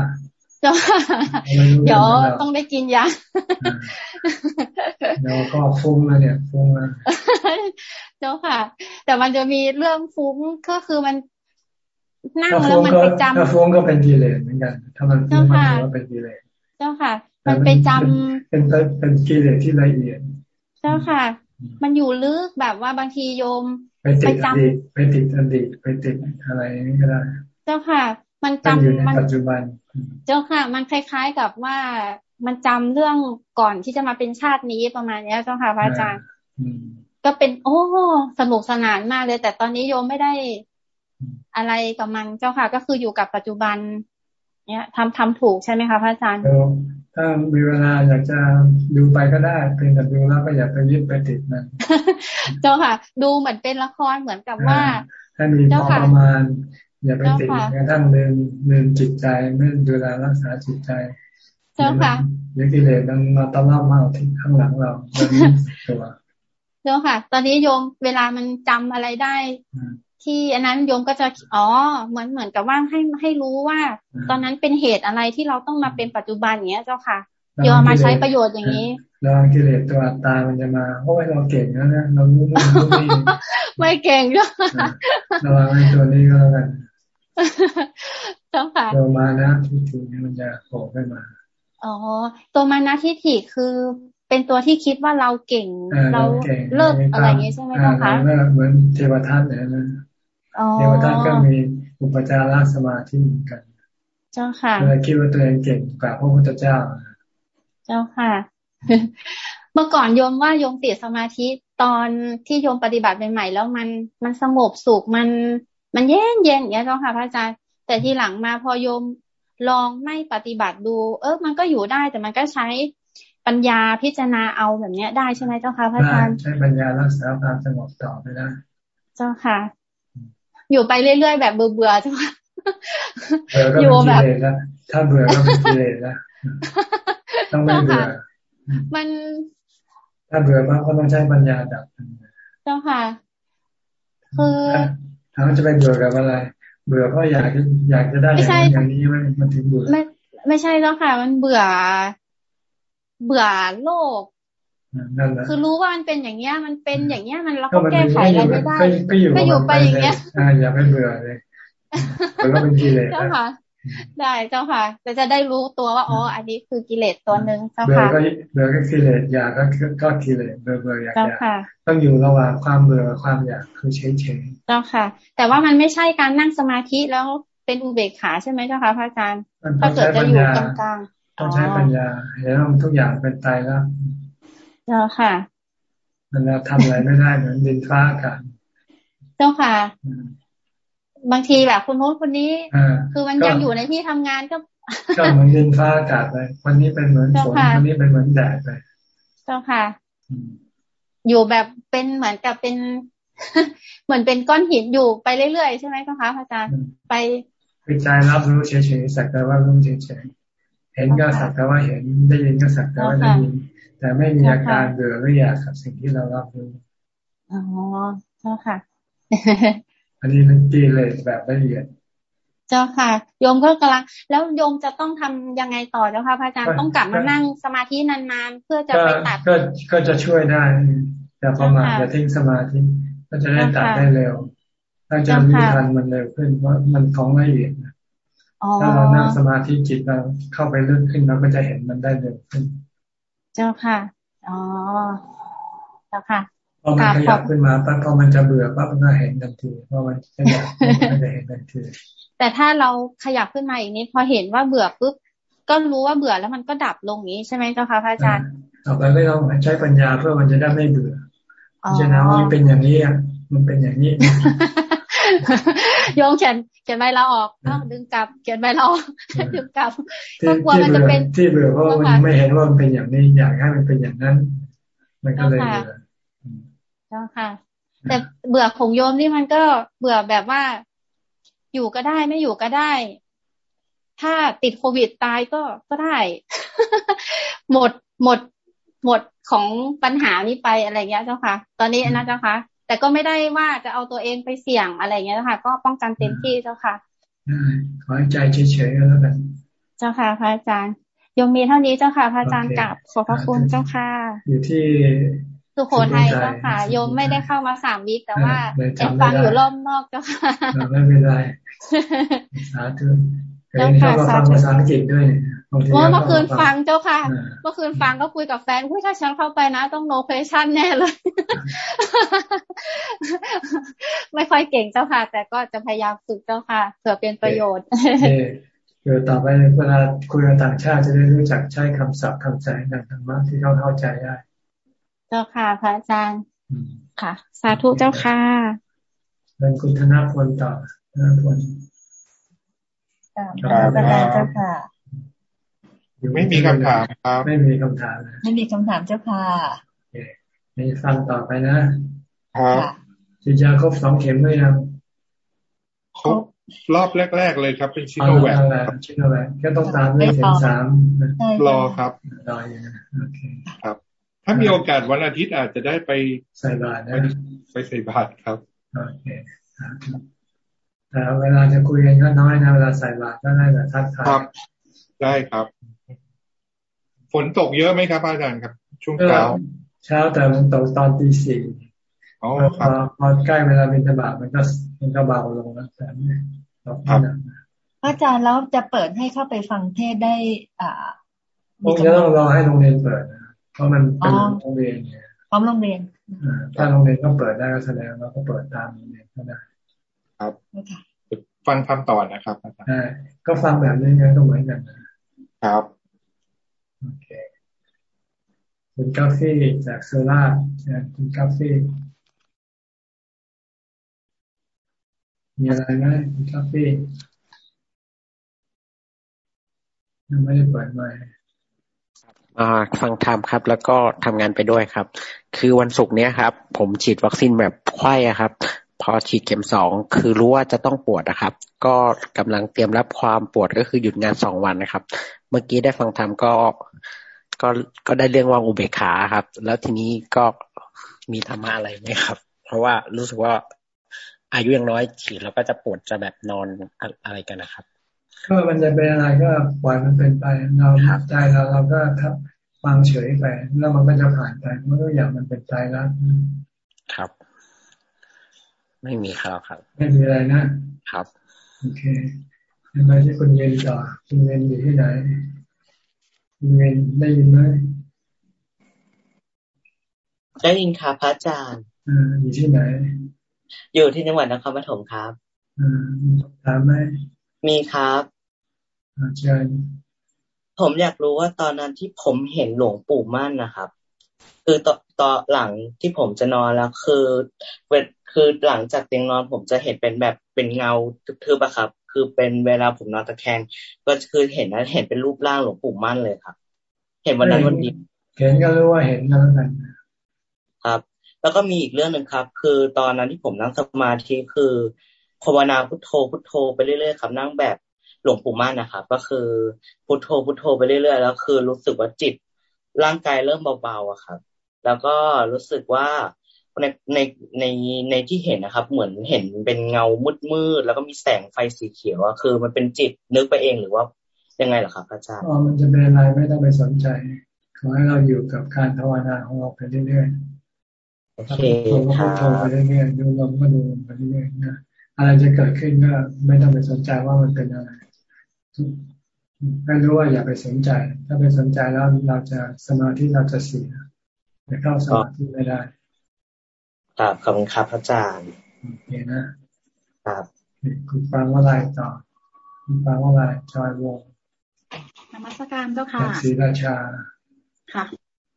เจ้าค่ะเดี๋ยวต้องได้กินยา
เดี๋ยวก็ฟุ้งแล้วเนี่ยฟุ้งแล้ว
เจ้าค่ะ แต่มันจะมีเรื่องฟุ้งก็คือมัน นั่งแล้วมันไปจำ
ถ้าฟุ้งก็เป็นกิเลสเหมือนกัน ถ้ามันฟุ้งมันก็เป็นกิเลส
เจ้าค่ะ มันไปจำ
เป็นเป็นกิเลสที่ละเอียด
เจ้าค่ะ มันอยู่ลึกแบบว่าบางทีโยม
ไปติดอดีตไปติดอดีตไปติดอะไรนี่ก็ได้
เจ้าค่ะ มันจำ
มันปัจจุบัน
เจ้าค่ะ มันคล้ายๆกับว่ามันจำเรื่องก่อนที่จะมาเป็นชาตินี้ประมาณนี้เจ้าค่ะพระอาจารย์ก็เป็นโอ้สนุกสนานมากเลย แต่ตอนนี้โยมไม่ได้ อะไรกับมันเจ้าค่ะ ก็คืออยู่กับปัจจุบัน เนี่ยทำทำถูกใช่ไหมคะพระอาจารย์
ถ้ามีเวลาอยากจะดูไปก็ได้เป็นแต่ดูแล้วก็อย่าไปยึดไปติดมัน
เจ้าค่ะ ดูเหมือนเป็นละครเหมือนกับว่า
ถ้ามีพอประมาณ อย่าไปติดกระทั่งเดินเดินจิตใจไม่ดูแลรักษาจิตใจ
เจ้าค่ะ
เดี๋ยวกิเลสมันมาตะล่อมมาที่ข้างหลังเราตัว
เจ้าค่ะ ตอนนี้โยมเวลามันจำอะไรได้ ที่อันนั้นโยมก็จะอ๋อเหมือนเหมือนกับว่าให้ให้รู้ว่า ตอนนั้นเป็นเหตุอะไรที่เราต้องมาเป็นปัจจุบันอย่างเงี้ยเจ้าค่ะโยมมาใช้ประโยชน์อย่างนี้
เรากิเลสตัวตา มันจะมาโอ้ยเราเก่งแล้วนะเรารู้นู่นรู้นี่
ไม่เก่งก็
ระวังไอ้ตัวนี้ก็แล้วกัน
เจ้าค่ะ
ตัวมานะทิฏฐิมันจะโผล่ขึ้นมา
อ๋อตัวมานะทิฏฐิคือเป็นตัวที่คิดว่าเราเก่ง
เรา
เลิกอะไรอย่างนี้ใช่ไหมเจ้าคะ
เหมือนเทวทัตเนี่ยนะ เทวทัตก็มีอุปจารสมาธิเหมือนกัน
เจ้าค่ะ
เลยคิดว่าตัวเองเก่งกว่าพระพุทธเจ้า
เจ้าค่ะ เมื่อก่อนโยมว่าโยมติดสมาธิตอนที่โยมปฏิบัติใหม่ๆแล้วมันมันสงบสุขมัน มันเย็นเย็นอย่างนี้เจ้าค่ะพระอาจารย์แต่ที่หลังมาพอโยมลองไม่ปฏิบัติดู เออมันก็อยู่ได้แต่มันก็ใช้ปัญญาพิจารณาเอาแบบเนี้ยได้ใช่ไหมเจ้าค่ะพระอาจารย์
ใช้ปัญญารักษาความสงบต่อไปได้
เจ้าค่ะ อยู่ไปเรื่อยๆแบบเบื่อๆเจ้าค่ะ
อยู่แบบถ้าเบื่อก็เป็นกิเลสแล้วต้องไม่เบื่อ
มัน
ถ้าเบื่อมากก็ต้องใช้ปัญญาดับ
เจ้าค่ะ คือ
ถามจะไปเบื่อกับอะไร เบื่อเพราะอยากอยากจะได้อย่างนี้มันถึงเบื่อ
ไม่ไม่ใช่แล้วค่ะ มันเบื่อ เบื่อโลก คือรู้ว่ามันเป็นอย่างเงี้ยมันเป็นอย่างเงี้ยมันเราก็แก้ไขอะไรไม่ได้
ก็อยู่
ไปอย่างเงี้ย
อย่าไปเบื่อเลยมันก็เป็นกิเลส
เจ้าค่ะ ได้เจ้าค่ะแต่จะได้รู้ตัวว่าอ๋ออันนี้คือกิเลสตัวหนึ่งเจ้าค่ะ
เบื่อก็เบื่อก็กิเลสอยากก็ก็กิเลสเบื่อเบื่ออยากอยากต้องอยู่ระหว่างความเบื่อความอยากคือเฉยเฉย
เจ้าค่ะ แต่ว่ามันไม่ใช่การนั่งสมาธิแล้วเป็นอุเบกขาใช่ไหมเจ้าค่ะพระอาจารย์ถ้าเกิดจะอยู่กลาง
ต้องใช้ปัญญาเห็นว่าทุกอย่างเป็นตายแล้ว
เจ้าค่ะ
มันเราทำอะไรไม่ได้เหมือนดินฟ้าอากาศ
เจ้าค่ะ บางทีแบบคนโน้นคนนี้ คือมันยังอยู่ในที่ทำงานก็
ก็เหมือนดินฟ้าอากาศไปวันนี้เป็นเหมือนฝนวันนี้เป็นเหมือนแดดไป
เจ้าค่ะ อยู่แบบเป็นเหมือนกับเป็น เหมือนเป็นก้อนหินอยู่ไปเรื่อยๆใช่ไหมเจ้าคะอาจารย์ไป
คือใจรับรู้เฉยๆสักแต่ว่ารู้เฉยๆเห็นก็สักแต่ว่าเห็นได้ยินก็สักแต่ว่าได้ยิน แต่ไม่มีอาการเบื่อหรืออยากกับสิ่งที่เรารับรู้
อ๋อเจ้าค่ะ
อันนี้เป็นกิเลสแบบละเอียด
เจ้าค่ะ โยมก็กำลัง แล้วโยมจะต้องทำยังไงต่อเจ้าค่ะพระอาจารย์ต้องกลับมานั่งสมาธินานๆ เพื่อจะไปตัด
ก็ก็จะช่วยได้อย่าประมาทอย่าทิ้งสมาธิก็จะได้ตัดได้เร็ว ถ้าจะรู้ทันมันเร็วขึ้นเพราะมันของละเอียดนะถ้าเรานั่งสมาธิจิตเราเข้าไปลึกขึ้นเราก็จะเห็นมันได้เร็วขึ้น
เจ้าค่ะ อ๋อ เจ้าค่ะ
พอมันขยับขึ้นมาปั๊บพอมันจะเบื่อปั๊บมันก็เห็นทันทีพอมันขยับมันจะเห็นทันที
แต่ถ้าเราขยับขึ้นมาอีกนิดพอเห็นว่าเบื่อปุ๊บก็รู้ว่าเบื่อแล้วมันก็ดับลงนี้ใช่ไหมเจ้าค่ะพระอาจารย์
ต่อไปไม่ต้องใช้ปัญญาเพื่อมันจะได้ไม่เบื่อพิจารณาว่ามันเป็นอย่างนี้อะมันเป็นอย่างนี้
โยงเขียนเขียนใบลาออกอ้าวดึงกลับ เขียนใบลาออกดึงกลับก็กลัวมันจะเป็น
ที่เบื่อเพราะมันไม่เห็นว่ามันเป็นอย่างนี้อยากให้มันเป็นอย่างนั้น มันก็เลยเบื่อ
เจ้าค่ะ แต่เบื่อของโยมนี่มันก็เบื่อแบบว่า อยู่ก็ได้ไม่อยู่ก็ได้ ถ้าติดโควิดตายก็ก็ได้ หมดหมดหมดของปัญหานี้ไปอะไรเงี้ยเจ้าค่ะ ตอนนี้นะเจ้าค่ะ แต่ก็ไม่ได้ว่าจะเอาตัวเองไปเสี่ยงอะไรเงี้ยเจ้าค่ะก็ป้องกันเต็มที่เจ้าค่ะ
ขอให้ใจเฉยๆแล้วกัน
เจ้าค่ะพระอาจารย์ยมมีเท่านี้เจ้าค่ะพระอาจารย์กลับขอบพระคุณเจ้าค่ะ
อยู่ที่
สุโขทัยเจ้าค่ะโยมไม่ได้เข้ามาสามวิแต่ว่าแอบฟังอยู่รอบนอกเจ้าค่ะ
ไม่เป็นไรสาธุ เจ้าค่ะสาธุภาษาอังกฤษด้วย
เมื่อคืนฟังเจ้าค่ะ เมื่อคืนฟังก็คุยกับแฟนคุยถ้าฉันเข้าไปนะ ต้องโนเพชั่นแน่เลย ไม่ค่อยเก่งเจ้าค่ะ แต่ก็จะพยายามฝึกเจ้าค่ะเผื่อเป็นประโยชน์
เดี๋ยวต่อไปเวลาคุยกับต่างชาติจะได้รู้จักใช้คำศัพท์คำใจต่างธรรมะที่เขาเข้าใจได้
เจ้าค่ะพระอาจารย์ค่ะ สาธุเจ้าค่ะ
เป็นคุณธนพลต่อธนพล
ครับอาจารย์เจ้าค่ะไม่มีคำถามครับ
ไม่มีคำถาม
ไม่มีคำถามเจ้าค่ะ
มีฟังต่อไปนะครับฉีดยาครบสองเข็มหรือยัง
ครบรอบแรก ๆ เลยครับ เป็นชิโนแวค
ชิโนแวคก็ต้องตามด้วยเข็มสาม
รอครับ
รออยู่โอเค
ครับ ถ้ามีโอกาสวันอาทิตย์อาจจะได้ไป
ใส่บาตร
ไปใส่บาตรครับ
โอเค แต่เวลาจะคุยกันก็น้อยนะเวลาใส่บาตรก็ได้แต่ทักทาย
ได้ครับ ฝนตกเยอะไหมครับอาจารย์ครับ ช่วงเช้า
เช้าแต่มันตกตอนตีสี่พอพอใกล้เวลาบินธบาตมันก็มันก็เบาลงแล้วแต่ไม่ตกไม่หนัก
อาจารย์แล้วจะเปิดให้เข้าไปฟังเทศได้ อ่า
คงจะต้องรอให้โรงเรียนเปิดนะเพราะมันเป็นโรงเรียนเนี่ย
พร้อมโรงเรียน
ถ้าโรงเรียนก็เปิดได้ก็แสดงเราก็เปิดตามโรงเรียนก็ได้
ครับฟังคำต่อนะครับ
ใช่ก็ฟังแบบนี้งั้นก็เหมือนกัน
นะครับ
โอเคคุณกาแฟจากโซล่าคุณกาแฟมีอะไรไหมคุณกาแฟยังไม่ได้เปิดใหม่
ฟังธรรมครับ แล้วก็ทำงานไปด้วยครับ คือวันศุกร์เนี้ยครับ ผมฉีดวัคซีนแบบไข้อะครับ พอฉีดเข็มสองคือรู้ว่าจะต้องปวดนะครับ ก็กำลังเตรียมรับความปวดก็คือหยุดงานสองวันนะครับ เมื่อกี้ได้ฟังธรรมก็ก็ก็ได้เรื่องว่าอุเบกขาครับ แล้วทีนี้ก็มีธรรมะอะไรไหมครับ เพราะว่ารู้สึกว่าอายุยังน้อยฉีดแล้วก็จะปวดจะแบบนอนอะไรกันนะครับ
ก็มันจะเป็นอะไรก็ปล่อยมันเป็นไปเราใจเราเราก็ทับฟังเฉยไป แล้วมันก็จะผ่านไปเมื่อทุกอย่างมันเป็นใจแล้ว
ครับ ไม่มีครับครับ
ไม่มีอะไรนะครับ โอเคทำไมที่คุณเย็นต่อคุณเย็นอยู่ที่ไหนเงินได้ยินไหม
ได้ยินครับพระอาจารย์
อยู่ที่ไหน
อยู่ที่จังหวัดนครปฐมครับ
ถามไหม
มีครับ
อาจารย์
ผมอยากรู้ว่าตอนนั้นที่ผมเห็นหลวงปู่มั่นนะครับ คือต่อต่อหลังที่ผมจะนอนแล้ว คือเวคือหลังจากเตียงนอนผมจะเห็นเป็นแบบเป็นเงาทึบๆอะครับ คือเป็นเวลาผมนอนตะแคงก็คือเห็นนะเห็นเป็นรูปร่างหลวงปู่มั่นเลยครับ เห็นวันนั้นวันนี้
เห็นก็รู้ว่าเห็นแล้วกัน
ครับ แล้วก็มีอีกเรื่องหนึ่งครับ คือตอนนั้นที่ผมนั่งสมาธิคือภาวนาพุทโธพุทโธไปเรื่อยๆครับนั่งแบบหลวงปู่มั่นนะครับก็คือพุทโธพุทโธไปเรื่อยๆแล้วคือรู้สึกว่าจิตร่างกายเริ่มเบาๆอะครับ แล้วก็รู้สึกว่าในในในในที่เห็นนะครับ เหมือนเห็นเป็นเงามืดมืดแล้วก็มีแสงไฟสีเขียวอะคือ มันเป็นจิตนึกไปเองหรือว่ายังไงเหรอครับอาจารย์
อ๋อมันจะเป็นอะไรไม่ต้องไปสนใจขอให้เราอยู่กับการภาวนาของเราไปเรื่อยๆโอเคครับโทรไปเรื่อยๆดูลมก็ดูไปเรื่อยๆนะอะไรจะเกิดขึ้นก็ไม่ต้องไปสนใจว่ามันเป็นอะไรให้รู้ว่าอย่าไปสนใจ ถ้าไปสนใจแล้วเราจะสมาธิเราจะเสีย จะเข้าสมาธิไม่ได้
ครับขอบคุณครับอาจารย์
โอเคนะครับคุณฟังว่าอะไรต่อ คุณฟังว่าอะไรจอยวง
นมัสการเจ้าค่ะ
ศรีราชา
ค่ะ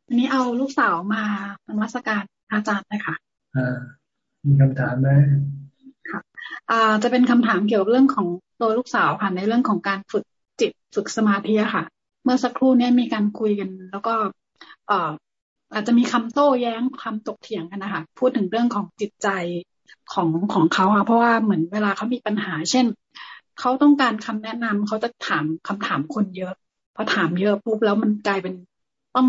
วันนี้เอาลูกสาวมานมัสการอาจารย์เลยค่ะ
อ่ามีคำถามไหม
ค่ะ
อ่าจะเป็นคำถามเกี่ยวกับเรื่องของตัวลูกสาวค่ะในเรื่องของการฝึกจิตฝึกสมาธิค่ะ เมื่อสักครู่นี้มีการคุยกัน แล้วก็เอ่อ อาจจะมีคำโต้แย้งคำตกเถียงกันนะคะพูดถึงเรื่องของจิตใจของของเขาค่ะเพราะว่าเหมือนเวลาเขามีปัญหา เช่นเขาต้องการคำแนะนำเขาจะถามคำถามคนเยอะพอถามเยอะปุ๊บแล้วมันกลายเป็นต้อง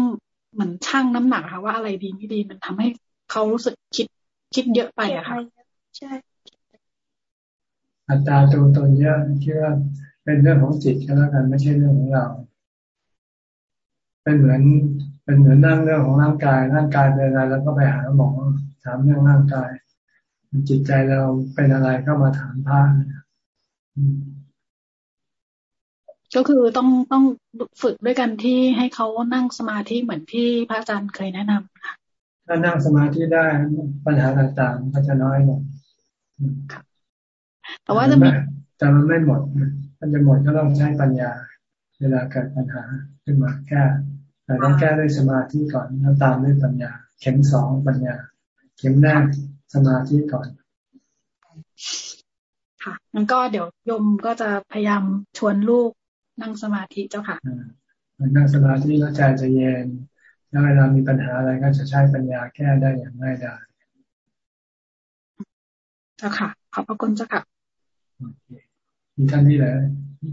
เหมือนช่างน้ำหนักค่ะว่าอะไรดีไม่ดีมันทำให้เขารู้สึกคิดคิดเยอะไปอะค่ะใช่
อัตราตัวตนเยอะคิดว่าเป็นเรื่องของจิตก็แล้วกันไม่ใช่เรื่องของเราเป็นเหมือน เป็นเหมือนนั่งเรื่องของร่างกาย ร่างกายเป็นอะไรแล้วก็ไปหาหมอถามเรื่องร่างกาย จิตใจเราเป็นอะไรก็มาถามพระ
ก็คือต้องต้องฝึกด้วยกันที่ให้เขานั่งสมาธิเหมือนที่พระอาจารย์เคยแนะนำค่ะ
ถ้านั่งสมาธิได้ปัญหาต่างๆก็จะน้อยลง
แต่ว่าจะมี
แต่มันไม่หมดมันจะหมดก็ต้องใช้ปัญญา เวลาเกิดปัญหาขึ้นมาแก้ แต่ต้องแก้ด้วยสมาธิก่อนแล้วตามด้วยปัญญา เข็มสองปัญญา เข็มแรกสมาธิก่อน
ค่ะงั้นก็เดี๋ยวยมก็จะพยายามชวนลูกนั่งสมาธิเจ้าค่ะ
นั่งสมาธิแล้วใจจะเย็นแล้วเวลามีปัญหาอะไรก็จะใช้ปัญญาแก้ได้อย่างง่ายดาย
เจ้าค่ะ ขอบพระคุณเจ้าค่ะ
มีท่านนี้แหละ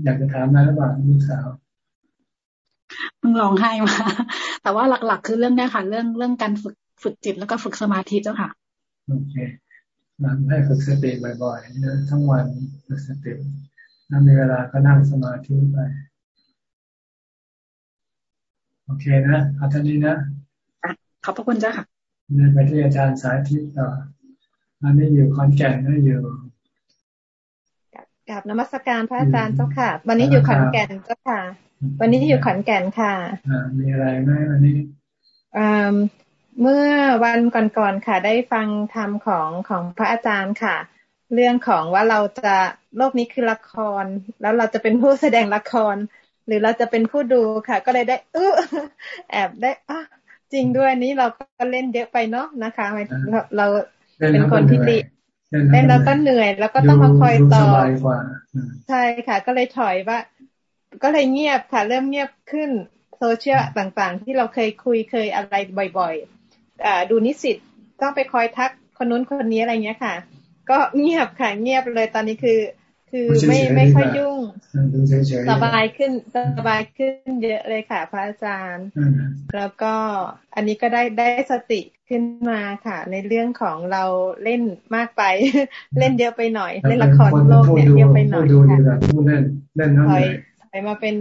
อยากจะถามนะระหว่างลูกสาว
มึงร้องไห้มา แต่ว่าหลัก ๆ คือเรื่องนี้ค่ะ เรื่องเรื่องการฝึกฝึกจิตแล้วก็ฝึกสมาธิเจ้าค่ะ
โอเคนั่งให้ฝึกสติบ่อยๆนะทั้งวันฝึกสติถ้ามีเวลาก็นั่งสมาธิไป โอเคนะอาจารย์นี้นะ
ขอบพระคุณเจ้าค่ะ
ไปที่อาจารย์สายทิพย์ต่ออันนี้อยู่คอนแก่นนะอยู่
กับนมัสการพระอาจารย์เจ้าค่ะ วันนี้อยู่ขอนแก่นเจ้าค่ะ วันนี้อยู่ขอนแก่นค่ะ
มีอะไรไหมวันนี้
เมื่อวันก่อนๆค่ะ ได้ฟังธรรมของของพระอาจารย์ค่ะ เรื่องของว่าเราจะโลกนี้คือละคร แล้วเราจะเป็นผู้แสดงละคร หรือเราจะเป็นผู้ดูค่ะ ก็เลยได้อื้อแอบได้อะจริงด้วยนี้เราก็เล่นเยอะไปเนาะนะคะ เราเป็นคนที่ดี เล่นแล้วก็เหนื่อย แล้วก็ต้องมาคอยต่อใช่ค่ะ ก็เลยถอยว่า ก็เลยเงียบค่ะ เริ่มเงียบขึ้นโซเชียลต่างๆ ที่เราเคยคุยเคยอะไรบ่อยๆอดูนิสิตต้องไปคอยทักคนนู้นคนนี้อะไรเงี้ยค่ะ ก็เงียบค่ะเงียบเลยตอนนี้คือ คือไม่ไม่ค่อยยุ่งสบายขึ้นสบายขึ้นเยอะเลยค่ะ พระอาจารย์ แล้วก็อันนี้ก็ได้ได้สติขึ้นมาค่ะ ในเรื่องของเราเล่นมากไป เล่นเยอะไปหน่อย เล่นละครโลกเนี่ยเยอะไปหน่อยค่ะถอยถอยมาเป็น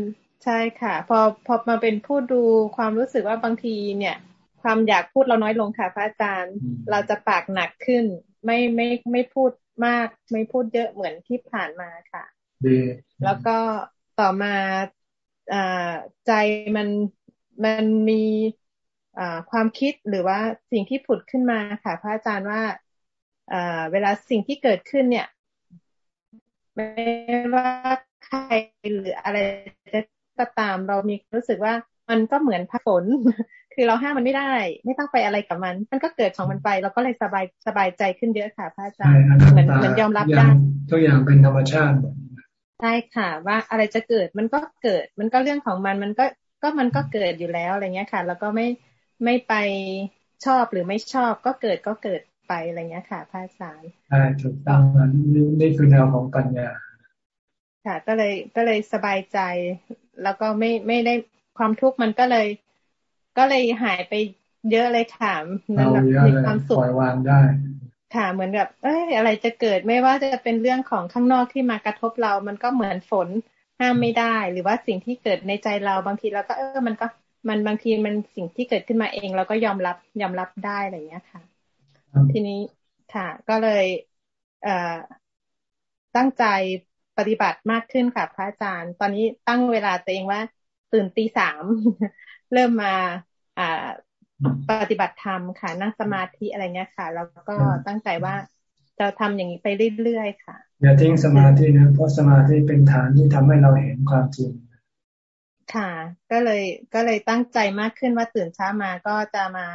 ใช่ค่ะ พอพอมาเป็นผู้ดูความรู้สึกว่าบางทีเนี่ย ความอยากพูดเราน้อยลงค่ะ พระอาจารย์ เราจะปากหนักขึ้น ไม่ไม่ไม่พูด มากไม่พูดเยอะเหมือนที่ผ่านมาค่ะ
ดี
แล้วก็ต่อมาอ่าใจมันมันมีความคิดหรือว่าสิ่งที่ผุดขึ้นมาค่ะ พระอาจารย์ว่าเวลาสิ่งที่เกิดขึ้นเนี่ยไม่ว่าใครหรืออะไรจะก็ตามเรามีรู้สึกว่ามันก็เหมือนพระฝน คือเราห้ามมันไม่ได้ ไม่ต้องไปอะไรกับมัน มันก็เกิดของมันไป เราก็เลยสบายสบายใจขึ้นเยอะค่ะพระอาจารย์เหมือนเหมือนยอมรับได้
ทุกอย่างเป็นธรรมชาติ
ใช่ค่ะ ว่าอะไรจะเกิดมันก็เกิด มันก็เรื่องของมันมันก็ก็มันก็เกิดอยู่แล้วอะไรเงี้ยค่ะ แล้วก็ไม่ไม่ไปชอบหรือไม่ชอบก็เกิดก็เกิดไปอะไรเงี้ยค่ะพระอาจารย์
ใช่ถูกต้องนี่คือแนวของปัญญา
ค่ะ ก็เลยก็เลยสบายใจ แล้วก็ไม่ไม่ได้ความทุกข์มันก็เลย ก็เลยหายไปเยอะเลยค่ะ
มันแบบมีความสุขปล่อยวางได้
ค่ะ เหมือนแบบเอ้ยอะไรจะเกิดไม่ว่าจะเป็นเรื่องของข้างนอกที่มากระทบเรา มันก็เหมือนฝนห้ามไม่ได้ หรือว่าสิ่งที่เกิดในใจเราบางทีเราก็เออมันก็มันบางทีมันสิ่งที่เกิดขึ้นมาเองเราก็ยอมรับยอมรับได้อะไรเงี้ยค่ะ ทีนี้ค่ะ ก็เลย เอ่อตั้งใจปฏิบัติมากขึ้นค่ะพระอาจารย์ ตอนนี้ตั้งเวลาตัวเองว่า ตื่นตีสาม เริ่มมาอ่าปฏิบัติธรรมค่ะนั่งสมาธิอะไรเงี้ยค่ะ แล้วก็ตั้งใจว่าจะทำอย่างนี้ไปเรื่อยๆค่ะ
อย่าทิ้งสมาธินะเพราะสมาธิเป็นฐานที่ทำให้เราเห็นความจริง
ค่ะ ก็เลยก็เลยตั้งใจมากขึ้นว่าตื่นเช้ามาก็จะมา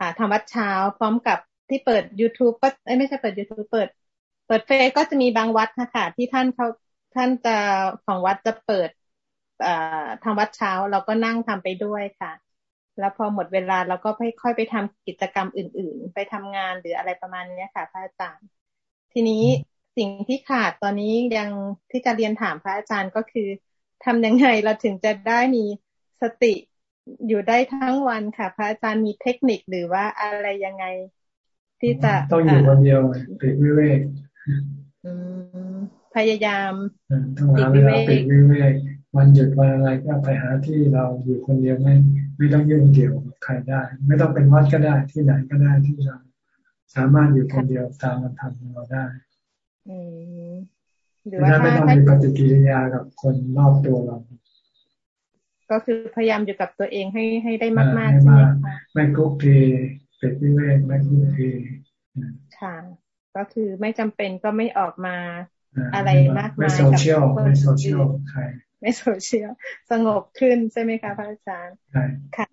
อ่าทำวัดเช้า พร้อมกับที่เปิด youtube ก็ไม่ใช่เปิด youtube เปิด เปิดเฟซก็จะมีบางวัดนะคะที่ท่านเขาท่านจะของวัดจะเปิด ทางวัดเช้าเราก็นั่งทำไปด้วยค่ะ แล้วพอหมดเวลาเราก็ค่อยไปทำกิจกรรมอื่น ๆ ไปทำงานหรืออะไรประมาณนี้ค่ะพระอาจารย์ ทีนี้สิ่งที่ขาดตอนนี้ยังที่จะเรียนถามพระอาจารย์ก็คือทำยังไงเราถึงจะได้มีสติอยู่ได้ทั้งวันค่ะ พระอาจารย์มีเทคนิคหรือว่าอะไรยังไง ที่จะ
ต้องอยู่คนเดียวปิดวิเวก
พยายาม
ต้องหาเวลาปิดวิเวก วันหยุดวันอะไรก็ไปหาที่เราอยู่คนเดียวไม่ไม่ต้องยุ่งเกี่ยวกับใครได้ ไม่ต้องเป็นวัดก็ได้ที่ไหนก็ได้ที่เราสามารถอยู่คนเดียวตามมันทำของเราได้หรือว่าไม่ต้องมีปฏิกิริยากับคนรอบตัวเรา
ก็คือพยายามอยู่กับตัวเองให้ให้ได้มากๆใช่ไหมคะ
ไม่คุกคีเป็นวิเวกไม่คุกคี
ค่ะ ก็คือไม่จำเป็นก็ไม่ออกมาอะไรมาก
มายกับไม่โซเชียลไม่โซเชียลใคร
ไม่โซเชียลสงบขึ้นใช่ไหมคะพระอาจารย์
ใช่
ค่ะ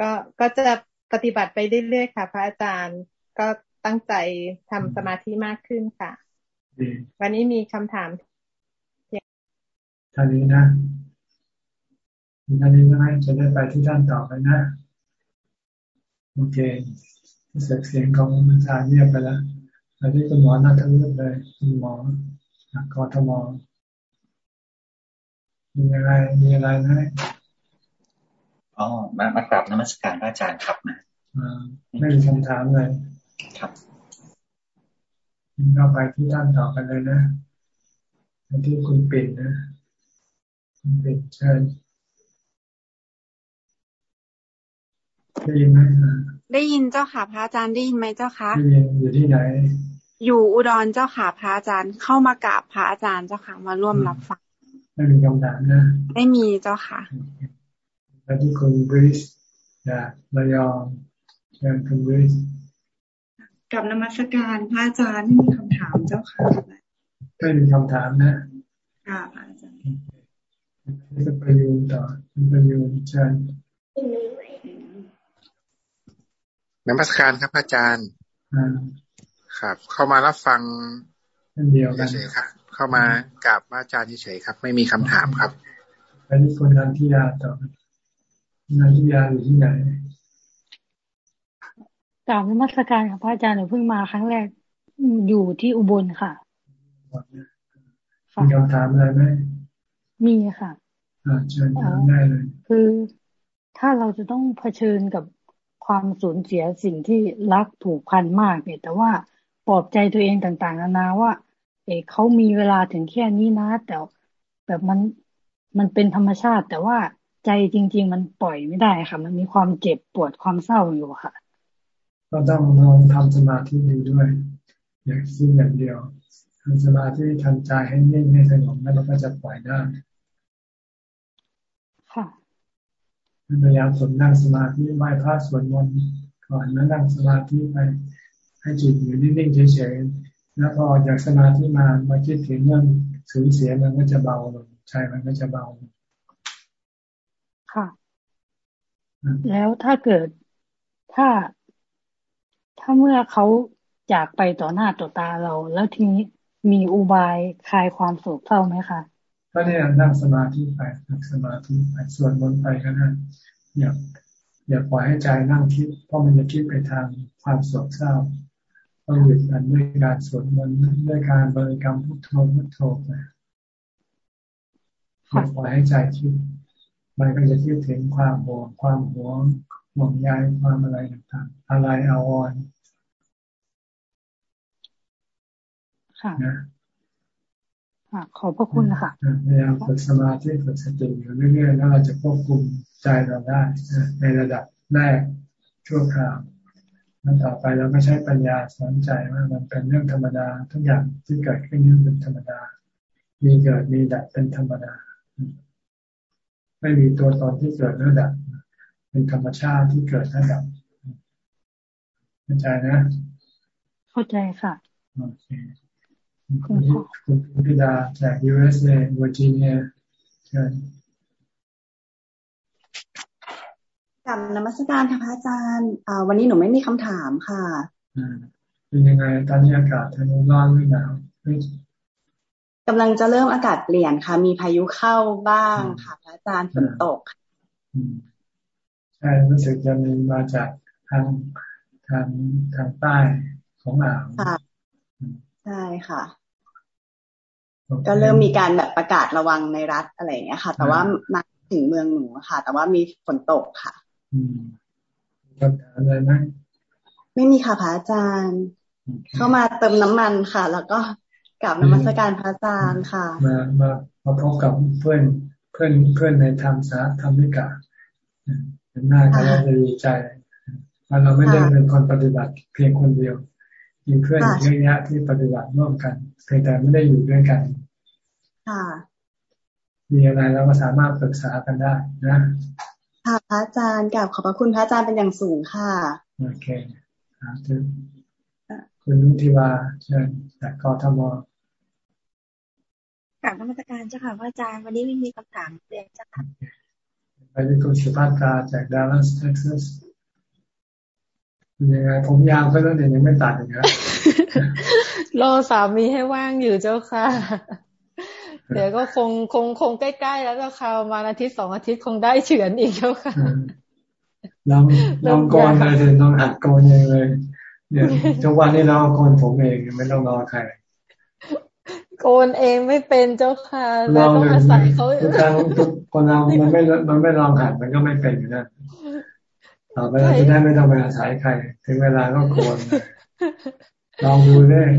ก็ก็จะปฏิบัติไปเรื่อยๆค่ะ พระอาจารย์ก็ตั้งใจทำสมาธิมากขึ้นค่ะ วันนี้มีคำถาม
ท่านนี้นะท่านนี้นะจะได้ไปที่ท่านต่อไปนะโอเคเสียงเสียงของอาจารย์เงียบไปแล้วอันนี้คุณหมอน่าทั้งรุ่นเลยคุณหมอกทม มีอะไรมีอะไรไหม
อ๋อมามากราบนมัสการพระอาจารย์ครับนะ
ไม่มีคำถามเลย
ครับ
เราไปที่ท่านต่อกันเลยนะที่คุณปิ่นนะคุณปิ่นเชิญได้ยินไหม
ได้ยินเจ้าค่ะพระอาจารย์ได้ยินไหมเจ้าคะ
ได้ยินอยู่ที่ไหน
อยู่อุดรเจ้าค่ะพระอาจารย์เข้ามากราบพระอาจารย์เจ้าค่ะมาร่วมรับฟัง
ไม่มีคำถามนะ
ไม่มีเจ้าค่ะ
แล้วที่คุณบริสจากระยองเชิญคุณบริส
กับนมัสการพระอาจารย์ไม่มีคำถามเจ้าค่ะ
ไม่มีคำถามนะ
ค่ะพระอาจารย์
จะประยุนต่อประยุนเชิญ
นมัสการครับอาจารย์ ครับ เข้ามารับฟัง
เดียวกัน
เฉยครับ เข้ามากราบอาจารย์เฉยครับ ไม่มีคำถามครับ
อันนี้คนนันทิยาต่อนันทิยาอยู่ที่ไหน
กล่าวนมัสการค่ะพระอาจารย์หนูเพิ่งมาครั้งแรกอยู่ที่อุบลค่ะ
มีคำถามอะไรไหม
มีค่ะ
เชิญถามได้เลย
คือถ้าเราจะต้องเผชิญกับความสูญเสียสิ่งที่รักผูกพันมากเนี่ย แต่ว่าปลอบใจตัวเองต่าง ๆ นานาว่า เอเขามีเวลาถึงแค่นี้นะ แต่แบบมันมันเป็นธรรมชาติ แต่ว่าใจจริง ๆ มันปล่อยไม่ได้ค่ะ มันมีความเจ็บปวดความเศร้าอยู่ค่ะ
ก็ต้องลองทำสมาธิดูด้วย อย่างสิ่งอย่างเดียวทำสมาธิทำใจให้นิ่งให้สงบแล้วมันก็จะปล่อยได้
ค่ะ
พยายามสนนั่งสมาธิไหว้พระสวดมนต์ก่อนแล้วนั่งสมาธิไปให้จิตอยู่นิ่งๆเฉยๆ แล้วพอจากสมาธิมามาคิดถึงเรื่องสูญเสียมันก็จะเบาลงใจมันก็จะเบา
ค่ะ แล้วถ้าเกิดถ้าถ้าเมื่อเขาจากไปต่อหน้าต่อตาเรา แล้วทีนี้มีอุบายคลายความโศกเศร้าไหมคะ
ก็เนี่ยนั่งสมาธิไปนั่งสมาธิไปส่วนบนไปก็ได้อย่าอย่าปล่อยให้ใจนั่งคิด เพราะมันจะคิดไปทางความโศกเศร้า ต้องหยุดมันด้วยการสวดมนต์ด้วยการบริกรรมพุทโธพุทโธไปอย่าปล่อยให้ใจคิด มันก็จะคิดถึงความห่วงความหวงห่วงใยความอะไรต่างๆอะไรอาวร
ค่ะค่ะขอบพระคุณค่ะ
พยายามฝึกสมาธิฝึกสติอยู่เรื่อยๆแล้วเราจะควบคุมใจเราได้ในระดับแรกชั่วคราว แล้วต่อไปเราก็ใช้ปัญญาสอนใจว่ามันเป็นเรื่องธรรมดา ทุกอย่างที่เกิดขึ้นนี่เป็นธรรมดา มีเกิดมีดับเป็นธรรมดา ไม่มีตัวตนที่เกิดแล้วดับ เป็นธรรมชาติที่เกิดแล้วดับเข้าใจนะ
เข้าใจค่ะ
โอเคคุณพิดาจาก USA เวอร์จิเนียเชิญ
กับนมัสการค่ะพระอาจารย์วันนี้หนูไม่มีคำถามค่ะ
เป็นยังไงตอนนี้อากาศทางร้อนหรือหนาว
กำลังจะเริ่มอากาศเปลี่ยนค่ะ มีพายุเข้าบ้างค่ะพระอาจารย์ฝนตก
ใช่รู้สึกจะมีมาจากทางทางทางใต้ของอ่าว
ใช่ค่ะ ก็เริ่มมีการแบบประกาศระวังในรัฐอะไรอย่างเงี้ยค่ะ แต่ว่ามาถึงเมืองหนูค่ะ แต่ว่ามีฝนตกค่ะ
อืม คำถามอะไรไหม
ไม่มีค่ะพระอาจารย์ เข้ามาเติมน้ำมันค่ะ แล้วก็กลับนมัสการพระอาจารย์ค่ะ
มามามาพบกับเพื่อนเพื่อนเพื่อนในธรรมสาธรรมิกาเห็นหน้ากันแล้วจะดีใจว่าเราไม่ได้เป็นคนปฏิบัติเพียงคนเดียวมีเพื่อนเยอะแยะที่ปฏิบัติร่วมกันเพียงแต่ไม่ได้อยู่ด้วยกัน
ค่ะ
มีอะไรเราก็สามารถปรึกษากันได้นะ
ค่ะพระอาจารย์กลับขอบพระคุณพระอาจารย์เป็นอย่างสูงค่ะ
โอเคครับคุณนุทิวาเชิญจากกทม
กลับนมัสการเจ้าค่ะพระอาจารย์วันนี้ไม่มีคำถามเรียนเจ้าค่ะ
ไปที่คุณสุภาพกาจากดัลลัสเท็กซัสยังไงผมยาวก็ต้องเดี๋ยวยังไม่ตัดอีกนะ
รอสามีให้ว่างอยู่เจ้าค่ะ เดี๋ยวก็คงคงคงใกล้ๆแล้วเจ้าค่ะมาอาทิตย์สองอาทิตย์คงได้เฉือนอีกเจ้าค่ะ
ลองลองกนเลยลองหัดกนยังเลยเนี่ยทุกวันนี้เราโกนผมเองไม่ต้องรอใคร
โกนเองไม่เป็นเจ้าค่ะแล้วต้องอาศัยเขา
ทุกครั้งทุกคนเรามันไม่มันไม่ลองหัดมันก็ไม่เป็นอยู่นะต่อไปเราจะได้ไม่ต้องไปอาศัยใคร ถึงเวลาก็โกนลองดูเลย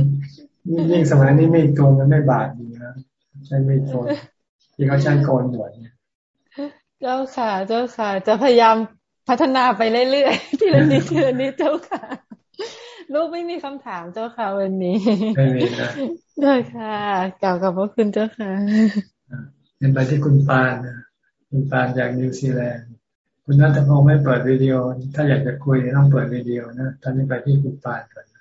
ยิ่งสมัยนี้ไม่โกนมันไม่บาดดีนะ ใช้ไม่โกนที่เขาใช้โกนหนวดเนี่ย
เจ้าค่ะ เจ้าค่ะ จะพยายามพัฒนาไปเรื่อยๆทีละนิดทีละนิดเจ้าค่ะลูกไม่มีคำถามเจ้าค่ะวันนี้
ไม่มีนะ
ได้ค่ะกล่าวกับพระคุณเจ้าค่ะ
เป็นไปที่คุณปานนะคุณปานจากนิวซีแลนด์คุณนัทพงศ์ไม่เปิดวิดีโอ ถ้าอยากจะคุยต้องเปิดวิดีโอนะตอนนี้ไปที่คุณปานก่อน
ธ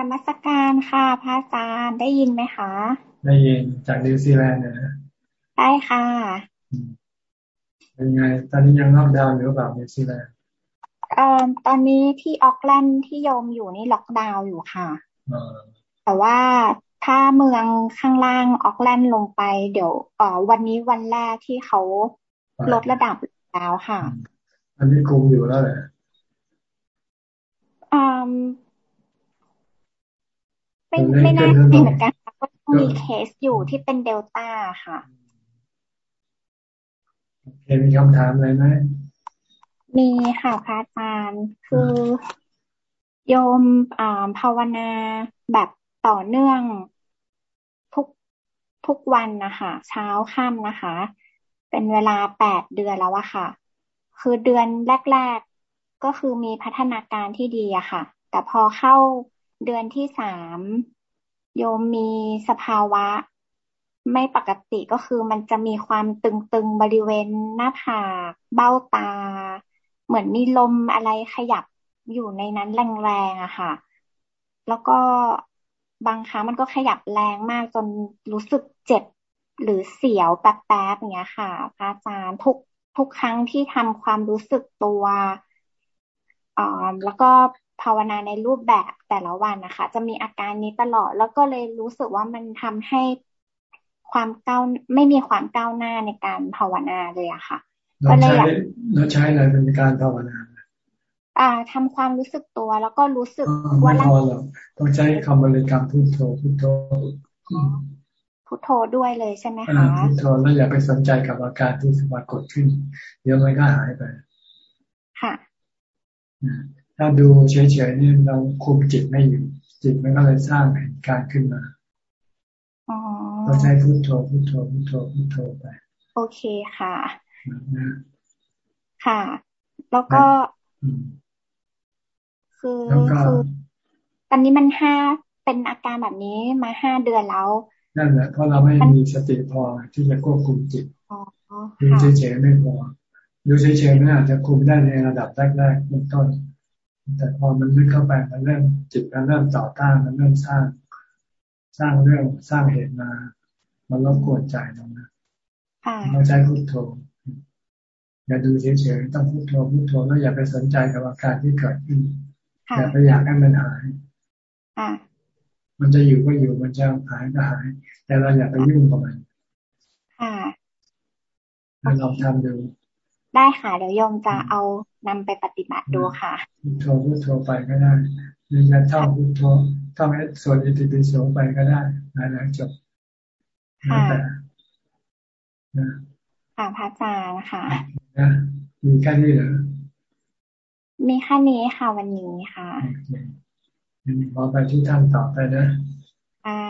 รรมสการค่ะพระอาจารย์ได้ยินไหมคะ
ได้ยินจากนิวซีแลนด์นะ
ได้ค่ะ
เป็นไง ตอนนี้ยังล็อกดาวน์หรือเปล่านิวซีแลนด์
เอ่อตอนนี้ที่โอ๊คแลนด์ที่โยมอยู่นี่ล็อกดาวน์อยู่ค่ะแต่ว่าถ้าเมืองข้างล่างโอ๊คแลนด์ลงไป เดี๋ยวเอ่อวันนี้วันแรกที่เขาลดระดับแล้วค่ะ
อันนี้คุมอยู่แล้วแหละ
อืม ไม่ไม่แน่ใจเหมือนกันค่ะก็มีเคสอยู่ที่เป็นเดลต้าค่ะ
โอเคมีคำถามอะไรไหม
มีค่ะพระอาจารย์คือโยมภาวนาแบบต่อเนื่องทุกทุกวันนะคะเช้าค่ำนะคะ เป็นเวลาแปดเดือนแล้วอะค่ะ คือเดือนแรก ๆก็คือมีพัฒนาการที่ดีอะค่ะ แต่พอเข้า เดือนที่สามโยมมีสภาวะ ไม่ปกติก็คือมันจะมีความตึงๆบริเวณหน้าผากเบ้าตา เหมือนมีลมอะไรขยับอยู่ในนั้นแรงๆอะค่ะ แล้วก็บางครั้งมันก็ขยับแรงมากจนรู้สึกเจ็บหรือเสียวแป๊บๆอย่างเงี้ยค่ะพระอาจารย์ทุกทุกครั้งที่ทำความรู้สึกตัวอ่าแล้วก็ ภาวนาในรูปแบบแต่ละวันนะคะ จะมีอาการนี้ตลอด แล้วก็เลยรู้สึกว่ามันทำให้ความก้าวไม่มีความก้าวหน้าในการภาวนาเลยอะค่ะ
เราใช้เราใช้อะไรเป็นการภาวนา
อ่าทำความรู้สึกตัวแล้วก็รู้สึก
ว่าไม่พอหรอกต้องใช้คำบริกรรมพุทโธพุทโธ
พุทโธด้วยเลยใช่ไหมคะ
พุทโธแล้วอย่าไปสนใจกับอาการที่สมากดขึ้น เดี๋ยวมันก็หายไป
ค่ะ
ถ้าดูเฉยๆนี่เราคุมจิตไม่อยู่ จิตมันก็เลยสร้างเหตุการณ์ขึ้นมาเราใช้พุทโธพุทโธพุทโธพุทโธไป
โอเคค่ะ ค่ะ แล้วก็คือคือตอนนี้มันห้าเป็นอาการแบบนี้มาห้าเดือนแล้ว
นั่นแหละเพราะเราไม่มีสติพอที่จะควบคุมจิตดูเฉยๆไม่พอดูเฉยๆไม่อาจจะคุมได้ในระดับแรกๆเบื้องต้น แต่พอมันลึกเข้าไปมันเริ่มจิตมันเริ่มต่อต้านมันเริ่มสร้าง สร้างเรื่องสร้างเหตุมา มันรบกวนใจตรงนั้นเราใช้พุทโธอย่าดูเฉยๆต้องพุทโธพุทโธแล้วอย่าไปสนใจกับอาการที่เกิดขึ้นอย่าไปอยากให้มันหายมันจะอยู่ก็อยู่มันจะหายก็หาย แต่เราอย่าไปยุ่งกับมันค่ะลองทำดู
ได้ค่ะเดี๋ยวโยมจะเอา นำไปปฏิบัติดูค่ะ
พุทโธพุทโธไปก็ได้หรือจะท่องพุทโธท่องส่วนอิติปิโสไปก็ได้หลายๆจบ
ค่ะค่ะพระอาจารย์ค่ะ
มีแค่นี้เหรอ
มีแค่นี้ค่ะ วันนี้ค่ะ
พอไปที่ท่านต่อไปนะอ่า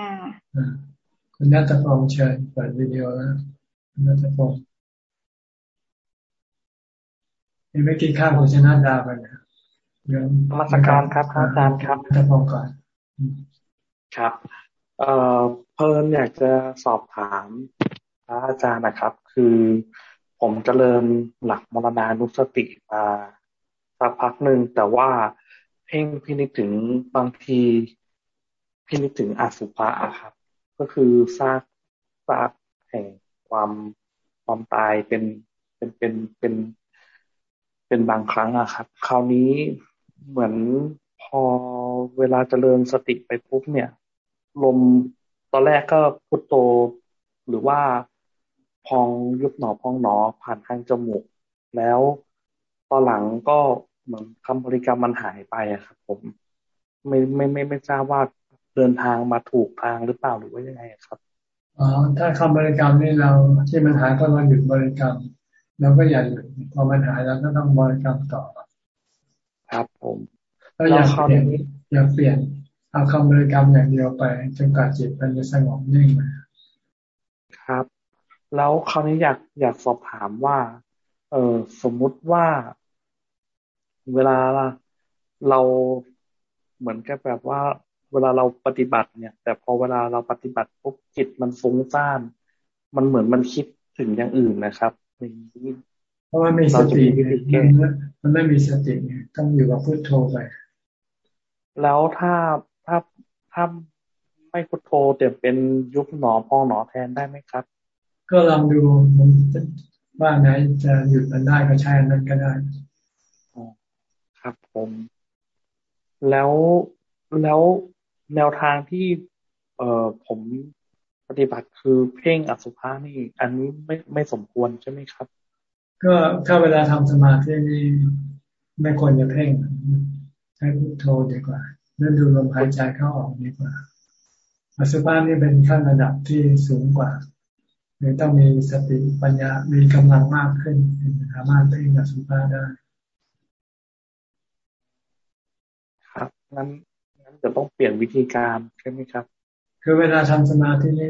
คุณนัทพงษ์เชิญเปิดวิดีโอแล้วคุณนัทพงษ์ นี่ไม่กินข้าวโภชนาดาไปนะ
เดี๋ยวมาสการครับอาจารย์ครับ
นัทพงษ์ก่อน
ครับ เอ่อเพิ่นอยากจะสอบถามพระอาจารย์นะครับ คือผมจเจริญหลักมรณานุสติมาสักพักหนึ่งแต่ว่าเพ่งพินิจถึงบางทีพินิจถึงอสุภะครับ ก็คือซากซากแห่งความความตายเป็นเป็นเป็นเป็น เป็นบางครั้งอะครับ คราวนี้เหมือนพอเวลาเจริญสติไปปุ๊บเนี่ย ลมตอนแรกก็พุทโตหรือว่าพองยุบหนอพองหนอผ่านทางจมูก แล้วตอนหลังก็เหมือนคำบริกรรมมันหายไปอะครับ ผมไม่ไม่ไม่ไม่ทราบว่าเดินทางมาถูกทางหรือเปล่าหรือว่ายังไงครับ
อ๋อถ้าคำบริกรรมนี่เราที่มันหายก็เราหยุดบริกรรม เราก็อย่าหยุดพอมันหายเราก็ต้องบริกรรมต่อ
ครับผม
แล้วอย่าเปลี่ยนอย่าเปลี่ยนเอาคำบริกรรมอย่างเดียวไปจนกว่าจิตมันจะสงบนิ่งมา
ครับ แล้วคราวนี้อยากอยากสอบถามว่า เออสมมุติว่า เวลาเราเหมือนกับแบบว่า เวลาเราปฏิบัติเนี่ย แต่พอเวลาเราปฏิบัติปุ๊บจิตมันฟุ้งซ่านมันเหมือนมันคิดถึงอย่างอื่นนะครับ
เพราะว่ามีสติมันไม่มีสติต้องอยู่กับพุทโธไป
แล้วถ้าถ้าถ้าไม่พุทโธแต่เป็นยุบหนอพองหนอแทนได้ไหมครับ
ก็ลองดูว่าไหนจะหยุดมันได้ก็ใช้นั้นก็ได้
ครับผม แล้วแล้วแนวทางที่ เอ่อผม ปฏิบัติคือเพ่งอสุภะนี่ อันนี้ไม่ไม่สมควรใช่ไหมครับ
ก็ถ้าเวลาทำสมาธินี่ไม่ควรจะเพ่งใช้พุทโธดีกว่าเลื่อนดูลมหายใจเข้าออกดีกว่าอสุภะนี่เป็นขั้นระดับที่สูงกว่าหรือต้องมีสติปัญญา มีกำลังมากขึ้นสามารถเพ่งอสุภะได้
ครับงั้นงั้นจะต้องเปลี่ยนวิธีการใช่ไหมครับ
คือเวลาทำสมาธินี่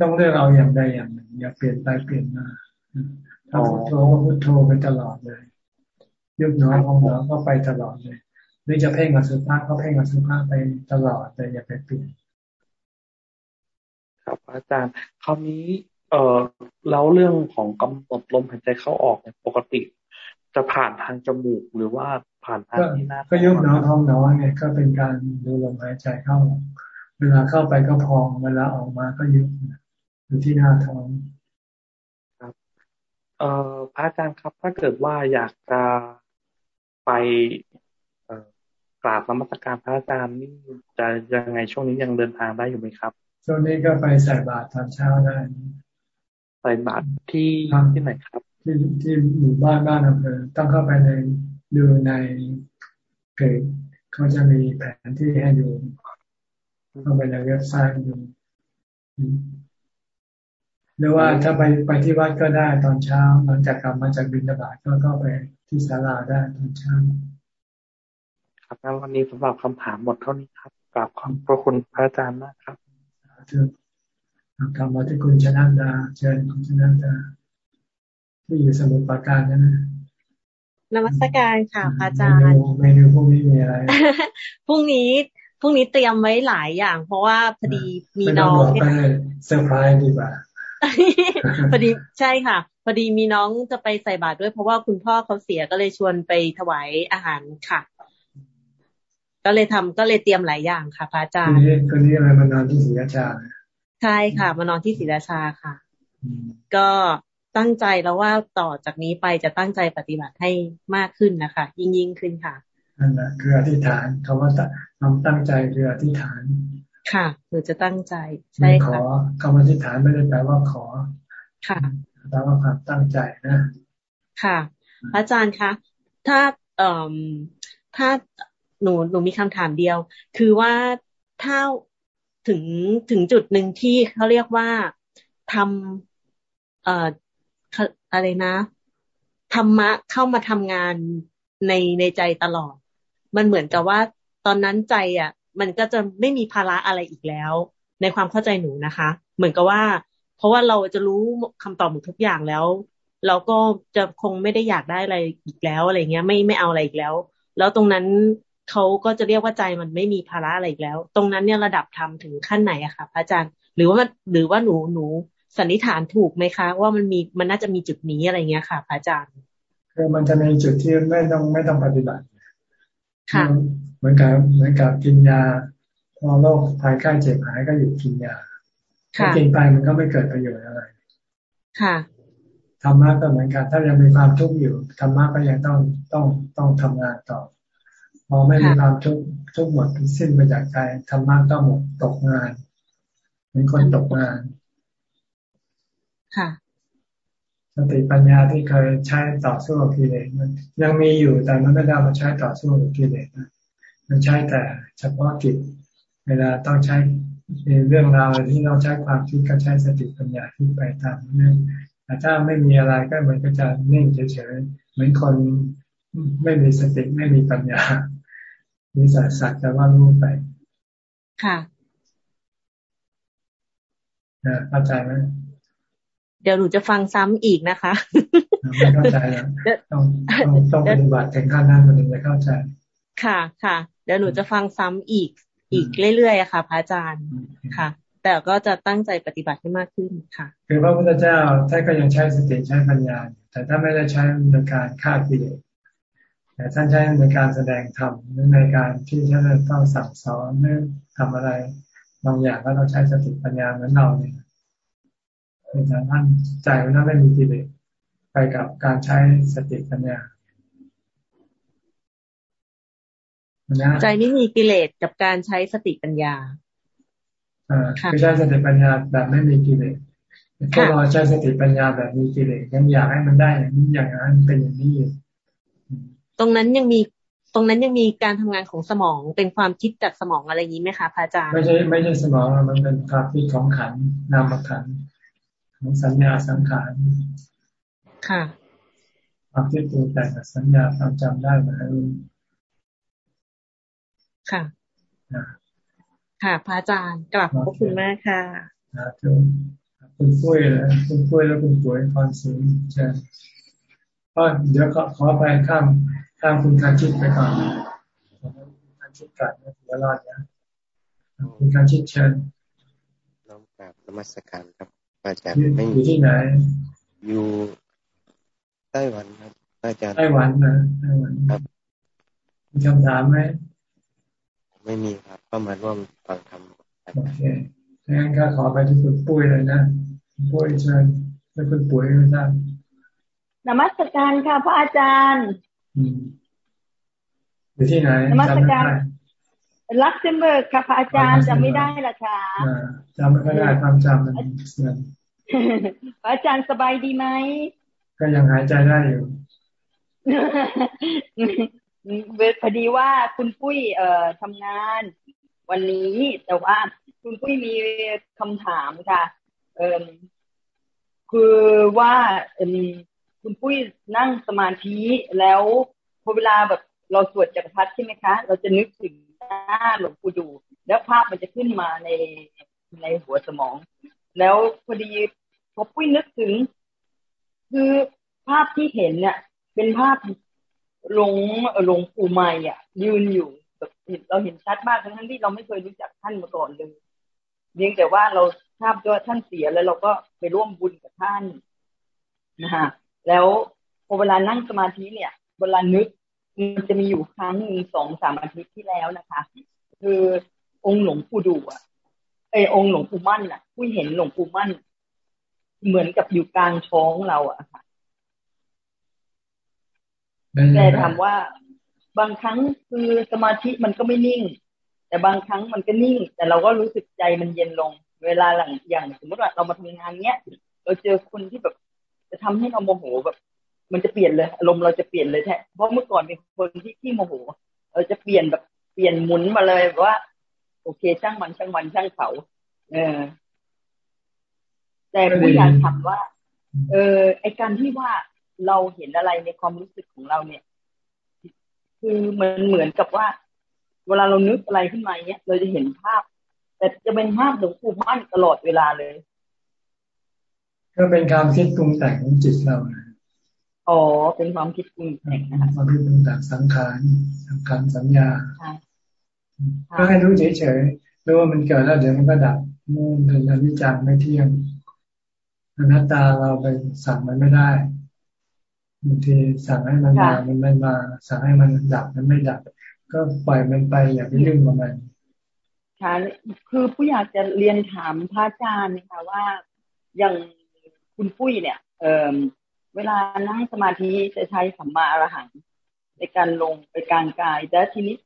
ต้องเลือกเอาอย่างใดอย่างหนึ่งอย่าเปลี่ยนไปเปลี่ยนมาถ้าพุทโธก็พุทโธไปตลอดเลยยุบหนอของหนอก็ไปตลอดเลยหรือจะเพ่งอสุภะก็เพ่งอสุภะไปตลอดแต่อย่าไปเปลี่ยน
ครับอาจารย์คราวนี้ เอ่อแล้วเรื่องของกำหนดลมหายใจเข้าออกเนี่ยปกติ จะผ่านทางจมูกหรือว่าผ่านทางที่หน้า
ก็ยุบหนอท้องหนอไงก็เป็นการดูลมหายใจเข้า เวลาเข้าไปก็พอง เวลาออกมาก็ยุบอยู่ที่หน้าท้อง
ครับเอ่อพระอาจารย์ครับ ถ้าเกิดว่าอยากจะไปกราบนมัสการพระอาจารย์นี่จะยังไงช่วงนี้ยังเดินทางได้อยู่ไหมครับ
ช่วงนี้ก็ไปใส่บาตรตอนเช้าได้
ใส่บาตรที่ที่ไหนครับ
ที่ที่หมู่บ้านบ้านอำเภอต้องเข้าไปในดูในเพจเขาจะมีแผนที่ให้ดู เข้าไปในเว็บไซต์ดูหรือว่าถ้าไปไปที่วัดก็ได้ตอนเช้าหลังจากกลับมาจากบินบาตก็ก็ไปที่ศาลาได้ตอนเช้า
ครับแล้ววันนี้สำหรับคำถามหมดเท่านี้ครับกราบขอบพระคุณพระอาจารย์มากครับ
เธอทำมาที่คุณชนะดาเชิญคุณชนะดาที่อยู่สมุทรปราการนะ
นมัสการค่ะพระอาจารย์
เมนูพรุ่งนี้มีอะไร
พรุ่งนี้ พรุ่งนี้เตรียมไว้หลายอย่าง เพราะว่าพอดีมีน้อง
เซอร์ไพรส์ดีกว่า
พอดีใช่ค่ะ พอดีมีน้องจะไปใส่บาตรด้วย เพราะว่าคุณพ่อเขาเสียก็เลยชวนไปถวายอาหารค่ะ ก็เลยทำก็เลยเตรียมหลายอย่างค่ะพระอาจารย์
นี้คนนี้อะไรมานอนที่ศรีราชา
ใช่ค่ะ มานอนที่ศรีราชาค่ะ ก็ตั้งใจแล้วว่าต่อจากนี้ไปจะตั้งใจปฏิบัติให้มากขึ้นนะคะ ยิ่งยิ่งขึ้นค่ะ
นั่นแหละคืออธิษฐานคำว่าคำตั้งใจคืออธิษฐาน
ค่ะคือจะตั้งใจใช่
ค่ะขอคำอธิษฐานไม่ได้แปลว่าขอ
ค่ะ
แปลว่าความตั้งใจนะ
ค่ะ อาจารย์คะถ้าเอ่อถ้าหนูหนูมีคำถามเดียว คือว่าถ้าถึงถึงจุดหนึ่งที่เขาเรียกว่าทำเอ่ออะไรนะธรรมะเข้ามาทำงานในในใจตลอด มันเหมือนกับว่าตอนนั้นใจอะ มันก็จะไม่มีภาระอะไรอีกแล้ว ในความเข้าใจหนูนะคะ เหมือนกับว่า เพราะว่าเราจะรู้คำตอบหมดทุกอย่างแล้ว เราก็จะคงไม่ได้อยากได้อะไรอีกแล้วอะไรเงี้ย ไม่ไม่เอาอะไรอีกแล้ว แล้วตรงนั้นเขาก็จะเรียกว่าใจมันไม่มีภาระอะไรอีกแล้ว ตรงนั้นเนี่ยระดับธรรมถึงขั้นไหนอะคะพระอาจารย์หรือว่ามันหรือว่าหนูหนูสันนิษฐานถูกไหมคะ ว่ามันมีมันน่าจะมีจุดนี้อะไรเงี้ยค่ะพระอาจารย์
คือมันจะมีจุดที่ไม่ต้องไม่ต้องปฏิบัติ เหมือนกับเหมือนกับกินยาพอโรคภายใกล้เจ็บหายก็หยุดกินยาถ้ากินไปมันก็ไม่เกิดประโยชน์อะไร
ค่ะ
ธรรมะก็เหมือนกัน ถ้ายังมีความทุกข์อยู่ธรรมะก็ยังต้องต้องต้องทำงานต่อ พอไม่มีความทุกข์ทุกหมดสิ้นไปจากใจธรรมะต้องหมดตกงานเหมือนคนตกงาน
ค่ะ
ส ติปัญญาที่เคยใช้ต่อสู้กับกิเลสมันยังมีอยู่แต่มันไม่ได้มาใช้ต่อสู้กับกิเลสนะมันใช้แต่เฉพาะกิจเวลาต้องใช้เรื่องราวที่เราใช้ความคิดก็ใช้สติปัญญาที่ไปตามเรื่องแต่ถ้าไม่มีอะไรก็เหมือนก็จะนิ่งเฉยๆเหมือนคนไม่มีสติไม่มีปัญญามีสัตว์สัตว์จะว่ารู้ไป
ค่ะ
นะเข้าใจไหม
เดี๋ยวหนูจะฟังซ้ำอีกนะคะ
ไม่เข้าใจแล้วต้องต้องปฏิบัติถึงขั้นนั้นมันถึงจะเข้าใจ
ค่ะค่ะ เดี๋ยวหนูจะฟังซ้ำอีกอีกเรื่อยๆอะค่ะ พระอาจารย์ค่ะ แต่ก็จะตั้งใจปฏิบัติให้มากขึ้นค่ะ
คือพระพุทธเจ้าท่านก็ยังใช้สติใช้ปัญญา แต่ถ้าไม่ได้ใช้ในการฆ่ากิเลสแต่ท่านใช้ในการแสดงธรรมในการที่ท่านต้องสั่งสอนเรื่องทำอะไร บางอย่างก็ต้องใช้สติปัญญาเหมือนเราเนี่ย เป็นการท่านใจมันไม่มีกิเลสไปกับการใช้สติปัญญา
ใจไม่มีกิเลสกับการใช้สติปัญญา
อ่าคือใช้สติปัญญาแบบไม่มีกิเลสถ้าเราใช้สติปัญญาแบบมีกิเลสยังอยากให้มันได้อย่างนี้อย่างนั้นเป็นอย่างนี้อยู่
ตรงนั้นยังมีตรงนั้นยังมีการทำงานของสมองเป็นความคิดจากสมองอะไรอย่างนี้ไหมคะพระอาจารย์
ไม่ใช่ไม่ใช่สมองมันเป็นความคิดของขันนามขัน ของสัญญาสังขาร
ค่ะ
ความที่ตัวแต่กับสัญญาความจำได้มารู้
ค่ะค่ะพระอาจารย์กลับขอบคุณมากค่ะ
คุณปุ้ยนะคุณปุ้ยแล้วคุณปุ๋ยพรศิลป์เชิญก็เดี๋ยวขอไปข้ามข้ามคุณการชิดไปก่อนคุณการชิดกัดนะถือว่ารอดนะคุณการชิดเชิญ
น้อมกราบนมัสการครับ อาจารย์
ไม่อยู่ที่ไหน
อยู่ไต้หวันครับ อาจารย์
ไต้หวันนะไต้หวันครับมีคำถามไหม
ไม่มีครับก็มาร่วมฟังธรรม
โอเคงั้นก็ขอไปที่คุณปุ้ยเลยนะปุ้ยเชิญแล้วคุณปุ๋ยไม่ทราบ
นมัสการค่ะพระอาจารย์
อยู่ที่ไหน
นมัสการ ลักเซมเบิร์กค่ะพระอาจารย์จำไม่ได้ละค่ะ
จำไม่ได้ความจำมันเสื่อม
พระอาจารย์สบายดีไหม
ก็ยังหายใจได้อยู่
พอดีว่าคุณปุ้ยเอ่อทำงานวันนี้แต่ว่าคุณปุ้ยมีคำถามค่ะ เอ่อคือว่าเอ่อคุณปุ้ยนั่งสมาธิแล้วพอเวลาแบบเราสวดจักรพรรดิใช่ไหมคะ เราจะนึกถึง หน้าหลวงปู่ดู แล้วภาพมันจะขึ้นมาในในหัวสมอง แล้วพอดีพอปุ้ยนึกถึง คือภาพที่เห็นเนี่ย เป็นภาพหลวงหลวงปู่ใหม่อะ ยืนอยู่แบบเราเห็นชัดมากทั้งที่เราไม่เคยรู้จักท่านมาก่อนเลยเพียงแต่ว่าเราทราบว่าท่านเสียแล้วเราก็ไปร่วมบุญกับท่านนะฮะแล้วพอเวลานั่งสมาธิเนี่ย เวลานึก มันจะมีอยู่ครั้งหนึ่งสองสามอาทิตย์ที่แล้วนะคะ คือองค์หลวงปู่ดูอะไอองค์หลวงปู่มั่นอะผู้เห็นหลวงปู่มั่น เหมือนกับอยู่กลางท้องเราอะค่ะแต่ถามว่าบางครั้งคือสมาธิมันก็ไม่นิ่ง แต่บางครั้งมันก็นิ่ง แต่เราก็รู้สึกใจมันเย็นลง เวลาหลังอย่างสมมติว่าเรามาทำงานเนี้ยเราเจอคนที่แบบ จะทำให้เราโมโหแบบ มันจะเปลี่ยนเลยอารมณ์เราจะเปลี่ยนเลยแท้เพราะเมื่อก่อนเป็นคนที่ที่โมโหเราจะเปลี่ยนแบบเปลี่ยนหมุนมาเลยว่า โอเค ช่างมันช่างมันช่างเขา เออ แต่ผู้อยากถามว่า เออ ไอการที่ว่าเราเห็นอะไรในความรู้สึกของเราเนี่ย คือมันเหมือนกับว่า เวลาเรานึกอะไรขึ้นมาเนี้ยเราจะเห็นภาพ แต่จะเป็นภาพหลวงปู่มั่นตลอดเวลาเลย
ก็เป็นความคิดปรุงแต่งของจิตเรา
อ๋อเป็นความคิดปรุงแต่งนะคะ
ความคิดปรุงแต่งสังขารสังขารสัญญาก็ให้รู้เฉยๆรู้ว่ามันเกิดแล้วเดี๋ยวมันก็ดับนู่นเป็นอนิจจังไม่เที่ยงอนัตตาเราไปสั่งมันไม่ได้บางทีสั่งให้มันมา มันไม่มา สั่งให้มันดับ มันไม่ดับ ก็ปล่อยมันไปอย่าไปยุ่งกับมัน
ค่ะคือผู้อยากจะเรียนถามพระอาจารย์นะคะว่าอย่างคุณปุ้ยเนี่ย เออ เวลานั่งสมาธิจะใช้สัมมาอรหังในการลงไปกลางกายแต่ทีนี้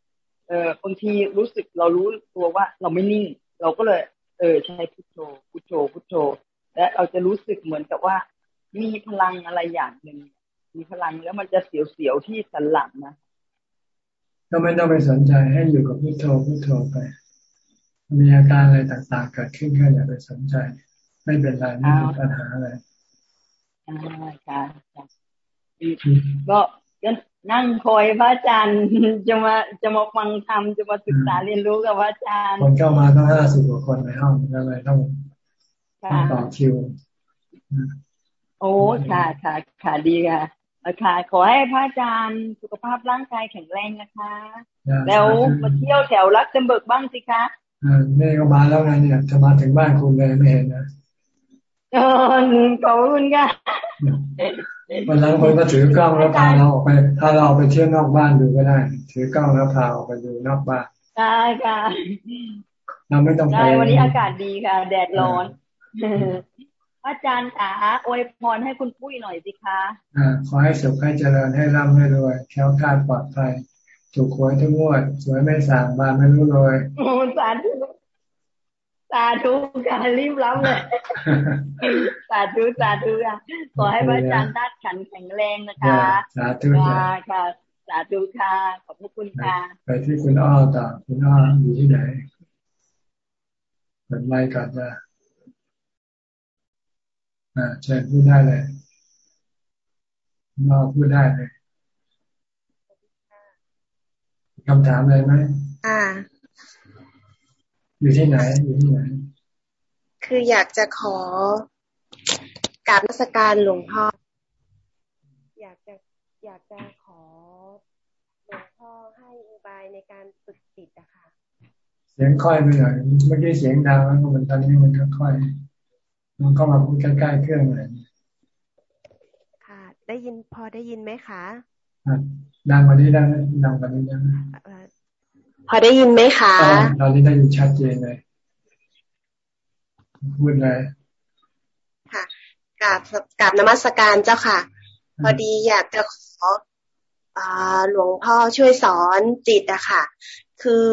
เออบางทีรู้สึกเรารู้ตัวว่าเราไม่นิ่ง เราก็เลย เออใช้พุทโธพุทโธพุทโธ และเราจะรู้สึกเหมือนกับว่า มีพลังอะไรอย่างหนึ่งมีพลังแล้วมันจะเสียวๆที่สันหลังนะ
ก็ไม่ต้องไปสนใจให้อยู่กับพุทโธพุทโธไป มีอาการอะไรต่างๆเกิดขึ้นก็อย่าไปสนใจ ไม่เป็นไรไม่มีปัญหาอะไร
อ่าค่ะก็นั่งคอยพระอาจารย์จะมาจะมาฟังธรรมจะมาศึกษาเรียนรู้กับพระอาจารย์
คนเข้ามาต้องห้าสิบกว่าคนในห้องก็เลยต้องต้องต่อคิว
โอ้ค่ะค่ะค่ะดีค่ะค่ะขอให้พระอาจารย์สุขภาพร่างกายแข็งแรงนะคะ แล้วมาเที่ยวแถวรักเซมเบิร์กบ้างสิคะ
อ่านี่ก็มาแล้วไงเนี่ยจะมาถึงบ้านคุณเลยไม่เห็นนะ
ขอบคุณค่ะ
วันหลังคนก็ถือกล้องแล้วพาเราออกไปถ้าเราไปเที่ยวนอกบ้านดูก็ได้ ถือกล้องแล้วพาออกไปดูนอกบ้าน
ได้ค่ะ
เราไม่ต้องไปได้
วันนี้อากาศดีค่ะ แดดร้อนอาจารย์ขาอวยพรให้คุณปุ้ยหน่อยสิคะ
อ่าขอให้สุขให้เจริญให้ร่ำให้รวยแข็งคาดปลอดภัยถูกหวยทุกงวดสวยไม่สางบานไม่รู้เลย
โอ้สาธุ สาธุการรีบรับเลยสาธุสาธุค่ะขอให้พระอาจารย์ทัดขันแข็งแรงนะคะ
สาธุ
ค่ะสาธุค่ะขอบคุณค่ะ
ไปที่คุณอ้อต่อคุณอ้ออยู่ที่ไหนเปิดไมค์ก่อนจะอ่าเชิญพูดได้เลยนอกพูดได้เลยคำถามอะไรไหม
อ่า
อยู่ที่ไหนอยู่ที่ไหน
คืออยากจะขอกราบนักการหลวงพ่อ อยากจะอยากจะขอหลวงพ่อให้อุบายในการฝึกจิตอะค่ะ
เสียงค่อยไปหน่อยเมื่อกี้เสียงดังแล้วมันตอนนี้มันค่อยๆมันเข้ามาพูดใกล้ๆเครื่องเลย
ค่ะ ได้ยินพอได้ยินไหมคะ
ดังกว่านี้ได้ไหมดังกว่านี้ได้ไหม
พอได้ยินไหมคะ
ตอนนี้ได้ยินชัดเจนเลยพูดเลย
ค่ะกราบกราบนมัสการเจ้าค่ะ พอดีอยากจะขอหลวงพ่อช่วยสอนจิตอะค่ะ คือ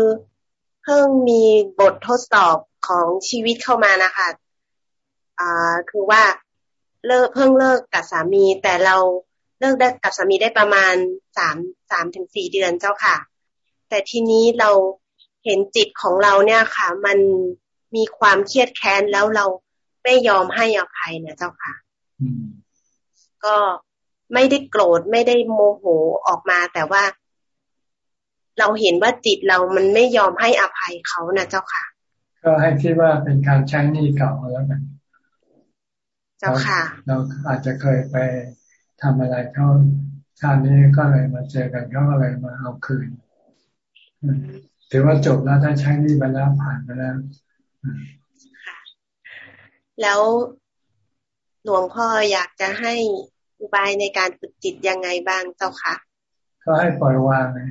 เพิ่งมีบททดสอบของชีวิตเข้ามานะคะอ่าคือว่าเลิกเพิ่งเลิกกับสามี แต่เราเลิกได้กับสามีได้ประมาณสามสามถึงสี่เดือนเจ้าค่ะ แต่ทีนี้เราเห็นจิตของเราเนี่ยค่ะ มันมีความเครียดแค้นแล้วเราไม่ยอมให้อภัยนะเจ้าค่ะก็ไม่ได้โกรธไม่ได้โมโหออกมา แต่ว่า เราเห็นว่าจิตเรามันไม่ยอมให้อภัยเขานะเจ้าค่ะ
ก็ให้คิดว่าเป็นการใช้หนี้เก่าแล้วกัน
เจ้าค่ะ
เราอาจจะเคยไปทำอะไรเขาชาตินี้ก็เลยมาเจอกันเขาก็เลยมาเอาคืน ถือว่าจบแล้วถ้าใช้นี่ไปแล้วผ่านไปแล้ว
แล้วหลวงพ่ออยากจะให้อุบายในการฝึกจิตยังไงบ้างเจ้าคะ
ก็ให้ปล่อยวางไง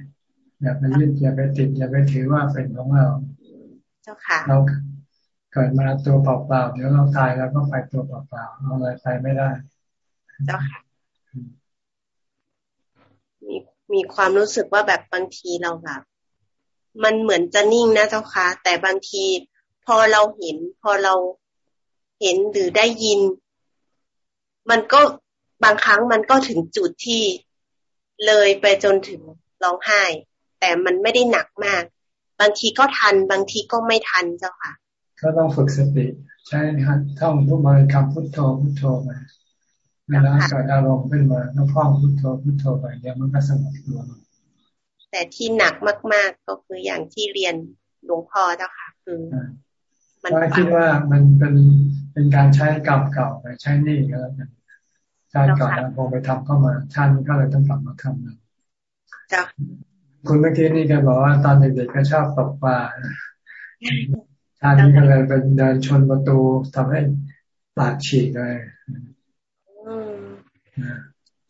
อย่าไปยึดอย่าไปติดอย่าไปถือว่าเป็นของเรา
เจ้าค่ะ
เราเกิดมาตัวเปล่าๆเดี๋ยวเราตายแล้วก็ไปตัวเปล่าๆเอาอะไรไปไม่ได้
เจ้าค่ะมีมีความรู้สึกว่าแบบบางทีเราแบบ มันเหมือนจะนิ่งนะเจ้าค่ะ แต่บางทีพอเราเห็น พอเราเห็นหรือได้ยิน มันก็บางครั้งมันก็ถึงจุดที่เลยไปจนถึงร้องไห้ แต่มันไม่ได้หนักมาก บางทีก็ทัน บางทีก็ไม่ทันเจ้าค่ะ
ก็ต้องฝึกสติ ใช่ครับท่องพุทบริกรรมพุทโธพุทโธไปเวลาเกิดอารมณ์ขึ้นมาต้องท่องพุทโธพุทโธไปเดี๋ยวมันก็สงบตัว
แต่ที่หนักมาก ๆ ก็คืออย่างที่เรียนหลวงพ่อเจ้าค่ะ คือ
มันคิดว่ามันเป็นเป็นการใช้กรรมเก่าไปใช้นี่ก็แล้วกันชาติก่อนเราพอไปทำเข้ามาชาติก็เลยต้องกลับมาทำนะ
จ้ะ
คุณเมื่อกี้นี่ก็บอกว่าตอนเด็กๆก็ชอบตกปลาชาตินี้ก็เลยเป็นเดินชนประตูทำให้ปากฉีกเลย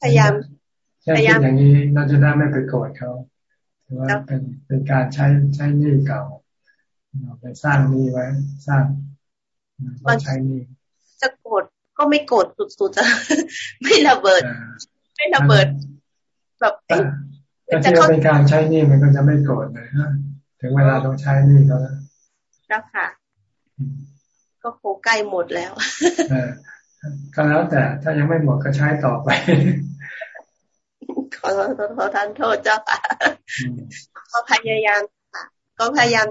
พยายาม
พยายามอย่างนี้เราจะได้ไม่ไปโกรธเขา ถือว่าเป็นเป็นการใช้ใช้หนี้เก่าเราไปสร้างหนี้ไว้สร้างใช้หนี้
จะโกรธก็ไม่โกรธสุดๆจะไม่ระเบิด ไม่ระเบิด แบบ
แต่ที่เราเป็นการใช้หนี้มันก็จะไม่โกรธเลยนะถึงเวลาต้องใช้หนี้เขาแล้ว
แล้วค่ะ ก็โคใกล้หมดแล้ว
ก็แล้วแต่ถ้ายังไม่หมดก็ใช้ต่อไป
ขอโทษขอท่านโทษเจ้าค่ะก็พยายามค่ะ ก็พยายาม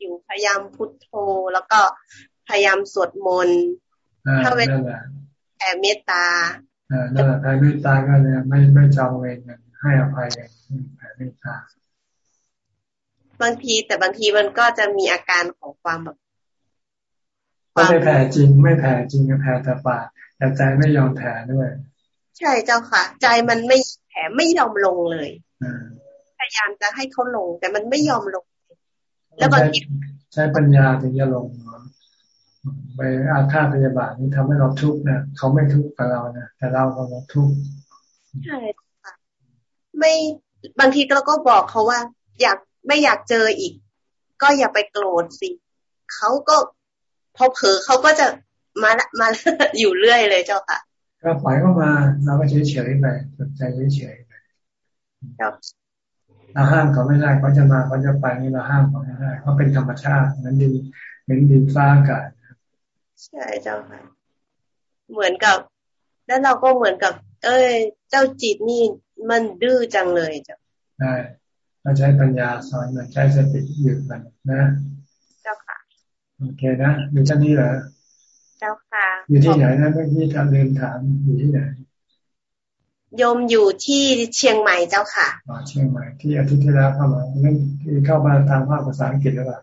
อยู่พยายามพุทโธ แล้วก็พยายามสวดมนต์
ถ้าเป็น
แผ่เมตตา
นั่นแหละแผ่เมตตาก็เลยไม่ไม่จองเวรกันให้อภัยกันแผ่เมตตา
บางทีแต่บางทีมันก็จะมีอาการของความแบบ
ก็ไม่แผ่จริง ไม่แผ่จริงก็แผ่แต่ปากแต่ใจไม่ยอมแผ่ด้วย
ใช่เจ้าค่ะ ใจมันไม่ แผ่ไม่ยอมลงเลยพยายามจะให้เขาลง แต่มันไม่ยอมลง
แล้วบางทีใช้ปัญญาถึงจะลงไปอาฆาตพยาบาทนี่ทำให้เราทุกข์นะเขาไม่ทุกข์กับเรานะแต่เราเราทุกข์
ใช่ค่ะไม่บางทีเราก็บอกเขาว่า อยากไม่อยากเจออีก ก็อย่าไปโกรธสิเขาก็พอเผลอเขาก็จะมามาอยู่เรื่อยเลยเจ้าค่ะ
ก็ปล่อยเข้ามาเราก็เฉยเฉยไปสนใจเฉยเฉยไปเราห้ามเขาไม่ได้เขาจะมาเขาจะไปนี่เราห้ามเขาไม่ได้เขาเป็นธรรมชาตินั้นดินเหมือนดินฟ้าอากาศ
ใช่เจ้าค่ะเหมือนกับ แล้วเราก็เหมือนกับ เอ้ย เจ้าจิตนี่มันดื้อจังเลยจ้ะ
ใช่เราใช้ปัญญาสอนมันใช้สติหยุดมันนะ
เจ้าค่ะ
โอเคนะอยู่ที่นี่เหรอ
เจ้าค่ะ
อยู่ที่ไหนนะเมื่อกี้ทำเรียนถามอยู่ที่ไหน
โยมอยู่ที่เชียงใหม่เจ้าค่ะ
อ๋อเชียงใหม่ที่อาทิตย์ที่แล้วเข้ามาเรื่องที่เข้ามาทางภาคภาษาอังกฤษหรือเปล่า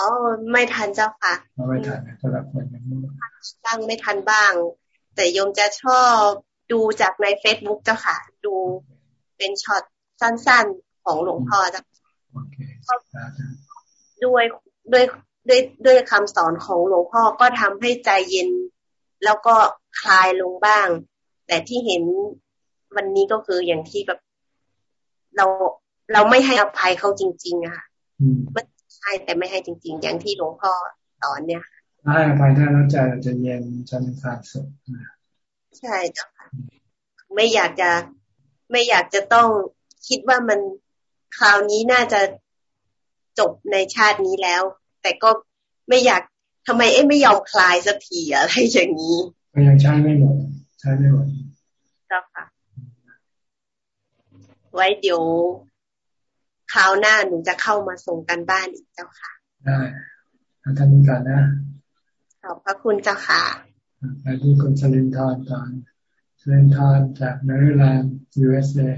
อ๋อไม่ทันเจ้าค่ะ
ไม่ทันสำหรับคน
ยังตั้งไม่ทันบ้าง แต่โยมจะชอบดูจากในเฟซบุ๊กเจ้าค่ะ ดูเป็นช็อตสั้นๆของหลวงพ่อจ้ะด้วยด้วย ด้วยด้วยคำสอนของหลวงพ่อก็ทำให้ใจเย็น แล้วก็คลายลงบ้าง แต่ที่เห็นวันนี้ก็คืออย่างที่แบบ เราเราไม่ให้อภัยเขาจริงๆอะค่ะมันให้แต่ไม่ให้จริง ๆ อย่างที่หลวงพ่อสอนเนี่ย
ให้อภัยได้แล้วใจเราจะเย็นจะมีความสุข
ใช่จ้ะค่ะไม่อยากจะไม่อยากจะต้องคิดว่ามันคราวนี้น่าจะจบในชาตินี้แล้ว แต่ก็ไม่อยากทำไมเอ๊ะไม่ยอมคลายสักทีอะไรอย่างนี้
ก็ยังใช้ไม่หมดใช้ไม่หมด
เจ้าค่ะ ไว้เดี๋ยวคราวหน้าหนูจะเข้ามาส่งกันบ้านอีกเจ้าค่ะ
ได้ท่านนี้ก่อนนะ
ขอบพระคุณเจ้าค่ะ
ไปที่คุณชลินทร์ตอนชลินทร์จากแมริแลนด์ USA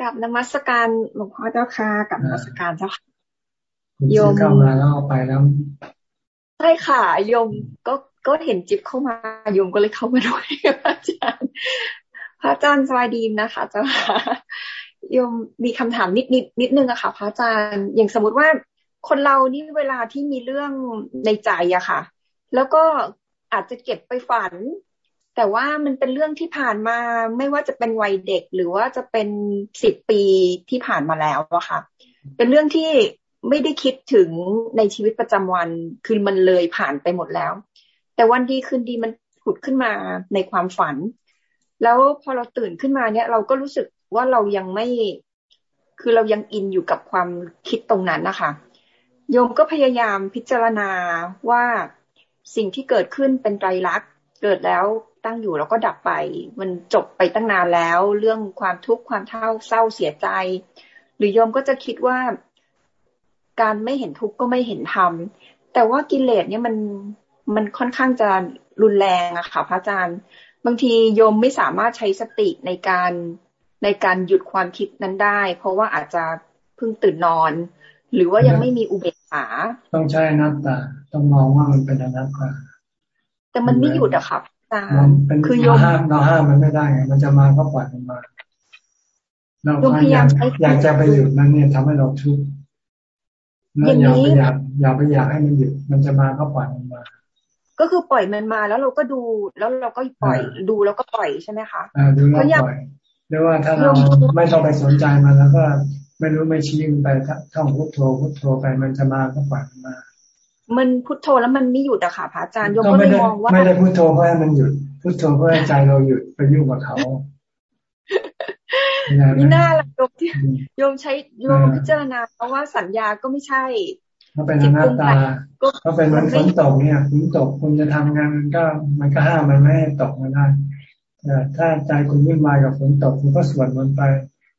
กับนมัสการหลวงพ่อเจ้าค่ะกับนมัสการเจ้าค่ะ
โยมเข้ามาแล้วไปแล้ว
ใช่ค่ะโยมก็ก็เห็นจิ๊บเข้ามาโยมก็เลยเข้ามาด้วยอาจารย์พระอาจารย์สวัสดีนะคะเจ้าค่ะโยมมีคำถามนิดนิดนิดนึงอะค่ะ พระอาจารย์อย่างสมมติว่าคนเรานี่เวลาที่มีเรื่องในใจอะค่ะ แล้วก็อาจจะเก็บไปฝัน แต่ว่ามันเป็นเรื่องที่ผ่านมาไม่ว่าจะเป็นวัยเด็กหรือว่าจะเป็นสิบปีที่ผ่านมาแล้วอะค่ะ เป็นเรื่องที่ไม่ได้คิดถึงในชีวิตประจำวันคือมันเลยผ่านไปหมดแล้ว แต่วันดีคืนดีมันผุดขึ้นมาในความฝัน แล้วพอเราตื่นขึ้นมาเนี่ย เราก็รู้สึกว่าเรายังไม่ คือเรายังอินอยู่กับความคิดตรงนั้นนะคะโยมก็พยายามพิจารณาว่าสิ่งที่เกิดขึ้นเป็นไตรลักษณ์เกิดแล้ว ตั้งอยู่แล้วก็ดับไป มันจบไปตั้งนานแล้ว เรื่องความทุกข์ความเท่าเศร้าเสียใจ หรือโยมก็จะคิดว่า การไม่เห็นทุกข์ก็ไม่เห็นธรรมแต่ว่ากิเลสเนี่ยมันมันค่อนข้างจะรุนแรงอะค่ะพระอาจารย์ บางทีโยมไม่สามารถใช้สติในการในการหยุดความคิดนั้นได้ เพราะว่าอาจจะเพิ่งตื่นนอน หรือว่ายังไม่มีอุเบกขา
ต้องใช้นัตตาต้องมองว่ามันเป็นอนัตตา
แต่มันไม่หยุดอะค่ะ อาจารย์
คือโยมห้ามเราห้ามมันไม่ได้ไงมันจะมาก็ปล่อยมันมา เราพยายามอยากจะไปหยุดนั้นเนี่ยทำให้เราทุกข์อย่าไปอยากอย่าไปอยากให้มันหยุดมันจะมาก็ปล่อยมันมา
ก็คือปล่อยมันมาแล้วเราก็ดูแล้วเราก็ปล่อยดูแล้วก็ปล่อยใช่ไหมคะ
อ่าดูแล้วปล่อยหรือว่าถ้าเราไม่ต้องไปสนใจมันแล้วก็ไม่รู้ไม่ชี้มันไปท่องพุทโธพุทโธไปมันจะมาก็ปล่อยมันมา
มันพุทโธแล้วมันไม่หยุดอะค่ะพระอาจารย์โยมก็เลยมองว่า
ไม่ได้พุทโธเพื่อให้มันหยุดพุทโธเพื่อให้ใจเราหยุดไปยุ่งกับเขา
มีหน้าละโยมที่โยมใช้โยมพิจารณาเพราะว่าสัญญาก็ไม่ใช่
มันเป็นอนัตตาก็เป็นเหมือนฝนตกเนี่ยฝนตกคุณจะทำงานมันก็มันก็ห้ามมันไม่ให้ตกมาได้แต่ถ้าใจคุณวุ่นวายกับฝนตกคุณก็สวดมันไป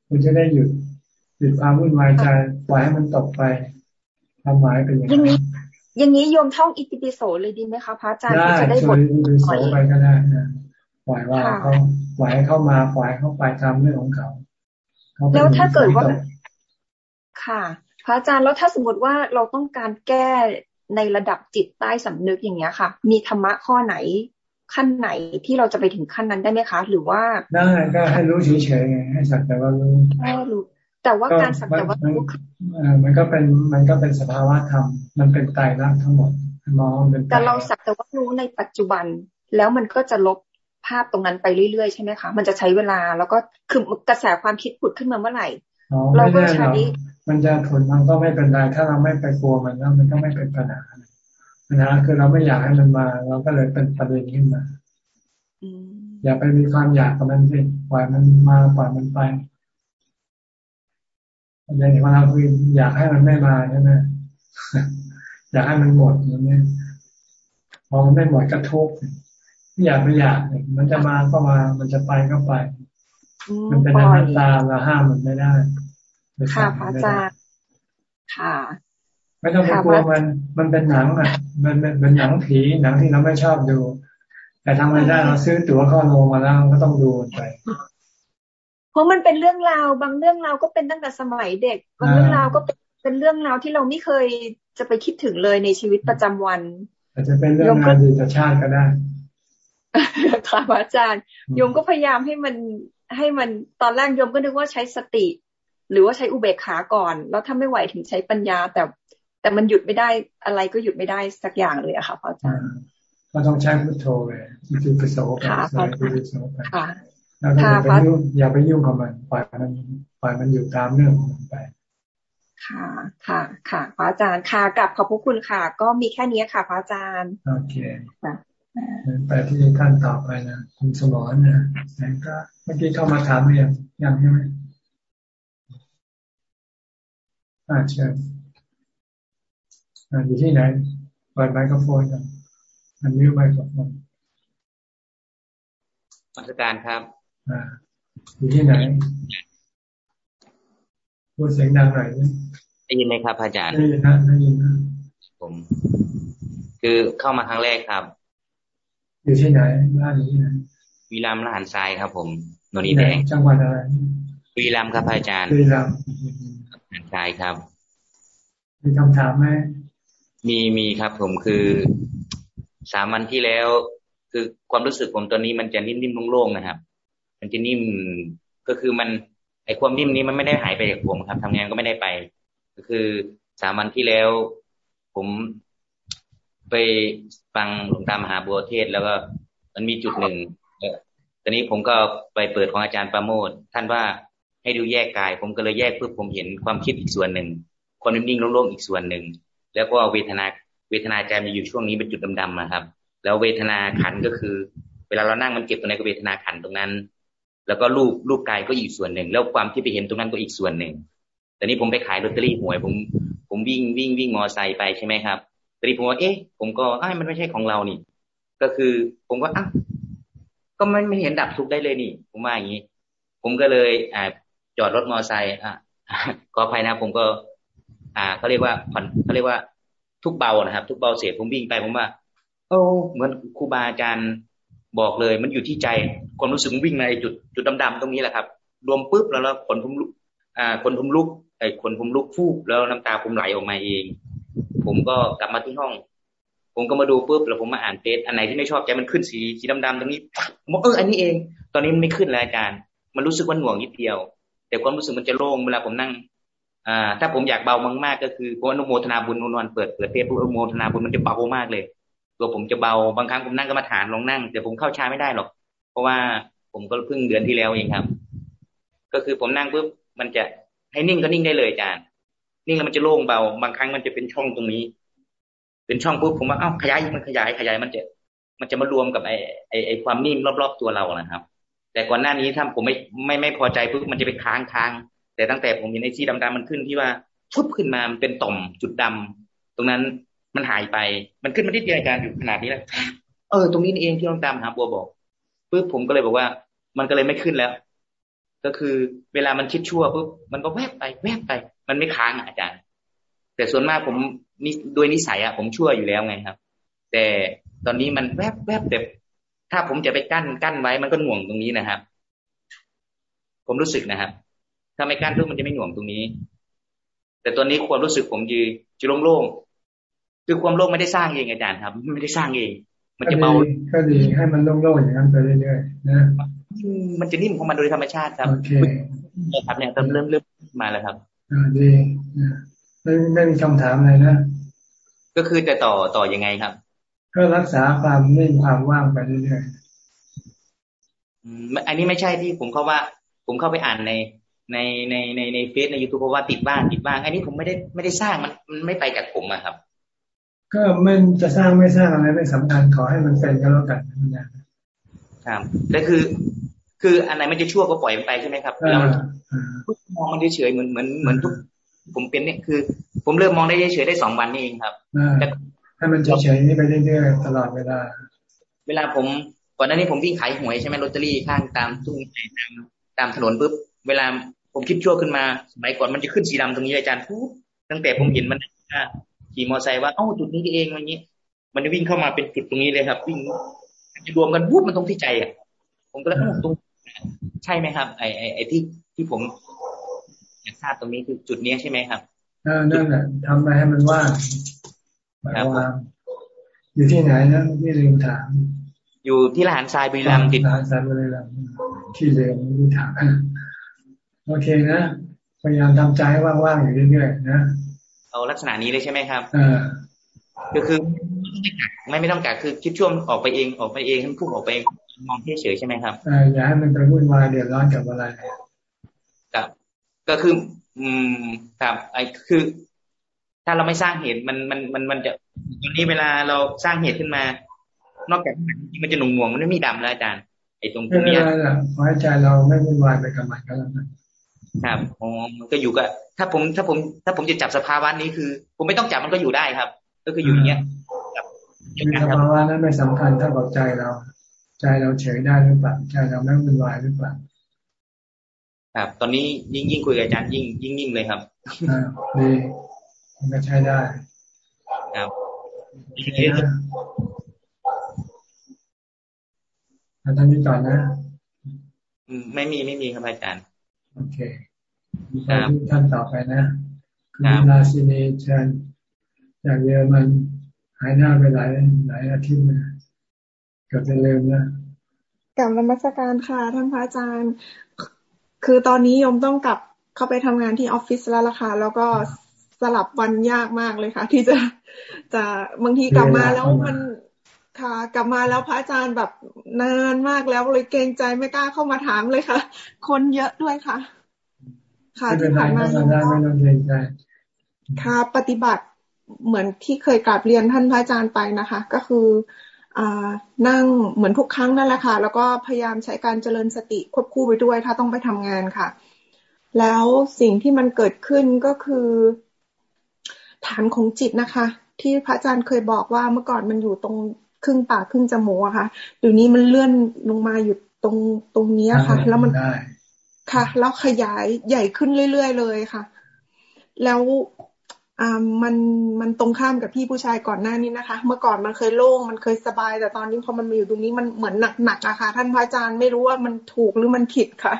คุณจะได้หยุดหยุดความวุ่นวายใจปล่อยให้มันตกไปทำหมายเป็นอย่างนี้
อย่างนี้โยมท่องอิติปิโสเลยดีไหมคะพระอาจารย์
จะได้บทอิติปิโสไปก็ได้นะปล่อยว่าเขาปล่อยให้เข้ามาปล่อยเข้าไปตามเรื่องของเขา
แล้วถ้าเกิดว่า ค่ะ พระอาจารย์แล้วถ้าสมมติว่าเราต้องการแก้ในระดับจิตใต้สำนึกอย่างเงี้ยค่ะ มีธรรมะข้อไหนขั้นไหนที่เราจะไปถึงขั้นนั้นได้ไหมคะ หรือว่า
ได้ก็ให้รู้เฉยๆไงให้สักแต่ว่ารู้
ให้รู้ แต่ว่าการสักแต่ว่ารู้
มันก็เป็นมันก็เป็นสภาวะธรรม มันเป็นไตรลักษณ์ทั้งหมดมองเป็น
แต่เราสักแต่ว่ารู้ในปัจจุบัน แล้วมันก็จะลบภาพตรงนั้นไปเรื่อยๆใช่ไหมคะมันจะใช้เวลาแล้วก็คือกระแสความคิดผุดขึ้นมาเมื่อไหร่
เราก็ใช้มันจะผลมันก็ไม่เป็นไรถ้าเราไม่ไปกลัวมันแล้วมันก็ไม่เป็นปัญหาปัญหาคือเราไม่อยากให้มันมา เราก็เลยเป็นประเด็นขึ้นมาอย่าไปมีความอยากกับมันสิปล่อยมันมาปล่อยมันไป อย่างของเราคืออยากให้มันไม่มาใช่ไหมอยากให้มันหมดอย่างนี้พอมันไม่หมดก็ทุกข์ไม่อยากไม่อยากมันจะมาก็มามันจะไปก็ไป มันเป็นอนัตตาเราห้ามมันไม่ได้
ค่ะพระอาจารย์ค่ะ
ไม่ต้องไปกลัวมัน มันเป็นหนังอะ มันเป็นหนังผีหนังที่เราไม่ชอบดู แต่ทำไงได้เราซื้อตั๋วเข้าโรงมาแล้วก็ต้องดูไป
เพราะมันเป็นเรื่องราวบางเรื่องราวก็เป็นตั้งแต่สมัยเด็กบางเรื่องราวก็เป็นเรื่องราวที่เราไม่เคยจะไปคิดถึงเลยในชีวิตประจำวัน
อาจจะเป็นเรื่องอดีตชาติก็ได้
ค่ะอาจารย์โยมก็พยายามให้มันให้มันตอนแรกโยมก็นึกว่าใช้สติ หรือว่าใช้อุเบกขาก่อน แล้วถ้าไม่ไหวถึงใช้ปัญญา แต่แต่มันหยุดไม่ได้อะไรก็หยุดไม่ได้สักอย่างเลยอะค่ะอาจารย์
ก็ต้องใช้พุทโธไปจิตปิโสไปใช้จิตปิโสไป แล้วก็อย่าไปยุ่งอย่าไปยุ่งกับมันปล่อยมันปล่อยมันอยู่ตามเรื่องของมันไป
ค่ะ ค่ะ ค่ะพระอาจารย์ค่ะกับขอบพระคุณค่ะ ก็มีแค่นี้ค่ะพระอาจารย์
โอเคไปที่ท่านต่อไปนะคุณสมรนะแล้วก็เมื่อกี้เข้ามาถามเรียงยังใช่ไหมอ่าเชิญอยู่ที่ไหนเปิดไมโครโฟนกันอันนี้ไมโครโฟน
มาตรการครับ
อ่าอยู่ที่ไหนพูดเสียงดังหน่อย
ได้ยินไหมครับอาจารย์
ได้ยินนะได้ยินนะ
ผม คือเข้ามาครั้งแรกครับ
อยู่ที่ไหนบ้านอยู่ที่ไหน
วีรามลหานทรายครับ ผมนนีแดง
จังหวัดอะไร
วีรามครับอาจารย์
วีราม
หานทรายครับ
มีคำถามไหม
มีมีครับ ผมคือสามวันที่แล้ว คือความรู้สึกผมตอนนี้มันจะนิ่มๆโล่งๆนะครับ มันจะนิ่มก็คือมัน ไอความนิ่มนี้มันไม่ได้หายไปจากผมครับทำงานก็ไม่ได้ไป ก็คือสามวันที่แล้ว ผมไปฟังหลวงตามหาบัวเทศแล้วก็มันมีจุดหนึ่งตอนนี้ผมก็ไปเปิดของอาจารย์ประโมทท่านว่าให้ดูแยกกาย ผมก็เลยแยกเพื่อผมเห็นความคิดอีกส่วนหนึ่งความนิ่งๆโล่งๆอีกส่วนหนึ่งแล้วก็เวทนาเวทนาใจมันอยู่ช่วงนี้เป็นจุดดำๆนะครับ แล้วเวทนาขันก็คือ เวลาเรานั่งมันเก็บตรงไหนก็เวทนาขันตรงนั้น แล้วก็รูปรูปกายก็อีกส่วนหนึ่ง แล้วความที่ไปเห็นตรงนั้นก็อีกส่วนหนึ่งแต่นี้ผมไปขายลอตเตอรี่หวยผม ผมวิ่งวิ่งวิ่งมอไซค์ไปใช่ไหมครับตอนนี้ผมว่าเอ๊ะ ผมก็อ้มันไม่ใช่ของเรานี่ ก็คือผมก็อ้าก็ไม่ไม่เห็นดับทุกได้เลยนี่ ผมว่าอย่างนี้ ผมก็เลยอ่าจอดรถมอไซค์อะก็ภายนะผมก็ อ่าเขาเรียกว่าผ่อนเขาเรียกว่าทุกเบานะครับ ทุกเบาเสียผมวิ่งไปผมว่าโอ้เหมือนครูบาอาจารย์ บอกเลย มันอยู่ที่ใจความรู้สึกวิ่งในจุดจุดดำๆตรงนี้แหละครับ รวมปุ๊บแล้วแล้วขนผมลุกอ่าขนผมลุกไอ้ขนผมลุกฟูบแล้วน้ำตาผมไหลออกมาเอง ผมก็กลับมาที่ห้อง ผมก็มาดูปุ๊บแล้วผมมาอ่านเฟซอันไหนที่ไม่ชอบใจมันขึ้นสีสีดำๆตรงนี้ผมบอกเอออันนี้เอง ตอนนี้มันไม่ขึ้นแล้วอาจารย์ มันรู้สึกว่าหน่วงนิดเดียว แต่ความรู้สึกมันจะโล่งเวลาผมนั่งอ่าถ้าผมอยากเบามากๆก็คือพอนุโมทนาบุญนวนเปิดเปิดเฟซอนุโมทนาบุญมันจะเบามากเลย ตัวผมจะเบาบางครั้งผมนั่งกรรมฐานลองนั่ง แต่ผมเข้าชาไม่ได้หรอก เพราะว่าผมก็เพิ่งเดือนที่แล้วเองครับ ก็คือผมนั่งปุ๊บมันจะให้นิ่งก็นิ่งได้เลยอาจารย์ นิ่งแล้วมันจะโล่งเบา บางครั้งมันจะเป็นช่องตรงนี้ เป็นช่องปุ๊บผมว่าเอ้าขยายมันขยายขยายมันจะ มันจะมารวมกับไอ้ไอ้ไอ้ความนิ่มรอบๆตัวเรานะครับ แต่ก่อนหน้านี้ถ้าผมไม่ไม่ไม่พอใจปุ๊บมันจะไปค้างค้างแต่ตั้งแต่ผมเห็นไอ้ที่ดำๆมันขึ้นที่ว่าชุบขึ้นมามันเป็นต่อมจุดดำตรงนั้น มันหายไป มันขึ้นมาที่เดียวกันอยู่ขนาดนี้แล้วเออ ตรงนี้เองที่ต้องตามหาบัวบอกปุ๊บผมก็เลยบอกว่า มันก็เลยไม่ขึ้นแล้ว ก็คือเวลามันคิดชั่วปุ๊บมันก็แวบไป แวบไป มันไม่ค้างอาจารย์ แต่ส่วนมากผมนี่โดยนิสัยอะผมชั่วอยู่แล้วไงครับ แต่ตอนนี้มันแวบแวบแบบถ้าผมจะไปกั้นกั้นไว้มันก็หน่วงตรงนี้นะครับ ผมรู้สึกนะครับ ถ้าไม่กั้นปุ๊บมันจะไม่หน่วงตรงนี้ แต่ตอนนี้ความรู้สึกผมยืจะโล่งๆ คือความโล่งไม่ได้สร้างเองอาจารย์ครับ ไม่ได้สร้างเอง มันจะเบา
ก็ดีให้มันโล่งๆอย่างนั้นไปเรื่อยๆนะ
มันจะนิ่มของมันโดยธรรมชาติครับโอเคครับเนี่ยเริ่มเริ่มเริ่มมาแล้วครับ
อ่าดีไม่ไม่มีคำถามอะไรนะ
ก็คือจะต่อต่อยังไงครับ
ก็รักษาความนิ่งความว่างไปเรื่อย
ๆอันนี้ไม่ใช่ที่ผมเข้าว่า ผมเข้าไปอ่านในในในในในเฟซในยูทูบเพราะว่าติดบ้างติดบ้างอันนี้ผมไม่ได้ไม่ได้สร้างมันมันไม่ไปจากผมอะครับ
ก็มันจะสร้างไม่สร้างอะไรไม่สำคัญขอให้มันเป็นก็แล้วกัน
นะครับก็คือ คืออันไหนมันจะชั่วก็ปล่อยมันไปใช่ไหมครับเรามองมันเฉยเหมือนเหมือนเหมือนทุก ผมเป็นเนี่ยคือ ผมเริ่มมองได้เฉยได้สองวันนี่เองครับ
แต่ให้มันเฉยๆนี่ไปเรื่อยๆตลอดเวลา
เวลาผมก่อนหน้านี้ผมวิ่งขายหวยใช่ไหมลอตเตอรี่ข้างตามทุ่งตามตามถนนปุ๊บเวลาผมคิดชั่วขึ้นมาสมัยก่อนมันจะขึ้นสีดำตรงนี้อาจารย์พูดตั้งแต่ผมเห็นมัน ขี่มอไซค์ว่าเอ้าจุดนี้เองวันนี้มันจะวิ่งเข้ามาเป็นจุดตรงนี้เลยครับ วิ่งจะรวมกันปุ๊บมันตรงที่ใจอะผมก็เลยตรงใช่ไหมครับ ไอไอไอที่ที่ผมอยากทราบตรงนี้คือจุดนี้ใช่ไหมครับ
นั่นแหละทำไปให้มันว่างว่างอยู่ที่ไหนนะที่ลืมถาม
อยู่ที่ลานทรายบุรีรัมย์ติด
ลานทรายบุรีรัมย์ที่เดิมไม่ถามโอเคนะพยายามทำใจว่างๆอยู่เรื่อยๆนะ
เอาลักษณะนี้เลยใช่ไหมครับอก็คือไม่ไม่ต้องกักคือคิดช่วงออกไปเองออกไปเองให้พุ่งออกไปมองเฉยใช่ไหมครับ
อย่าให้มันไปวุ่นวายเดือดร้อนกับอะไร
ครับก็คือ อืมครับไอ้คือ ถ้าเราไม่สร้างเหตุมันมันมันมันจะตอนนี้เวลาเราสร้างเหตุขึ้นมา นอกจากที่มันจะหนุ่งหน่วงมันไม่มีดำแล้วอาจารย์ไอ้ตรงตรงนี้
ขอให้ใจเราไม่วุ่นวายไปกับมันก็แล้วกัน
ครับอ๋อมันก็อยู่กับถ้าผมถ้าผม ถ้าผมจะจับสภาวะนี้คือ ผมไม่ต้องจับมันก็อยู่ได้ครับ ก็คืออยู่อย่างเงี้ย
สภาวะนั้นไม่สำคัญถ้าบอกใจเรา ใจเราเฉยได้หรือเปล่าใจเราไม่วุ่นวายหรือเปล่า
ครับ ตอนนี้ยิ่งยิ่งคุยกับอาจารย์ยิ่งยิ่งยิ่งเลยครับ
อ่าดีมันก็ใช้ได้
ครับ
อาจารย์นี้ก่อนนะ
ไม่มีไม่มีครับอาจารย์
โอเคท่านต่อไปนะคุณราชินีเชิญจากเยอรมันหายหน้าไปหลายหลายอาทิตย์นะเกือบจะลืมนะ
กลับนมัสการค่ะท่านพระอาจารย์ คือตอนนี้ยมต้องกลับเข้าไปทำงานที่ออฟฟิศแล้วล่ะค่ะแล้วก็สลับวันยากมากเลยค่ะ ที่จะจะบางทีกลับมาแล้วมัน ค่ะ กลับมาแล้วพระอาจารย์แบบนานมากแล้วเลยเกรงใจไม่กล้าเข้ามาถามเลยค่ะ คนเยอะด้วยค่ะ
ค่ะที่ผ่านมาไม่ได้ไม่ต้องเกรงใจ
ค่ะปฏิบัติเหมือนที่เคยกราบเรียนท่านพระอาจารย์ไปนะคะ ก็คืออ่านั่งเหมือนทุกครั้งนั่นแหละค่ะ แล้วก็พยายามใช้การเจริญสติควบคู่ไปด้วย ถ้าต้องไปทำงานค่ะ แล้วสิ่งที่มันเกิดขึ้นก็คือ ฐานของจิตนะคะ ที่พระอาจารย์เคยบอกว่าเมื่อก่อนมันอยู่ตรง ครึ่งปากครึ่งจมูกอะค่ะเดี๋ยวนี้มันเลื่อนลงมาอยู่ตรงตรงนี้ค่ะ แล้วมันค่ะ แล้วขยายใหญ่ขึ้นเรื่อยๆเลยค่ะ แล้วอ่ามันมันตรงข้ามกับพี่ผู้ชายก่อนหน้านี้นะคะ เมื่อก่อนมันเคยโล่งมันเคยสบาย แต่ตอนนี้พอมันมาอยู่ตรงนี้มันเหมือนหนักๆอะค่ะ ท่านพระอาจารย์ไม่รู้ว่ามันถูกหรือมันผิดค่ะ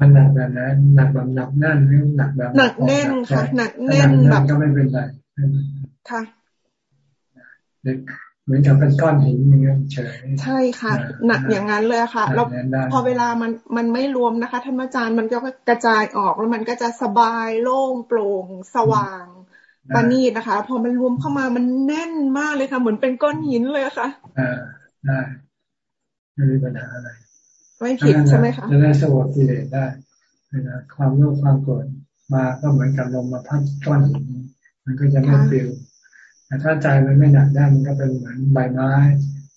มันหนักแบบนั้นหนักแบบหนักแน่นหรือหนักแบบ
หนักแน่นค่ะหนักแน่นแบบ
ก็ไม่เป็นไร
ค่ะ
เด็กเห มือนกับเป็นก้อนหินอย่างเงี้ยเฉย
ใช่ค่ะ หนักอย่างนั้นเลยค่ะแล้วพอเวลามันมันไม่รวมนะคะท่านอาจารย์มันก็กระจายออกแล้วมันก็จะสบายโล่งโปร่งสว่างปานีนะคะ พอมันรวมเข้ามามันแน่นมากเลยค่ะ เหมือนเป็นก้อนหินเลยค่ะ
อ่าได้ไม่มีปัญหาอะไร
ไม่ผิดใช่ไหมคะ
จะได้สงบกิเลสได้นะความโลภความโกรธมาก็เหมือนกับลมมาพัดก้อนหินมันก็จะไม่ปลิว แต่ถ้าใจมันไม่หนักได้มันก็เป็นเหมือนใบไม้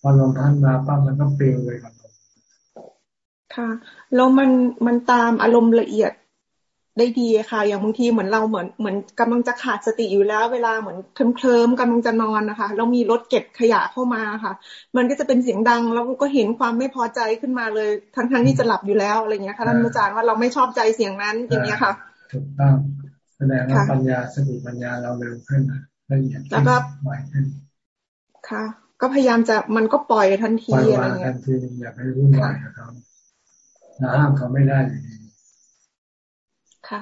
พอลมพัดมาปั๊บมันก็ปลิวไปกับลม
ค่ะแล้วมันมันตามอารมณ์ละเอียดได้ดีค่ะ อย่างบางทีเหมือนเราเหมือนเหมือนกำลังจะขาดสติอยู่แล้ว เวลาเหมือนเคลิ้มเคลิมกำลังจะนอนนะคะแล้วมีรถเก็บขยะเข้ามาค่ะ มันก็จะเป็นเสียงดังแล้วก็เห็นความไม่พอใจขึ้นมาเลย ทั้งทั้งที่จะหลับอยู่แล้วอะไรเงี้ยค่ะท่านอาจารย์ว่าเราไม่ชอบใจเสียงนั้นอย่างเงี้ยค่ะ
ถูกต้องแสดงว่าปัญญาสติปัญญาเราเร็วขึ้น ละเอียด
แล้วก็
ไวขึ้น
ค่ะ ก็พยายามจะมันก็ปล่อยทันทีอะไรเงี้
ยทันทีอย่าไปรุ่นวายกับเขาห้ามเขาไม่ได้
ค่ะ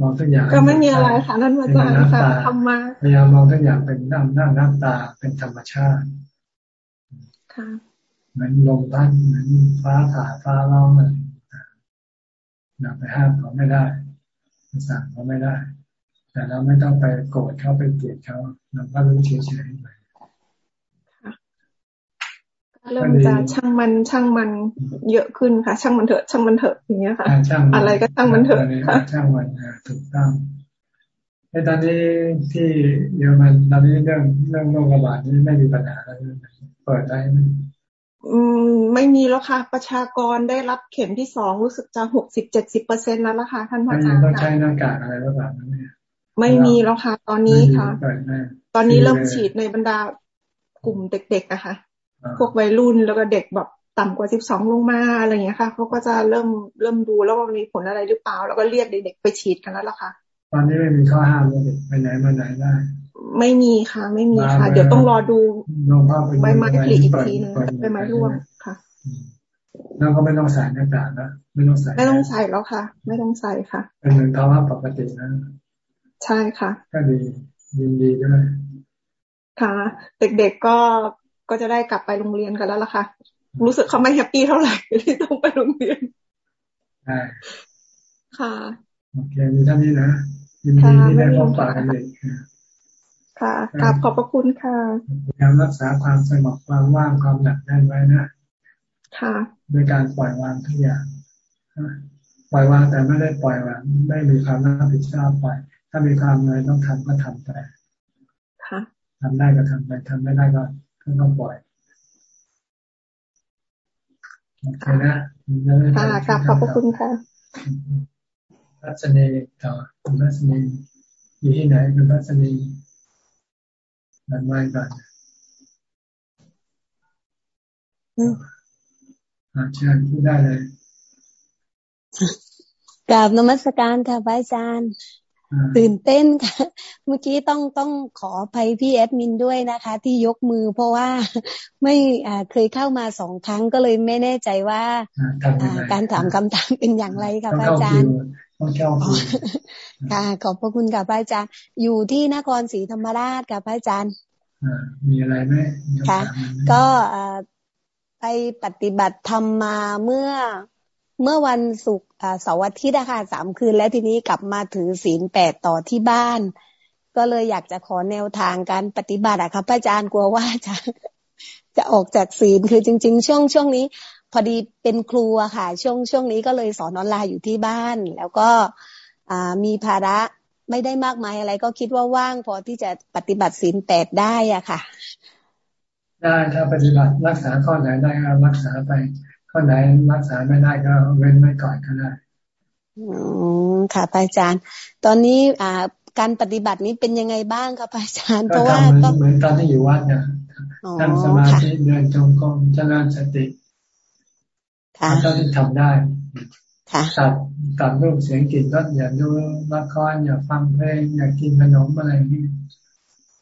มองทุกอย่าง
ก็ไม่มีอะไรค่ะนั่นอาจารย์ค่ะทำมา
พยายามมองทุกอย่างเป็นน้ำหน้าน้ำตาเป็นธรรมชาติ
ค่ะ
เหมือนลมพัดเหมือนฟ้าผ่าฟ้าร้องอะไรเราไปห้ามเขาไม่ได้สั่งเขาไม่ได้ แต่เราไม่ต้องไปโกรธเขาไปเกลียดเขาเราก็รู้เฉยๆไป
เริ่มจะช่างมันช่างมันเยอะขึ้นค่ะ ช่างมันเถอะช่างมันเถอะอย่างเงี้ยค่ะอะไรก็ช่างมันเถอะ
ค่ะช่างมันถูกต้องในตอนนี้ที่เยอรมันตอนนี้เรื่องเรื่องโรคระบาดนี้ไม่มีปัญหาแล้วเปิดได้ไหม
อืมไม่มีแล้วค่ะ ประชากรได้รับเข็มที่สองรู้สึกจะหกสิบเจ็ดสิบเปอร์เซ็นแล้วล่ะค่ะท่านพระอาจารย์
ต้องใช้หน้ากากอะไรระบาดนั้นเนี่ย
ไม่มีแล้วค่ะ ตอนนี้ค่ะ ตอนนี้เริ่มฉีดในบรรดากลุ่มเด็กๆนะคะพวกวัยรุ่นแล้วก็เด็กแบบต่ำกว่าสิบสองลงมาอะไรอย่างเงี้ยค่ะเขาก็จะเริ่มเริ่มดูแล้วว่ามีผลอะไรหรือเปล่า แล้วก็เรียกเด็กๆไปฉีดกันแล้วล่ะค่ะ
ตอนนี้ไม่มีข้อห้ามเลยไปไหนมาไหนได้
ไม่มีค่ะ ไม่มีค่ะ เดี๋ยวต้องรอดูใบไม้ผลิอีกทีนึงใบไม้ร่วงค่ะ
แล้วก็ไม่ต้องใส่หน้ากากนะไม่ต้องใส่
ไม่ต้องใส่แล้วค่ะ ไม่ต้องใส่ค่ะ
เป็นเหมือนภาวะปกตินะ
ใช่ค่ะ
ก็ดียินดีด้วย
ค่ะ เด็กๆก็ก็จะได้กลับไปโรงเรียนกันแล้วล่ะค่ะ รู้สึกเขาไม่ happy เท่าไหร่ที่ต้องไปโรงเรียน
ใช่
ค่ะ
โอเคมีท่านนี้นะยินดีที่ได้พบปะกันเด็ก
ค่ะกราบขอบพระคุณค่ะ
พยายามรักษาความสงบความว่างความหนักแน่นไว้นะ
ค่ะ
โดยการปล่อยวางทุกอย่างปล่อยวางแต่ไม่ได้ปล่อยวางไม่มีความรับผิดชอบปล่อยถ้ามีความอะไรต้องทำก็ทำไป
ค่ะ
ทำได้ก็ทำไปทำไม่ได้ก็ก็ต้องปล่อยโอเคนะ
ค่ะกลับขอบพระคุณค่ะ
รัชนีต่อคุณรัชนีอยู่ที่ไหนคุณรัชนีนันไว้ก่อนอาเชิญพูดได้เลย
กราบนมัสการค่ะพระอาจารย์ ตื่นเต้นค่ะ เมื่อกี้ต้องต้องขออภัยพี่แอดมินด้วยนะคะ ที่ยกมือเพราะว่าไม่เคยเข้ามาสองครั้งก็เลยไม่แน่ใจว่าการถามคำถามเป็นอย่างไรค่ะพระอาจารย์ค่ะขอบพระคุณค่ะพระอาจารย์ อยู่ที่นครศรีธรรมราชค่ะพระอาจารย์
มีอะไรไหม
ค่ะ ก็ไปปฏิบัติธรรมมาเมื่อ เมื่อวันศุกร์เสาร์อาทิตย์นะคะสามคืน แล้วทีนี้กลับมาถือศีลแปดต่อที่บ้าน ก็เลยอยากจะขอแนวทางการปฏิบัติอะครับอาจารย์กลัวว่าจะจะออกจากศีลคือจริง ๆ ช่วงช่วงนี้ พอดีเป็นครูอะค่ะ ช่วงช่วงนี้ก็เลยสอนออนไลน์อยู่ที่บ้าน แล้วก็มีภาระไม่ได้มากมายอะไร ก็คิดว่าว่างพอที่จะปฏิบัติศีลแปดได้อะค่ะ
ได้ถ้าปฏิบัติรักษาข้อไหนได้ก็รักษาไป ข้อไหนรักษาไม่ได้ก็เว้นไว้ก่อนก็ได้
อืมค่ะพระอาจารย์ ตอนนี้อ่าการปฏิบัตินี้เป็นยังไงบ้างคะพระอาจารย์ เพราะว่า
ก็เหมือนตอนที่อยู่วัดเนี่ยนั่งสมาธิเดินจงกรมเจริญสติเท่าที่ทำได้ตัดตัดรูปเสียงกลิ่นรสอย่าดูละครอย่าฟังเพลงอย่ากินขนมอะไรนี่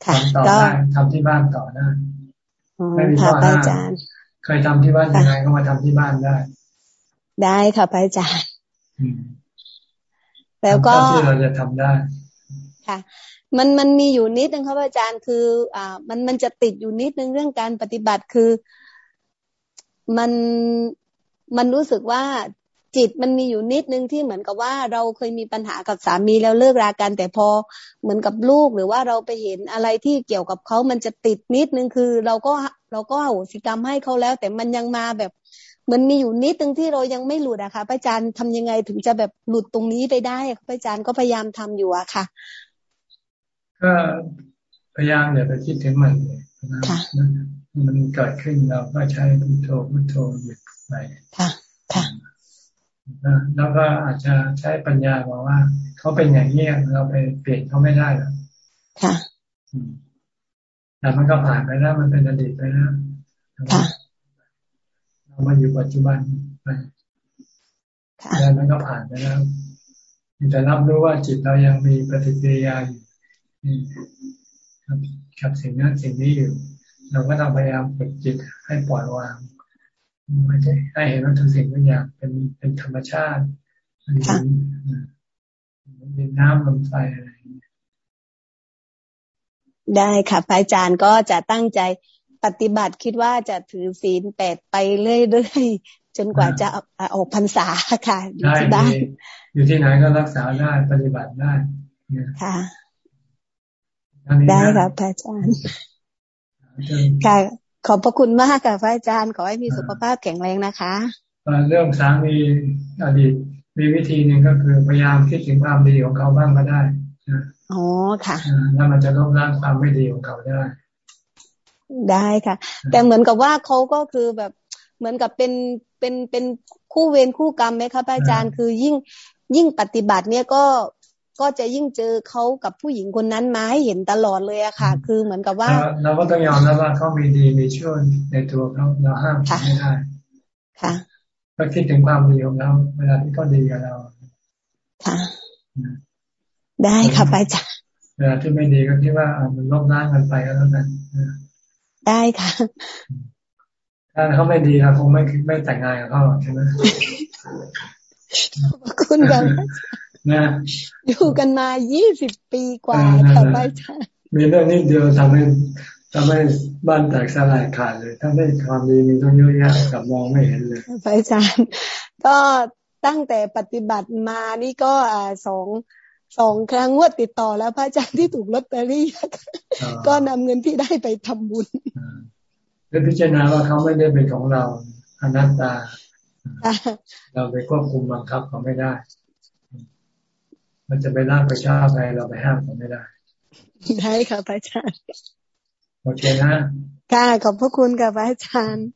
ทำต่อได้ทำที่บ้านต่อได้ไม่มีข้อห้าม เคยทำที่บ้านยังไงก็มาทำที่บ้านได้
ได้ค่ะพระอาจารย์แล้วก็
ที่เราจะทำได้
ค่ะ มันมันมีอยู่นิดนึงครับอาจารย์คือ อ่า มันมันจะติดอยู่นิดนึงเรื่องการปฏิบัติคือ มันมันรู้สึกว่า จิตมันมีอยู่นิดนึงที่เหมือนกับว่าเราเคยมีปัญหากับสามีแล้วเลิกรากัน แต่พอเหมือนกับลูกหรือว่าเราไปเห็นอะไรที่เกี่ยวกับเขามันจะติดนิดนึงคือเราก็เราก็โหสิกรรมให้เขาแล้ว แต่มันยังมาแบบมันมีอยู่นิดนึงที่เรายังไม่หลุดอะค่ะพระอาจารย์ทำยังไงถึงจะแบบหลุดตรงนี้ไปได้พระอาจารย์ก็พยายามทำอยู่อะค่ะ
ก็พยายามอย่าไปคิดถึงมันเลยมันเกิดขึ้นเราก็ใช้พุทโธพุทโธหยุดไป
ค่ะค่ะ
แล้วก็อาจจะใช้ปัญญาบอกว่า เขาเป็นอย่างนี้เราไปเปลี่ยนเขาไม่ได้หรอก
ค่ะ
แต่มันก็ผ่านไปแล้วมันเป็นอดีตไปแล้ว
ค่ะ
เรามาอยู่ปัจจุบันไปแล้วมันก็ผ่านไปแล้วแต่รับรู้ว่าจิตเรายังมีปฏิกิริยาอยู่กับสิ่งนั้นสิ่งนี้อยู่ เราก็ต้องพยายามฝึกจิตให้ปล่อยวาง ไม่ใช่ให้เห็นว่าทุกสิ่งทุกอย่างเป็นเป็นธรรมชาติเป็นน้ำลมไฟอะไร
ได้ค่ะพระอาจารย์ก็จะตั้งใจปฏิบัติคิดว่าจะถือศีลแปดไปเรื่อยๆจนกว่าจะออกพรรษาค่ะ
อยู่ที่บ้านอยู่ที่ไหนก็รักษาได้ปฏิบัติได้
ค่ะได้ค่ะพระอาจารย์ค่ะ ขอบพระคุณมากค่ะพระอาจารย์ ขอให้มีสุขภาพแข็งแรงนะคะ
เรื่องสามีอดีตมีวิธีหนึ่งก็คือพยายามคิดถึงความดีของเขาบ้างก็ได้
อ๋อค่ะ
แล้วมันจะลบล้างความไม่ดีของเขาได้
ได้ค่ะ แต่เหมือนกับว่าเขาก็คือแบบเหมือนกับเป็นเป็นเป็นคู่เวรคู่กรรมไหมคะอาจารย์คือยิ่งยิ่งปฏิบัติเนี่ยก็ ก็จะยิ่งเจอเขากับผู้หญิงคนนั้นมาให้เห็นตลอดเลยอะค่ะ คือเหมือนกับว่า
เราก็ต้องยอมรับว่าเขามีดีมีชั่วในตัวเขาเราห้ามไม่ได้
ค่ะ
ก็คิดถึงความดีของเราเวลาที่เขาดีกับเรา
ค่ะ ได้ค่ะไปจ้ะ
เวลาที่ไม่ดีก็คิดว่ามันลบล้างกันไปก็แล้วกัน
ได้ค่ะ
ถ้าเขาไม่ดีเราคงไม่ไม่แต่งงานกับเขาใช่ไหม
ขอบคุณค่ะ นะอยู่กันมายี่สิบปีกว่าค่ะอาจารย์
มีเรื่องนิดเดียวทำให้ทำให้บ้านแตกสลายขาดเลยถ้าได้ความดีมีต้องเยอะแยะกับมองไม่เห็นเลย
อาจารย์ก็ตั้งแต่ปฏิบัติมานี่ก็อ่าสองสองครั้งงวดติดต่อแล้วพระอาจารย์ที่ถูกลอตเตอรี่ก็นำเงินที่ได้ไปทำบุญ
เพื่อพิจารณาว่าเขาไม่ได้เป็นของเราอนัตตา เราไปควบคุมบังคับเขาไม่ได้ มันจะไปร่างไปชอบอะไรเราไปห้ามมันไม่ได้
ได้ค่ะพระอาจารย์
โอเคนะ
ค่ะขอบพระคุณค่ะพระอาจารย์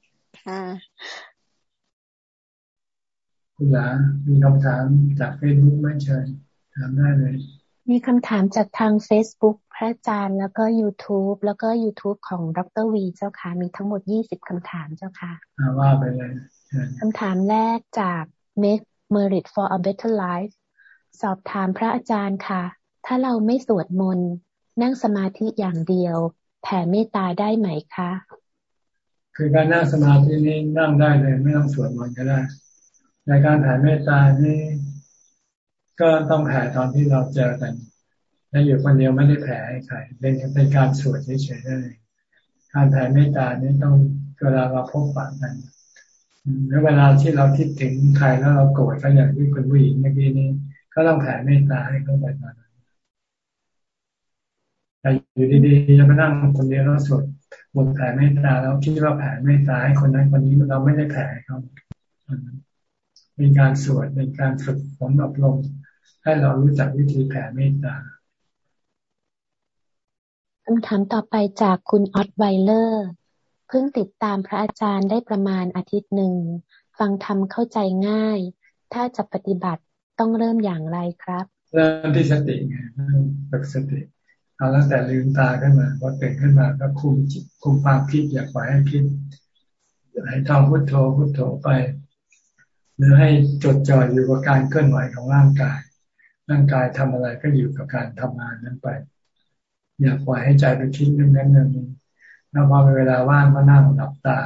ค่ะ
คุณหลามีคำถามจากเฟซบุ๊กไม่เชิญถามได้เลย
มีคำถามจากทาง Facebook พระอาจารย์แล้วก็ YouTube แล้วก็ YouTube ของดรวีเจ้าค่ะ มีทั้งหมดยี่สิบคำถามเจ้าค่ะ
ว่าไปเลย
คำถามแรกจาก Make Merit for a Better Life สอบถามพระอาจารย์ค่ะ ถ้าเราไม่สวดมนต์นั่งสมาธิอย่างเดียว แผ่เมตตาได้ไหมคะ
คือการนั่งสมาธินี้นั่งได้เลยไม่ต้องสวดมนต์ก็ได้ ในการแผ่เมตตานี้ ก็ต้องแผ่ตอนที่เราเจอกันแลาอยู่คนเดียวไม่ได้แผ่ให้ใครเป็นเป็นการสวดเฉยๆได้การแผ่เมตตานี้ต้องเวลาเราพบปะกันหรือเวลาที่เราคิดถึงใครแล้วเราโกรธเขาอย่างที่คุณผู้หญิงเมื่อกี้นี้ ก็ต้องแผ่เมตตาให้เขาไปตอนนั้นแต่อยู่ดีๆจะมานั่งคนเดียวแล้วสวดบทแผ่เมตตาแล้วคิดว่าแผ่เมตตาให้คนนั้นคนนี้เราไม่ได้แผ่เขาเป็นการสวดเป็นการฝึกฝนอบรมให้เรารู้จักวิธีแผ่เมตตาคำ
ถามต่อไปจากคุณออตไวเลอร์เพิ่งติดตามพระอาจารย์ได้ประมาณอาทิตย์หนึ่ง ฟังธรรมเข้าใจง่าย ถ้าจะปฏิบัติ ต้องเริ่มอย่างไรครับ
เริ่มที่สติไงฝึกสติเอาตั้งแต่ลืมตาขึ้นมาพอตื่นขึ้นมาก็คุมจิตคุมความคิดอย่าปล่อยให้คิดให้ท่องพุทโธพุทโธไป หรือให้จดจ่ออยู่กับการเคลื่อนไหวของร่างกาย ร่างกายทำอะไรก็อยู่กับการทำงานนั้นไป อย่าปล่อยให้ใจไปคิดเรื่องนั้นเรื่องนี้แล้วพอเวลาว่างก็นั่งหลับตา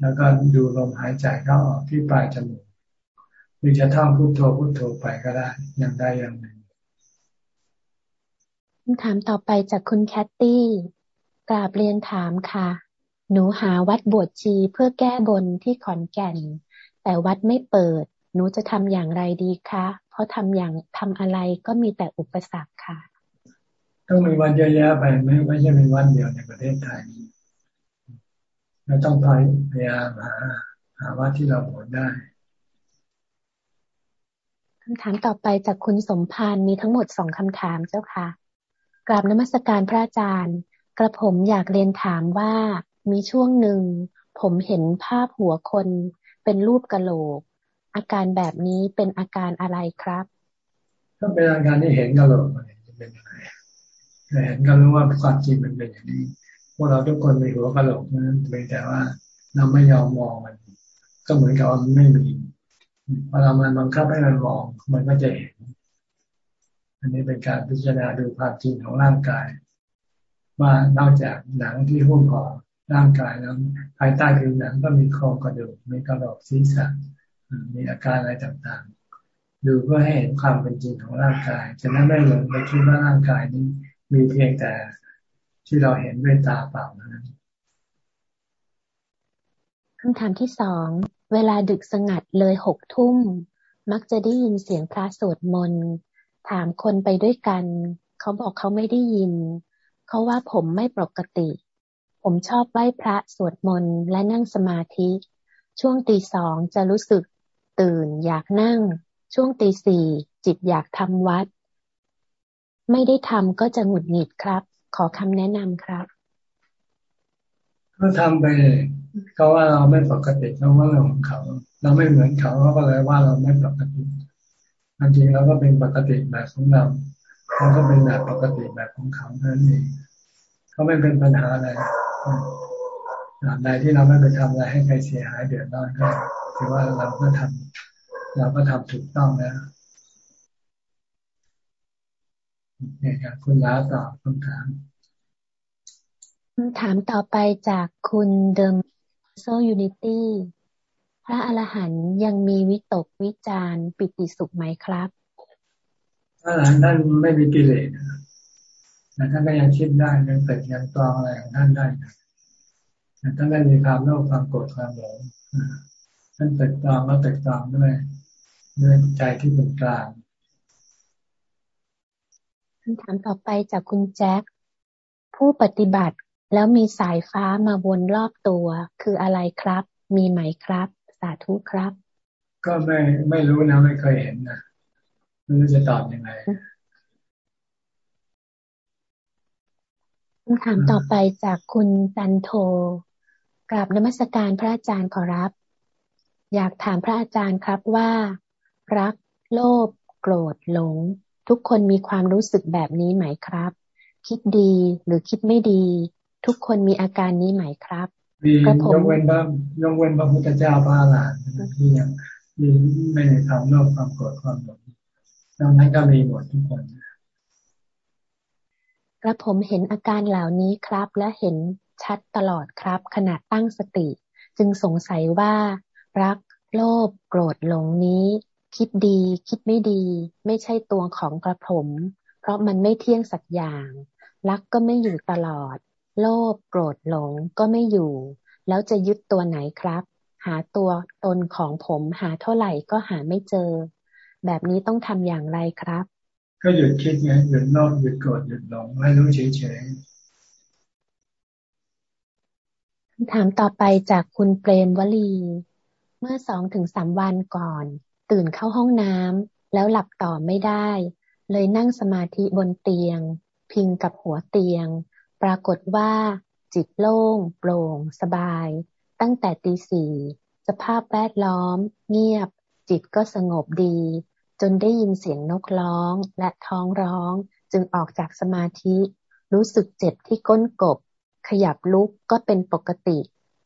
แล้วก็ดูลมหายใจเข้าออกที่ปลายจมูก รือจะท่องพุทโธพุทโธไปก็ได้ อย่างใดอย่างหนึ่ง
คำถามต่อไปจากคุณแคตตี้กราบเรียนถามค่ะ หนูหาวัดบวชชีเพื่อแก้บนที่ขอนแก่น แต่วัดไม่เปิด หนูจะทำอย่างไรดีคะ เพราะทำอย่างทำอะไรก็มีแต่อุปสรรคค่ะ
ต้องมีวัดเยอะแยะไปไม่ไม่ใช่เป็นวัดเดียวในประเทศไทยเราต้องพยายามหาหาวัดที่เราบวชได้
คำถามต่อไปจากคุณสมพานมีทั้งหมดสองคำถามเจ้าค่ะกราบนมัสการพระอาจารย์ กระผมอยากเรียนถามว่ามีช่วงหนึ่ง ผมเห็นภาพหัวคนเป็นรูปกะโหลก อาการแบบนี้เป็นอาการอะไรครับ
ก็เป็นอาการที่เห็นกะโหลกมันเป็นยังไงเห็นก็รู้ว่าความจริงมันเป็นอย่างนี้พวกเราทุกคนมีหัวกะโหลกนะเพียงแต่ว่าเราไม่ยอมมองมัน ก็เหมือนกับว่าไม่มี พอเรามันบังคับให้มันมองมันก็จะเห็น อันนี้เป็นการพิจารณาดูความจริงของร่างกาย ว่านอกจากหนังที่หุ้มห่อร่างกายแล้วภายใต้ผิวหนังก็มีโครงกระดูกมีกระดูกศีรษะมีอาการอะไรต่างๆ ดูเพื่อให้เห็นความเป็นจริงของร่างกายจะนั้นไม่หลงไปคิดว่าร่างกายนี้มีเพียงแต่ที่เราเห็นด้วยตาเปล่านั้น
คำถามที่สอง เวลาดึกสงัดเลยหกทุ่ม มักจะได้ยินเสียงพระสวดมนต์ถามคนไปด้วยกัน เขาบอกเขาไม่ได้ยิน เขาว่าผมไม่ปกติ ผมชอบไหว้พระสวดมนต์และนั่งสมาธิ ช่วงตีสองจะรู้สึกตื่นอยากนั่ง ช่วงตีสี่จิตอยากทำวัด ไม่ได้ทำก็จะหงุดหงิดครับ ขอคำแนะนำครับ
ก็ทำไปเขาว่าเราไม่ปกติเขาว่าเราของเขา เราไม่เหมือนเขาเขาก็เลยว่าเราไม่ปกติจริงเราก็เป็นปกติแบบของเราเขาก็เป็นแบบปกติแบบของเขาเท่านั้นเองเขาไม่เป็นปัญหาอะไรใดที่เราไม่ไปทำอะไรให้ใครเสียหายเดือดร้อนก็ถือว่าเราก็ทำเราก็ทำถูกต้องแล้วเนี่ยครับคุณล้าตอบคำถาม
คำถามต่อไปจากคุณเดิมโซยูนิตี้พระอรหันต์ยังมีวิตกวิจารปิติสุขไหมครับ
พระอรหันต์ท่านไม่มีกิเลสแต่ท่านก็ยังคิดได้ยังตรึกยังตรองอะไรของท่านได้แต่ท่านไม่มีความโลภความโกรธความหลงท่านตรึกตรองแล้วตรึกตรองด้วยด้วยใจที่เป็นกลาง
คำถามต่อไปจากคุณแจ็คผู้ปฏิบัติ แล้วมีสายฟ้ามาวนรอบตัว คืออะไรครับ มีไหมครับาธุครับ
ก็ไม่ไม่รู้นะไม่เคยเห็นนะไม่รู้จะตอบยังไง
คำถามต่อไปจากคุณจันโทกราบนมัสการพระอาจารย์ขอรับ อยากถามพระอาจารย์ครับว่า รัก โลภโกรธหลง ทุกคนมีความรู้สึกแบบนี้ไหมครับ คิดดีหรือคิดไม่ดี ทุกคนมีอาการนี้ไหมครับ
มียกเว้นพระยกเว้นพระพุทธเจ้าพระหลานที่ยังมีไม่ในความโลภความโกรธความหลงดังนั้นก็มีหมดทุกคน
กระผมเห็นอาการเหล่านี้ครับ และเห็นชัดตลอดครับ ขณะตั้งสติ จึงสงสัยว่า รัก โลภโกรธหลงนี้ คิดดี คิดไม่ดี ไม่ใช่ตัวของกระผม เพราะมันไม่เที่ยงสักอย่าง รักก็ไม่อยู่ตลอด โลภโกรธหลงก็ไม่อยู่ แล้วจะยึดตัวไหนครับ หาตัวตนของผมหาเท่าไหร่ก็หาไม่เจอ แบบนี้ต้องทำอย่างไรครับ
ก็หยุดคิดไงหยุดโลภหยุดโกรธหยุดหลงให้รู้เฉย
ๆคำถามต่อไปจากคุณเปรมวลี เมื่อสองถึงสามวันก่อน ตื่นเข้าห้องน้ำแล้วหลับต่อไม่ได้ เลยนั่งสมาธิบนเตียง พิงกับหัวเตียง ปรากฏว่า จิตโล่ง โปร่ง สบาย ตั้งแต่ตีสี่สภาพแวดล้อม เงียบ จิตก็สงบดี จนได้ยินเสียงนกร้องและท้องร้อง จึงออกจากสมาธิ รู้สึกเจ็บที่ก้นกบ ขยับลุกก็เป็นปกติ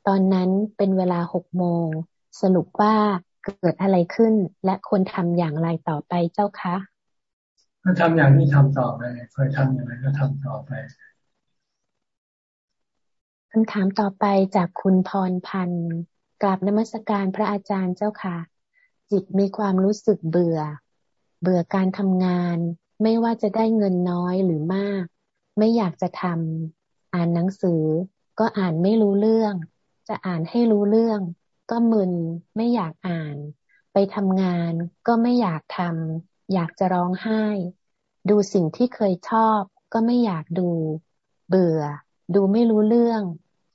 ตอนนั้นเป็นเวลาหกโมง สรุปว่าเกิดอะไรขึ้น และควรทำอย่างไรต่อไปเจ้าคะ
ก็ทำอย่างที่ทำต่อไปเคยทำอย่างไรก็ทำต่อไป
คำถามต่อไปจากคุณพรพันธ์กราบนมัสการพระอาจารย์เจ้าค่ะ จิตมีความรู้สึกเบื่อ เบื่อการทำงาน ไม่ว่าจะได้เงินน้อยหรือมาก ไม่อยากจะทำอ่านหนังสือ ก็อ่านไม่รู้เรื่อง จะอ่านให้รู้เรื่อง ก็มึนไม่อยากอ่าน ไปทำงานก็ไม่อยากทำอยากจะร้องไห้ ดูสิ่งที่เคยชอบ ก็ไม่อยากดู เบื่อ ดูไม่รู้เรื่อง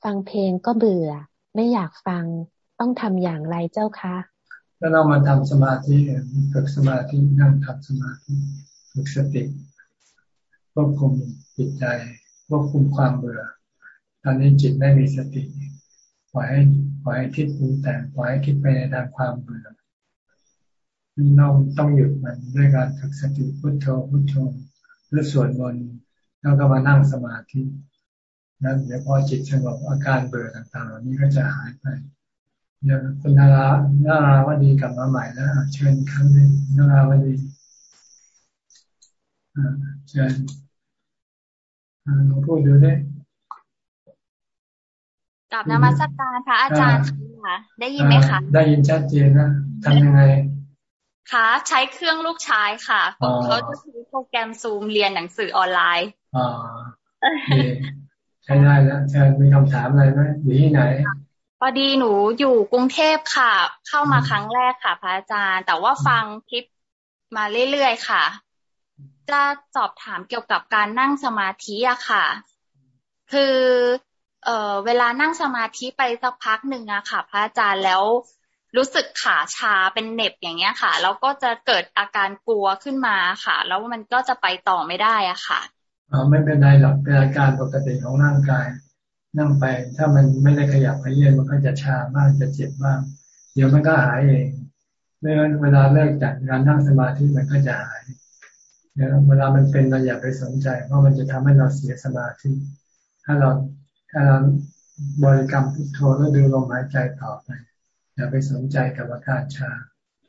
ฟังเพลงก็เบื่อ ไม่อยากฟังต้องทำอย่างไรเจ้าคะ
ก็เรามาทำสมาธิฝึกสมาธินั่งทำสมาธิฝึกสติควบคุมจิตใจควบคุมความเบื่อ ตอนนี้จิตไม่มีสติปล่อยให้ปล่อยให้คิดปรุงแต่งปล่อยให้คิดไปในทางความเบื่อเราต้องหยุดมันด้วยการฝึกสติพุทโธพุทโธหรือสวดมนต์แล้วก็มานั่งสมาธิ นั้นเดี๋ยวพอจิตสงบอาการเบื่อต่างๆเหล่านี้ก็จะหายไปเดี๋ยวคุณนารานาราวดีกลับมาใหม่แล้วเชิญครั้งนึงนาราวดีเชิญลองพูดดูได้
กับนมัสการพระอาจารย์ค่ะได้ยินไหมคะ
ได้ยินชัดเจนนะทำยังไง
คะใช้เครื่องลูกชายค่ะเขาจะใช้โปรแกรมซูมเรียนหนังสือออนไลน์
อ๋อ ใช้ได้แล้วเชิญมีคำถามอะไรไหมอยู่ที่ไหน
พอดีหนูอยู่กรุงเทพค่ะ เข้ามาครั้งแรกค่ะพระอาจารย์ แต่ว่าฟังคลิปมาเรื่อยๆค่ะ จะสอบถามเกี่ยวกับการนั่งสมาธิอะค่ะ คือเออเวลานั่งสมาธิไปสักพักหนึ่งอะค่ะ พระอาจารย์แล้วรู้สึกขาชาเป็นเน็บอย่างเงี้ยค่ะ แล้วก็จะเกิดอาการกลัวขึ้นมาค่ะ แล้วมันก็จะไปต่อไม่ได้อะค่ะ
ไม่เป็นไรหรอกเป็นอาการปกติของร่างกาย นั่งไป ถ้ามันไม่ได้ขยับขยื่นมันก็จะชามากจะเจ็บบ้าง เดี๋ยวมันก็หายเองเมื่อเวลาเลิกจากการนั่งสมาธิมันก็จะหายเดี๋ยวเวลามันเป็นเราอย่าไปสนใจ เพราะมันจะทำให้เราเสียสมาธิ ถ้าเราถ้าเราบริกรรมพุทโธแล้วดูลมหายใจต่อไปอย่าไปสนใจกับอาการชา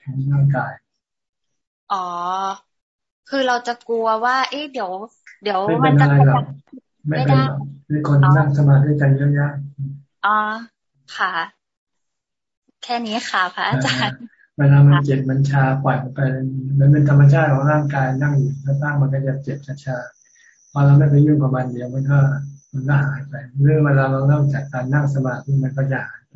ของร่างกาย
อ๋อ คือเราจะกลัวว่า เอ๊ะเดี๋ยว เดี๋ยว
มั
น
จะไม่ได้มีคนนั่งสมาธิใจเยอะ
ๆอ๋อค่ะ แค่นี้ค่ะพระอาจารย์
เวลามันเจ็บมันชาปล่อยมันไปมันเป็นธรรมชาติของร่างกายนั่งอยู่แล้วตั้งมันก็จะเจ็บชาพอเราไม่ไปยุ่งกับมันเดี๋ยวมันก็มันก็หายไปเรื่องเวลาเราเริ่มจากการนั่งสมาธิมันก็จะหายไป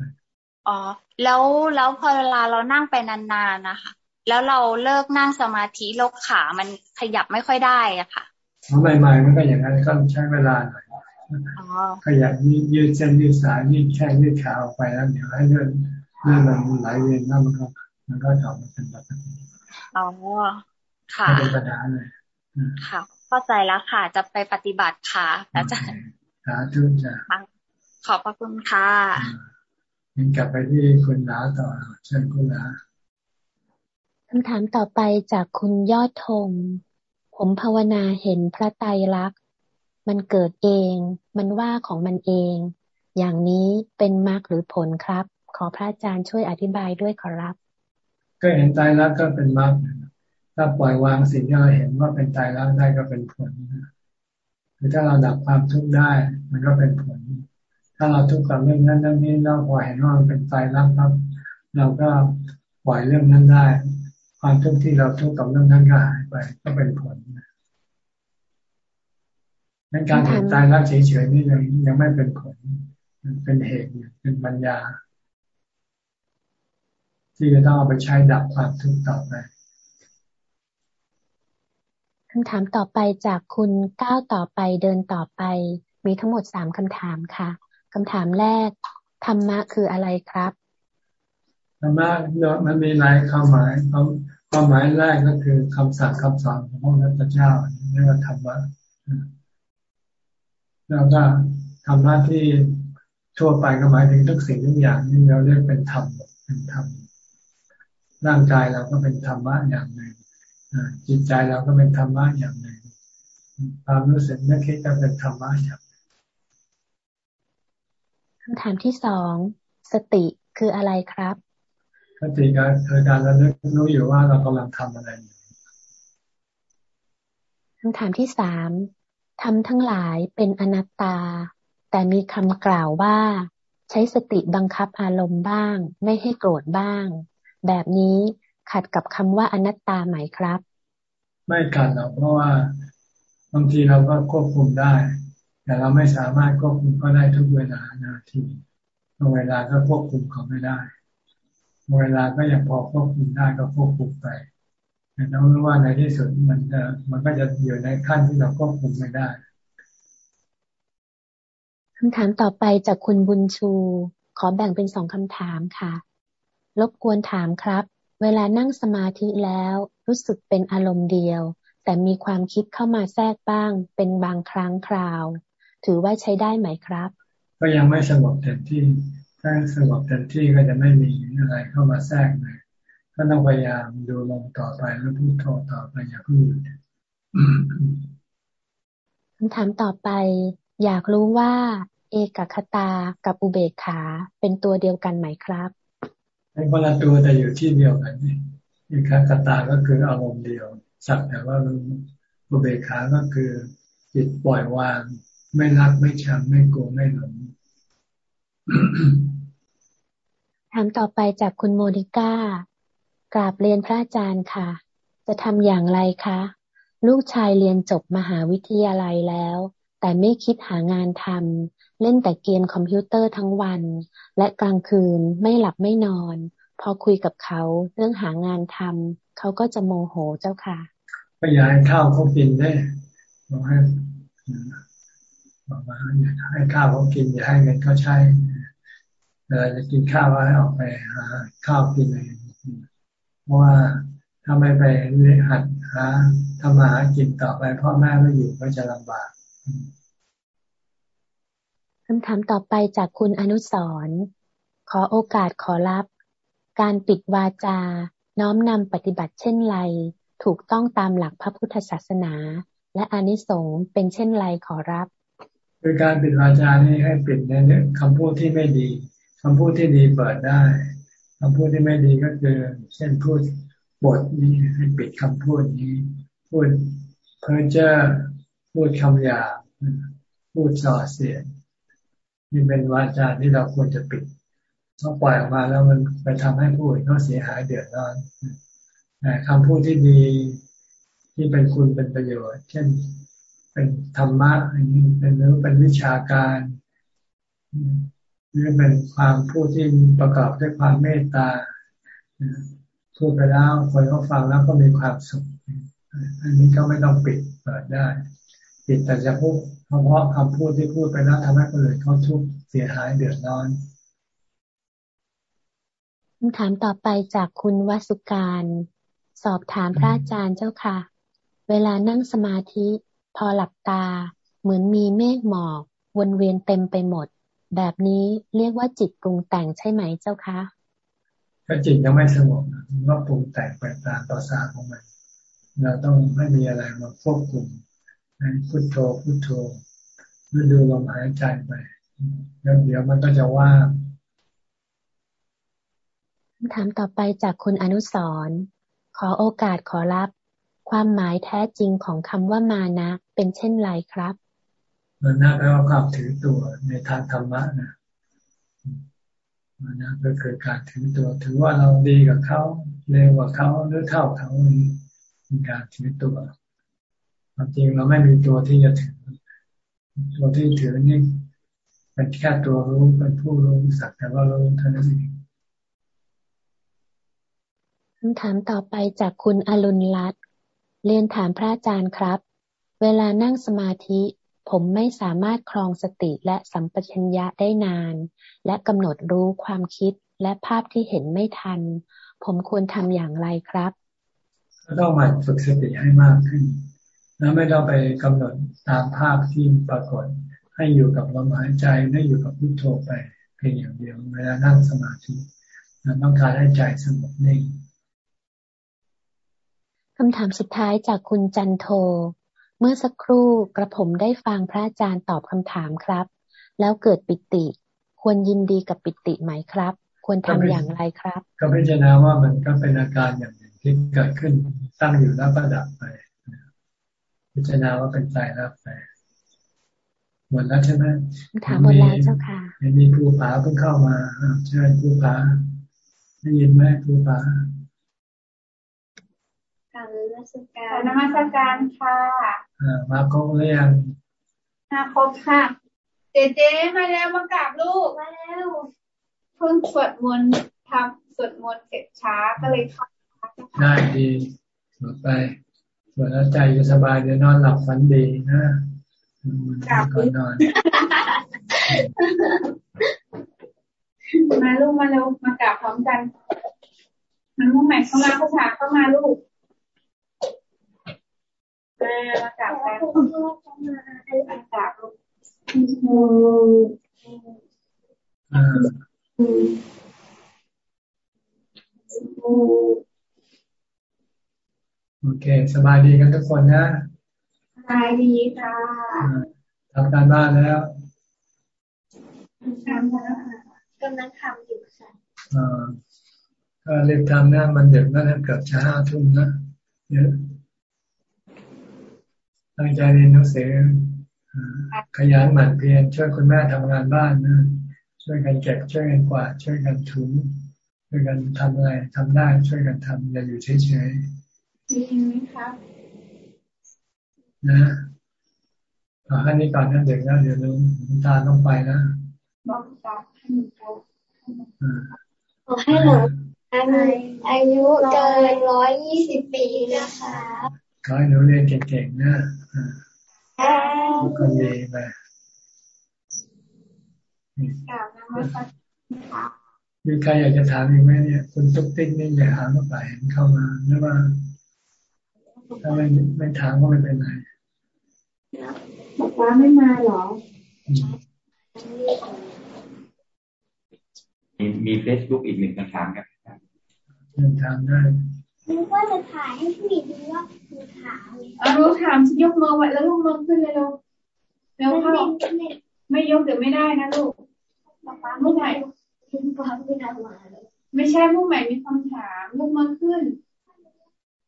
อ๋อแล้วแล้วพอเวลาเรานั่งไปนานๆนะคะแล้วเราเลิกนั่งสมาธิแลกขามันขยับไม่ค่อยได้อะค่ะ
ใหม่ๆมันก็อย่างนั้นก็ใช้เวลาหน่อยขยับยืดเส้นยืดสายยืดแข้งยืดขาออกไปแล้วเดี๋ยวให้เลื่อนเลื่อนมันไหลเวียนแล้วมันก็มันก็กลับมาเป็นปกติ
อ๋อค่ะ
เป็นปัญหาเลย
ค่ะเข้าใจแล้วค่ะ จะไปปฏิบัติค่ะอาจารย์
สาธุจ้ะ
ขอบพระคุณค่ะ
ยังกลับไปที่คุณนาต่อเชิญคุณนา
คำถามต่อไปจากคุณยอดธง ผมภาวนาเห็นพระไตรลักษณ์มันเกิดเอง มันว่าของมันเอง อย่างนี้เป็นมรรคหรือผลครับ ขอพระอาจารย์ช่วยอธิบายด้วยขอรับ
ก็เห็นไตรลักษณ์ก็เป็นมรรคถ้าปล่อยวางสิ่งที่เราเห็นว่าเป็นไตรลักษณ์ได้ก็เป็นผลคือถ้าเราดับความทุกข์ได้ มันก็เป็นผล ถ้าเราทุกข์กับเรื่องนั้นเรื่องนี้เราปล่อยให้มันเป็นใจรักครับเราก็ปล่อยเรื่องนั้นได้ ความทุกข์ที่เราทุกข์กับเรื่องนั้นก็หายไปก็เป็นผล นั้นการเห็นใจรักเฉยๆนี่ยังยังไม่เป็นผลเป็นเหตุเป็นปัญญา ที่จะต้องเอาไปใช้ดับความทุกข์ต่อไป
คำถามต่อไปจากคุณก้าวต่อไปเดินต่อไป มีทั้งหมดสามคำถามค่ะคำถามแรกธรรมะคืออะไรครับ
ธรรมะมันมีหลายความหมายความหมายแรกก็คือคำสั่งคำสอนของพระพุทธเจ้าเรียกว่าธรรมะ แล้วก็ทำหน้าที่ทั่วไปก็หมายถึงทุกสิ่งทุกอย่างนี่เราเรียกเป็นธรรมเป็นธรรมร่างกายเราก็เป็นธรรมะอย่างหนึ่งจิตใจเราก็เป็นธรรมะอย่างหนึ่งความรู้สึกนึกคิดก็เป็นธรรมะอย่าง
คำถามที่สองสติคืออะไรครับ
สติก็คือการระลึกรู้อยู่ว่าเรากำลังทำอะไร
คำถามที่สาม ทำทั้งหลายเป็นอนัตตา แต่มีคำกล่าวว่า ใช้สติบังคับอารมณ์บ้าง ไม่ให้โกรธบ้าง แบบนี้ขัดกับคำว่าอนัตตาไหมครับ
ไม่ขัดหรอกเพราะว่าบางทีเราก็ควบคุมได้ แต่เราไม่สามารถควบคุมก็ได้ทุกเวลานาทีบางเวลาก็ควบคุมเขาไม่ได้บางเวลาก็ยังพอควบคุมได้ก็ควบคุมไป แต่ต้องรู้ว่าในที่สุดมันจะมันก็จะอยู่ในขั้นที่เราควบคุมไม่ได้
คำถามต่อไปจากคุณบุญชู ขอแบ่งเป็นสองคำถามค่ะ รบกวนถามครับ เวลานั่งสมาธิแล้วรู้สึกเป็นอารมณ์เดียว แต่มีความคิดเข้ามาแทรกบ้าง เป็นบางครั้งคราว ถือว่าใช้ได้ไหมครับ
ก็ยังไม่สงบเต็มที่ถ้าสงบเต็มที่ก็จะไม่มีอะไรเข้ามาแทรกเลย ก็ต้องพยายามดูลงต่อไปแล้วพูดโทต่อไปอย่าเพิ่งหยุด
คำถามต่อไป อยากรู้ว่า เอกคตากับอุเบกขาเป็นตัวเดียวกันไหมครับ
เป็นคนละตัวแต่อยู่ที่เดียวกันนี่เอกคตาก็คืออารมณ์เดียว สักแต่ว่าอุเบกขาก็คือจิตปล่อยวาง ไม่รักไม่ชังไม่โกงไม่หลง
ถามต่อไปจากคุณโมนิก้า กราบเรียนพระอาจารย์ค่ะ จะทำอย่างไรคะ ลูกชายเรียนจบมหาวิทยาลัยแล้ว แต่ไม่คิดหางานทำเล่นแต่เกมคอมพิวเตอร์ทั้งวัน และกลางคืนไม่หลับไม่นอน พอคุยกับเขาเรื่องหางานทำเขาก็จะโมโหเจ้าค่ะ
ก็อยากให้ข้าวเขากินได้บอกให้บอกว่าอยากให้ข้าวเขากินอย่าให้เงินเขาใช้เวลาจะกินข้าวให้ออกไปหาข้าวกินเองเพ ราะว่าถ้าไม่ไปเรียหัดหาทำมาหากินต่อไปพ่อแม่ไม่อยู่ก็จะลำบาก
คำถามต่อไปจากคุณอนุสรขอโอกาสขอรับ การปิดวาจา น้อมนำปฏิบัติเช่นไร ถูกต้องตามหลักพระพุทธศาสนา และอานิสงส์เป็นเช่นไรขอรับ
คือการปิดวาจานี้ให้ปิดในเนื้อคำพูดที่ไม่ดีคำพูดที่ดีเปิดได้ คำพูดที่ไม่ดีก็คือเช่นพูดบทนี้ให้ปิดคำพูดนี้ พูดเพ้อเจ้อพูดคำหยาบพูดส่อเสียดนี่เป็นวาจาที่เราควรจะปิดเพราะปล่อยออกมาแล้วมันไปทำให้ผู้อื่นเขาเสียหายเดือดร้อนแต่คำพูดที่ดีที่เป็นคุณเป็นประโยชน์ เช่นเป็นธรรมะอันนี้เป็นหรือเป็นวิชาการ นี่เป็นความพูดที่ประกอบด้วยความเมตตาพูดไปแล้วคนก็ฟังแล้วก็มีความสุข อันนี้ก็ไม่ต้องปิดเปิดได้ ปิดแต่จะพูดเพราะคำพูดที่พูดไปแล้วทำให้คนอื่นเขาทุกข์เสียหายเดือดร้อน
คำถามต่อไปจากคุณวสุการ สอบถามพระอาจารย์เจ้าค่ะ เวลานั่งสมาธิ พอหลับตา เหมือนมีเมฆหมอก วนเวียนเต็มไปหมด แบบนี้เรียกว่าจิตปรุงแต่งใช่ไหมเจ้าคะ
ถ้าจิตยังไม่สงบมันก็ปรุงแต่งไปตามต่อสาของมัน เราต้องไม่มีอะไรมาควบคุมให้พุทโธพุทโธหรือดูลมหายใจไปแล้วเดี๋ยวมันก็จะว่าง
คำถามต่อไปจากคุณอนุสรขอโอกาสขอรับ ความหมายแท้จริงของคำว่ามานะ เป็นเช่นไรครับ
มันน่าแปลว่าความถือตัวในทางธรรมะนะมันนะก็คือการถือตัว ถือว่าเราดีกับเขาเร็วกว่าเขาหรือเท่าเขาเป็นการถือตัวความจริงเราไม่มีตัวที่จะถือ ตัวที่ถือนี่เป็นแค่ตัวรู้เป็นผู้รู้สักแต่ว่ารู้เท่านั้นเอง
คำถามต่อไปจากคุณอรุณรัตน์เรียนถามพระอาจารย์ครับ เวลานั่งสมาธิ ผมไม่สามารถครองสติและสัมปชัญญะได้นาน และกำหนดรู้ความคิดและภาพที่เห็นไม่ทัน ผมควรทำอย่างไรครับ
ก็ต้องมาฝึกสติให้มากขึ้น แล้วไม่ต้องไปกำหนดตามภาพที่ปรากฏใให้อยู่กับลมหายใจให้อยู่กับพุทโธไปเพียงอย่างเดียวเวลานั่งสมาธิเราต้องการให้ใจสงบนิ่ง
คำถามสุดท้ายจากคุณจันโท เมื่อสักครู่กระผมได้ฟังพระอาจารย์ตอบคำถามครับ แล้วเกิดปิติ ควรยินดีกับปิติไหมครับ ควรทำอย่างไรครับ
ก็พิจารณาว่ามันก็เป็นอาการอย่างหนึ่งที่เกิดขึ้นตั้งอยู่แล้วก็ดับไป พิจารณาว่าเป็นใจรับไปหมดแล้วใช่ไหม
ถามหมดแล้วเจ้าค่ะ
มีผู้ผาเพิ่งเข้ามาเชิญผู้ผาได้ยินไหมผู้ผา
การน มัสการนมัสการค่ะ
มาครบหรือยัง
มาครบค่ะ เจเจมาแล้วมากราบลูกมาแล้วเพิ่งสวดมนต์ทำสวดมนต์เสร็จช้าก็เลยเข้า
ได้ดีสวดไปสวดแล้วใจจะสบายเดี๋ยวนอนหลับฝันดีนะกลับก่อนนอน
มาลูกมาเร็วมากราบพร้อมกันมันมุ่งใหม่เข้ามาผู้ชายเข้ามาลูก มากราบกันมากราบลูก
โอเค สบายดีกันทุกคนนะส
บายดีค่ะ
ทำการบ้านแล้ว
ทำแล้วกำลังทำอยู่ค่ะ
อ่าก็เรียบทำนะมันเด็กนั่นเกือบจะห้าทุ่มนะเยอะ ตั้งใจเรียนหนังสือขยันหมั่นเพียรช่วยคุณแม่ทำงานบ้านนะช่วยกันเก็บช่วยกันกวาดช่วยกันถุงช่วยกันทำอะไรทำได้ช่วยกันทำอย่าอยู่เฉย
ๆดีไหมครับ
นะเอาแค่นี้ก่อนนะเด็กนะเดี๋ยวลุงตาต้องไปนะ
บอกตาให้หนูขอให้หนูอายุเกินร้อยยี่สิบปีนะคะ
ขอให้หนูเรียนเก่งๆนะทุกคนดีไปมีใครอยากจะถามอีกไหมเนี่ย คุณตุ๊กติ๊กนี่อยากถามก็ไปเข้ามาหรือว่าถ้าไม่ไม่ถามก็ไม่เป็นไร
บอกว่าไม่มาหรอ
มีมีเฟซบุ๊กอีกหนึ่งคำถามครับ
เดินทางได้
นึกว่าจะถ่ายให้พี่ดูว่าคือถามเอาลูกถามยกมือไว้แล้วลูกมือขึ้นเลยลูกเร็วเข้าไม่ยกเดี๋ยวไม่ได้นะลูกลูกใหม่ไม่ใช่ลูกใหม่มีคำถามลูกมือขึ้น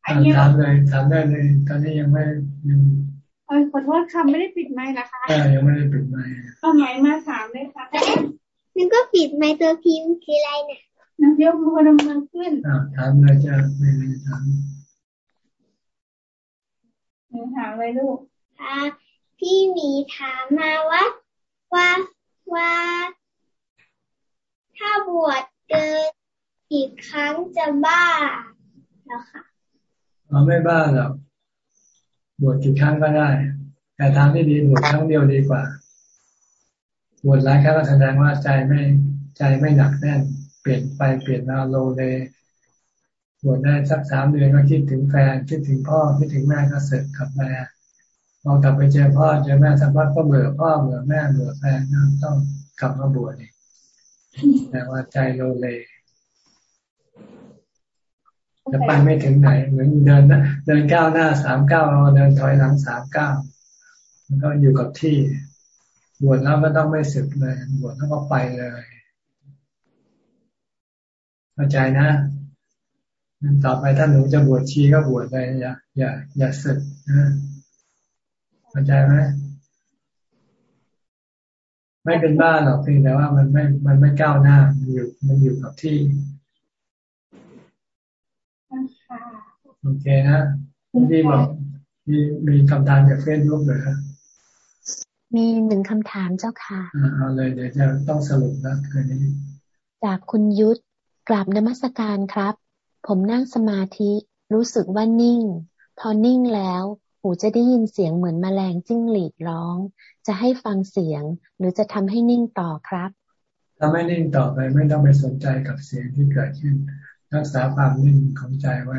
ถามเลยถามได้เลยตอนนี้ยังไม่ยัง
ขอโทษค่ะไม่ได้ปิดไมค์นะคะ
ใช่ยังไม่ได้ปิดไมค์
เอาไมค์มาถามเลยค่ะนึกก็ปิดไมค์ตัวพิมพ์คืออะไรเนี่ย น้ำยกมือน้ำมือขึ้น
อ่าถามเลยจ้ะไม่ได้ถาม
หนูถามเลยลูกค่ะพี่มีถามมาว่าว่าว่า ถ้าบวชเกินอีกครั้งจะบ้าแล้วค่ะ
เราไม่บ้าหรอกบวชกี่ครั้งก็ได้ แต่ทางที่ดีบวชครั้งเดียวดีกว่าบวชหลายครั้งก็แสดงว่าใจไม่ใจไม่หนักแน่น เปลี่ยนไปเปลี่ยนมาโลเลบวชได้สักสามเดือนก็คิดถึงแฟนคิดถึงพ่อคิดถึงแม่ก็เสร็จกลับมาพอกลับไปเจอพ่อเจอแม่สักพักก็เบื่อพ่อเบื่อแม่เบื่อแฟนต้องกลับมาบวชอีกแต่ว่าใจโลเลจะไปไม่ถึงไหน เหมือนเดินเดินก้าวหน้าสามก้าวเดินถอยหลังสามก้าวมันก็อยู่กับที่ บวชแล้วก็ต้องไม่สึกเลย บวชแล้วก็ไปเลย เข้าใจนะต่อไปถ้าหนูจะบวชชีก็บวชเลยอย่าอย่าอย่าสึกนะเข้าใจไหมไม่เป็นบ้าหรอกเพียงแต่ว่ามันไม่มันไม่ก้าวหน้ามันอยู่มันอยู่กับที่โอเคนะพี่บอกมีมีคำถามจากเฟซบุ๊กเลยครับ
มีหนึ่งคำถามเจ้าค่ะ
เอาเลยเดี๋ยวจะต้องสรุปนะคืนนี้
จากคุณยุทธ กราบนมัสการครับ ผมนั่งสมาธิรู้สึกว่านิ่ง พอนิ่งแล้ว หูจะได้ยินเสียงเหมือนมแมลงจิ้งหรีดร้อง จะให้ฟังเสียง หรือจะทำให้นิ่งต่อครับ
ถ้าไม่นิ่งต่อไปไม่ต้องไปสนใจกับเสียงที่เกิดขึ้น รักษาความนิ่งของใจไว้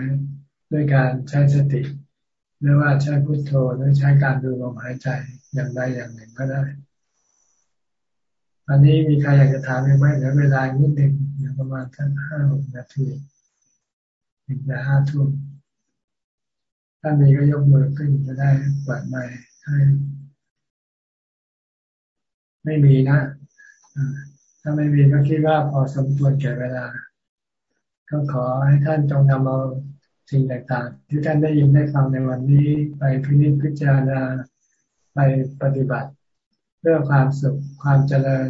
ด้วยการใช้สติ หรือว่าใช้พุทโธหรือใช้การดูลมหายใจอย่างใดอย่างหนึ่งก็ได้อันนี้มีใครอยากจะถามไหมเหลือเวลานิดหนึ่ง ประมาณสักห้าหกนาทีถึงจะห้าทุ่มถ้ามีก็ยกมือขึ้นจะได้เปิดไมค์ให้ไม่มีนะ ถ้าไม่มีก็คิดว่าพอสมควรแก่เวลา ก็ขอให้ท่านจงนำเอาสิ่งต่างๆ ที่ท่านได้ยินได้ฟังในวันนี้ ไปพิจิตพิจารณาไปปฏิบัติ เพื่อความสุขความเจริญ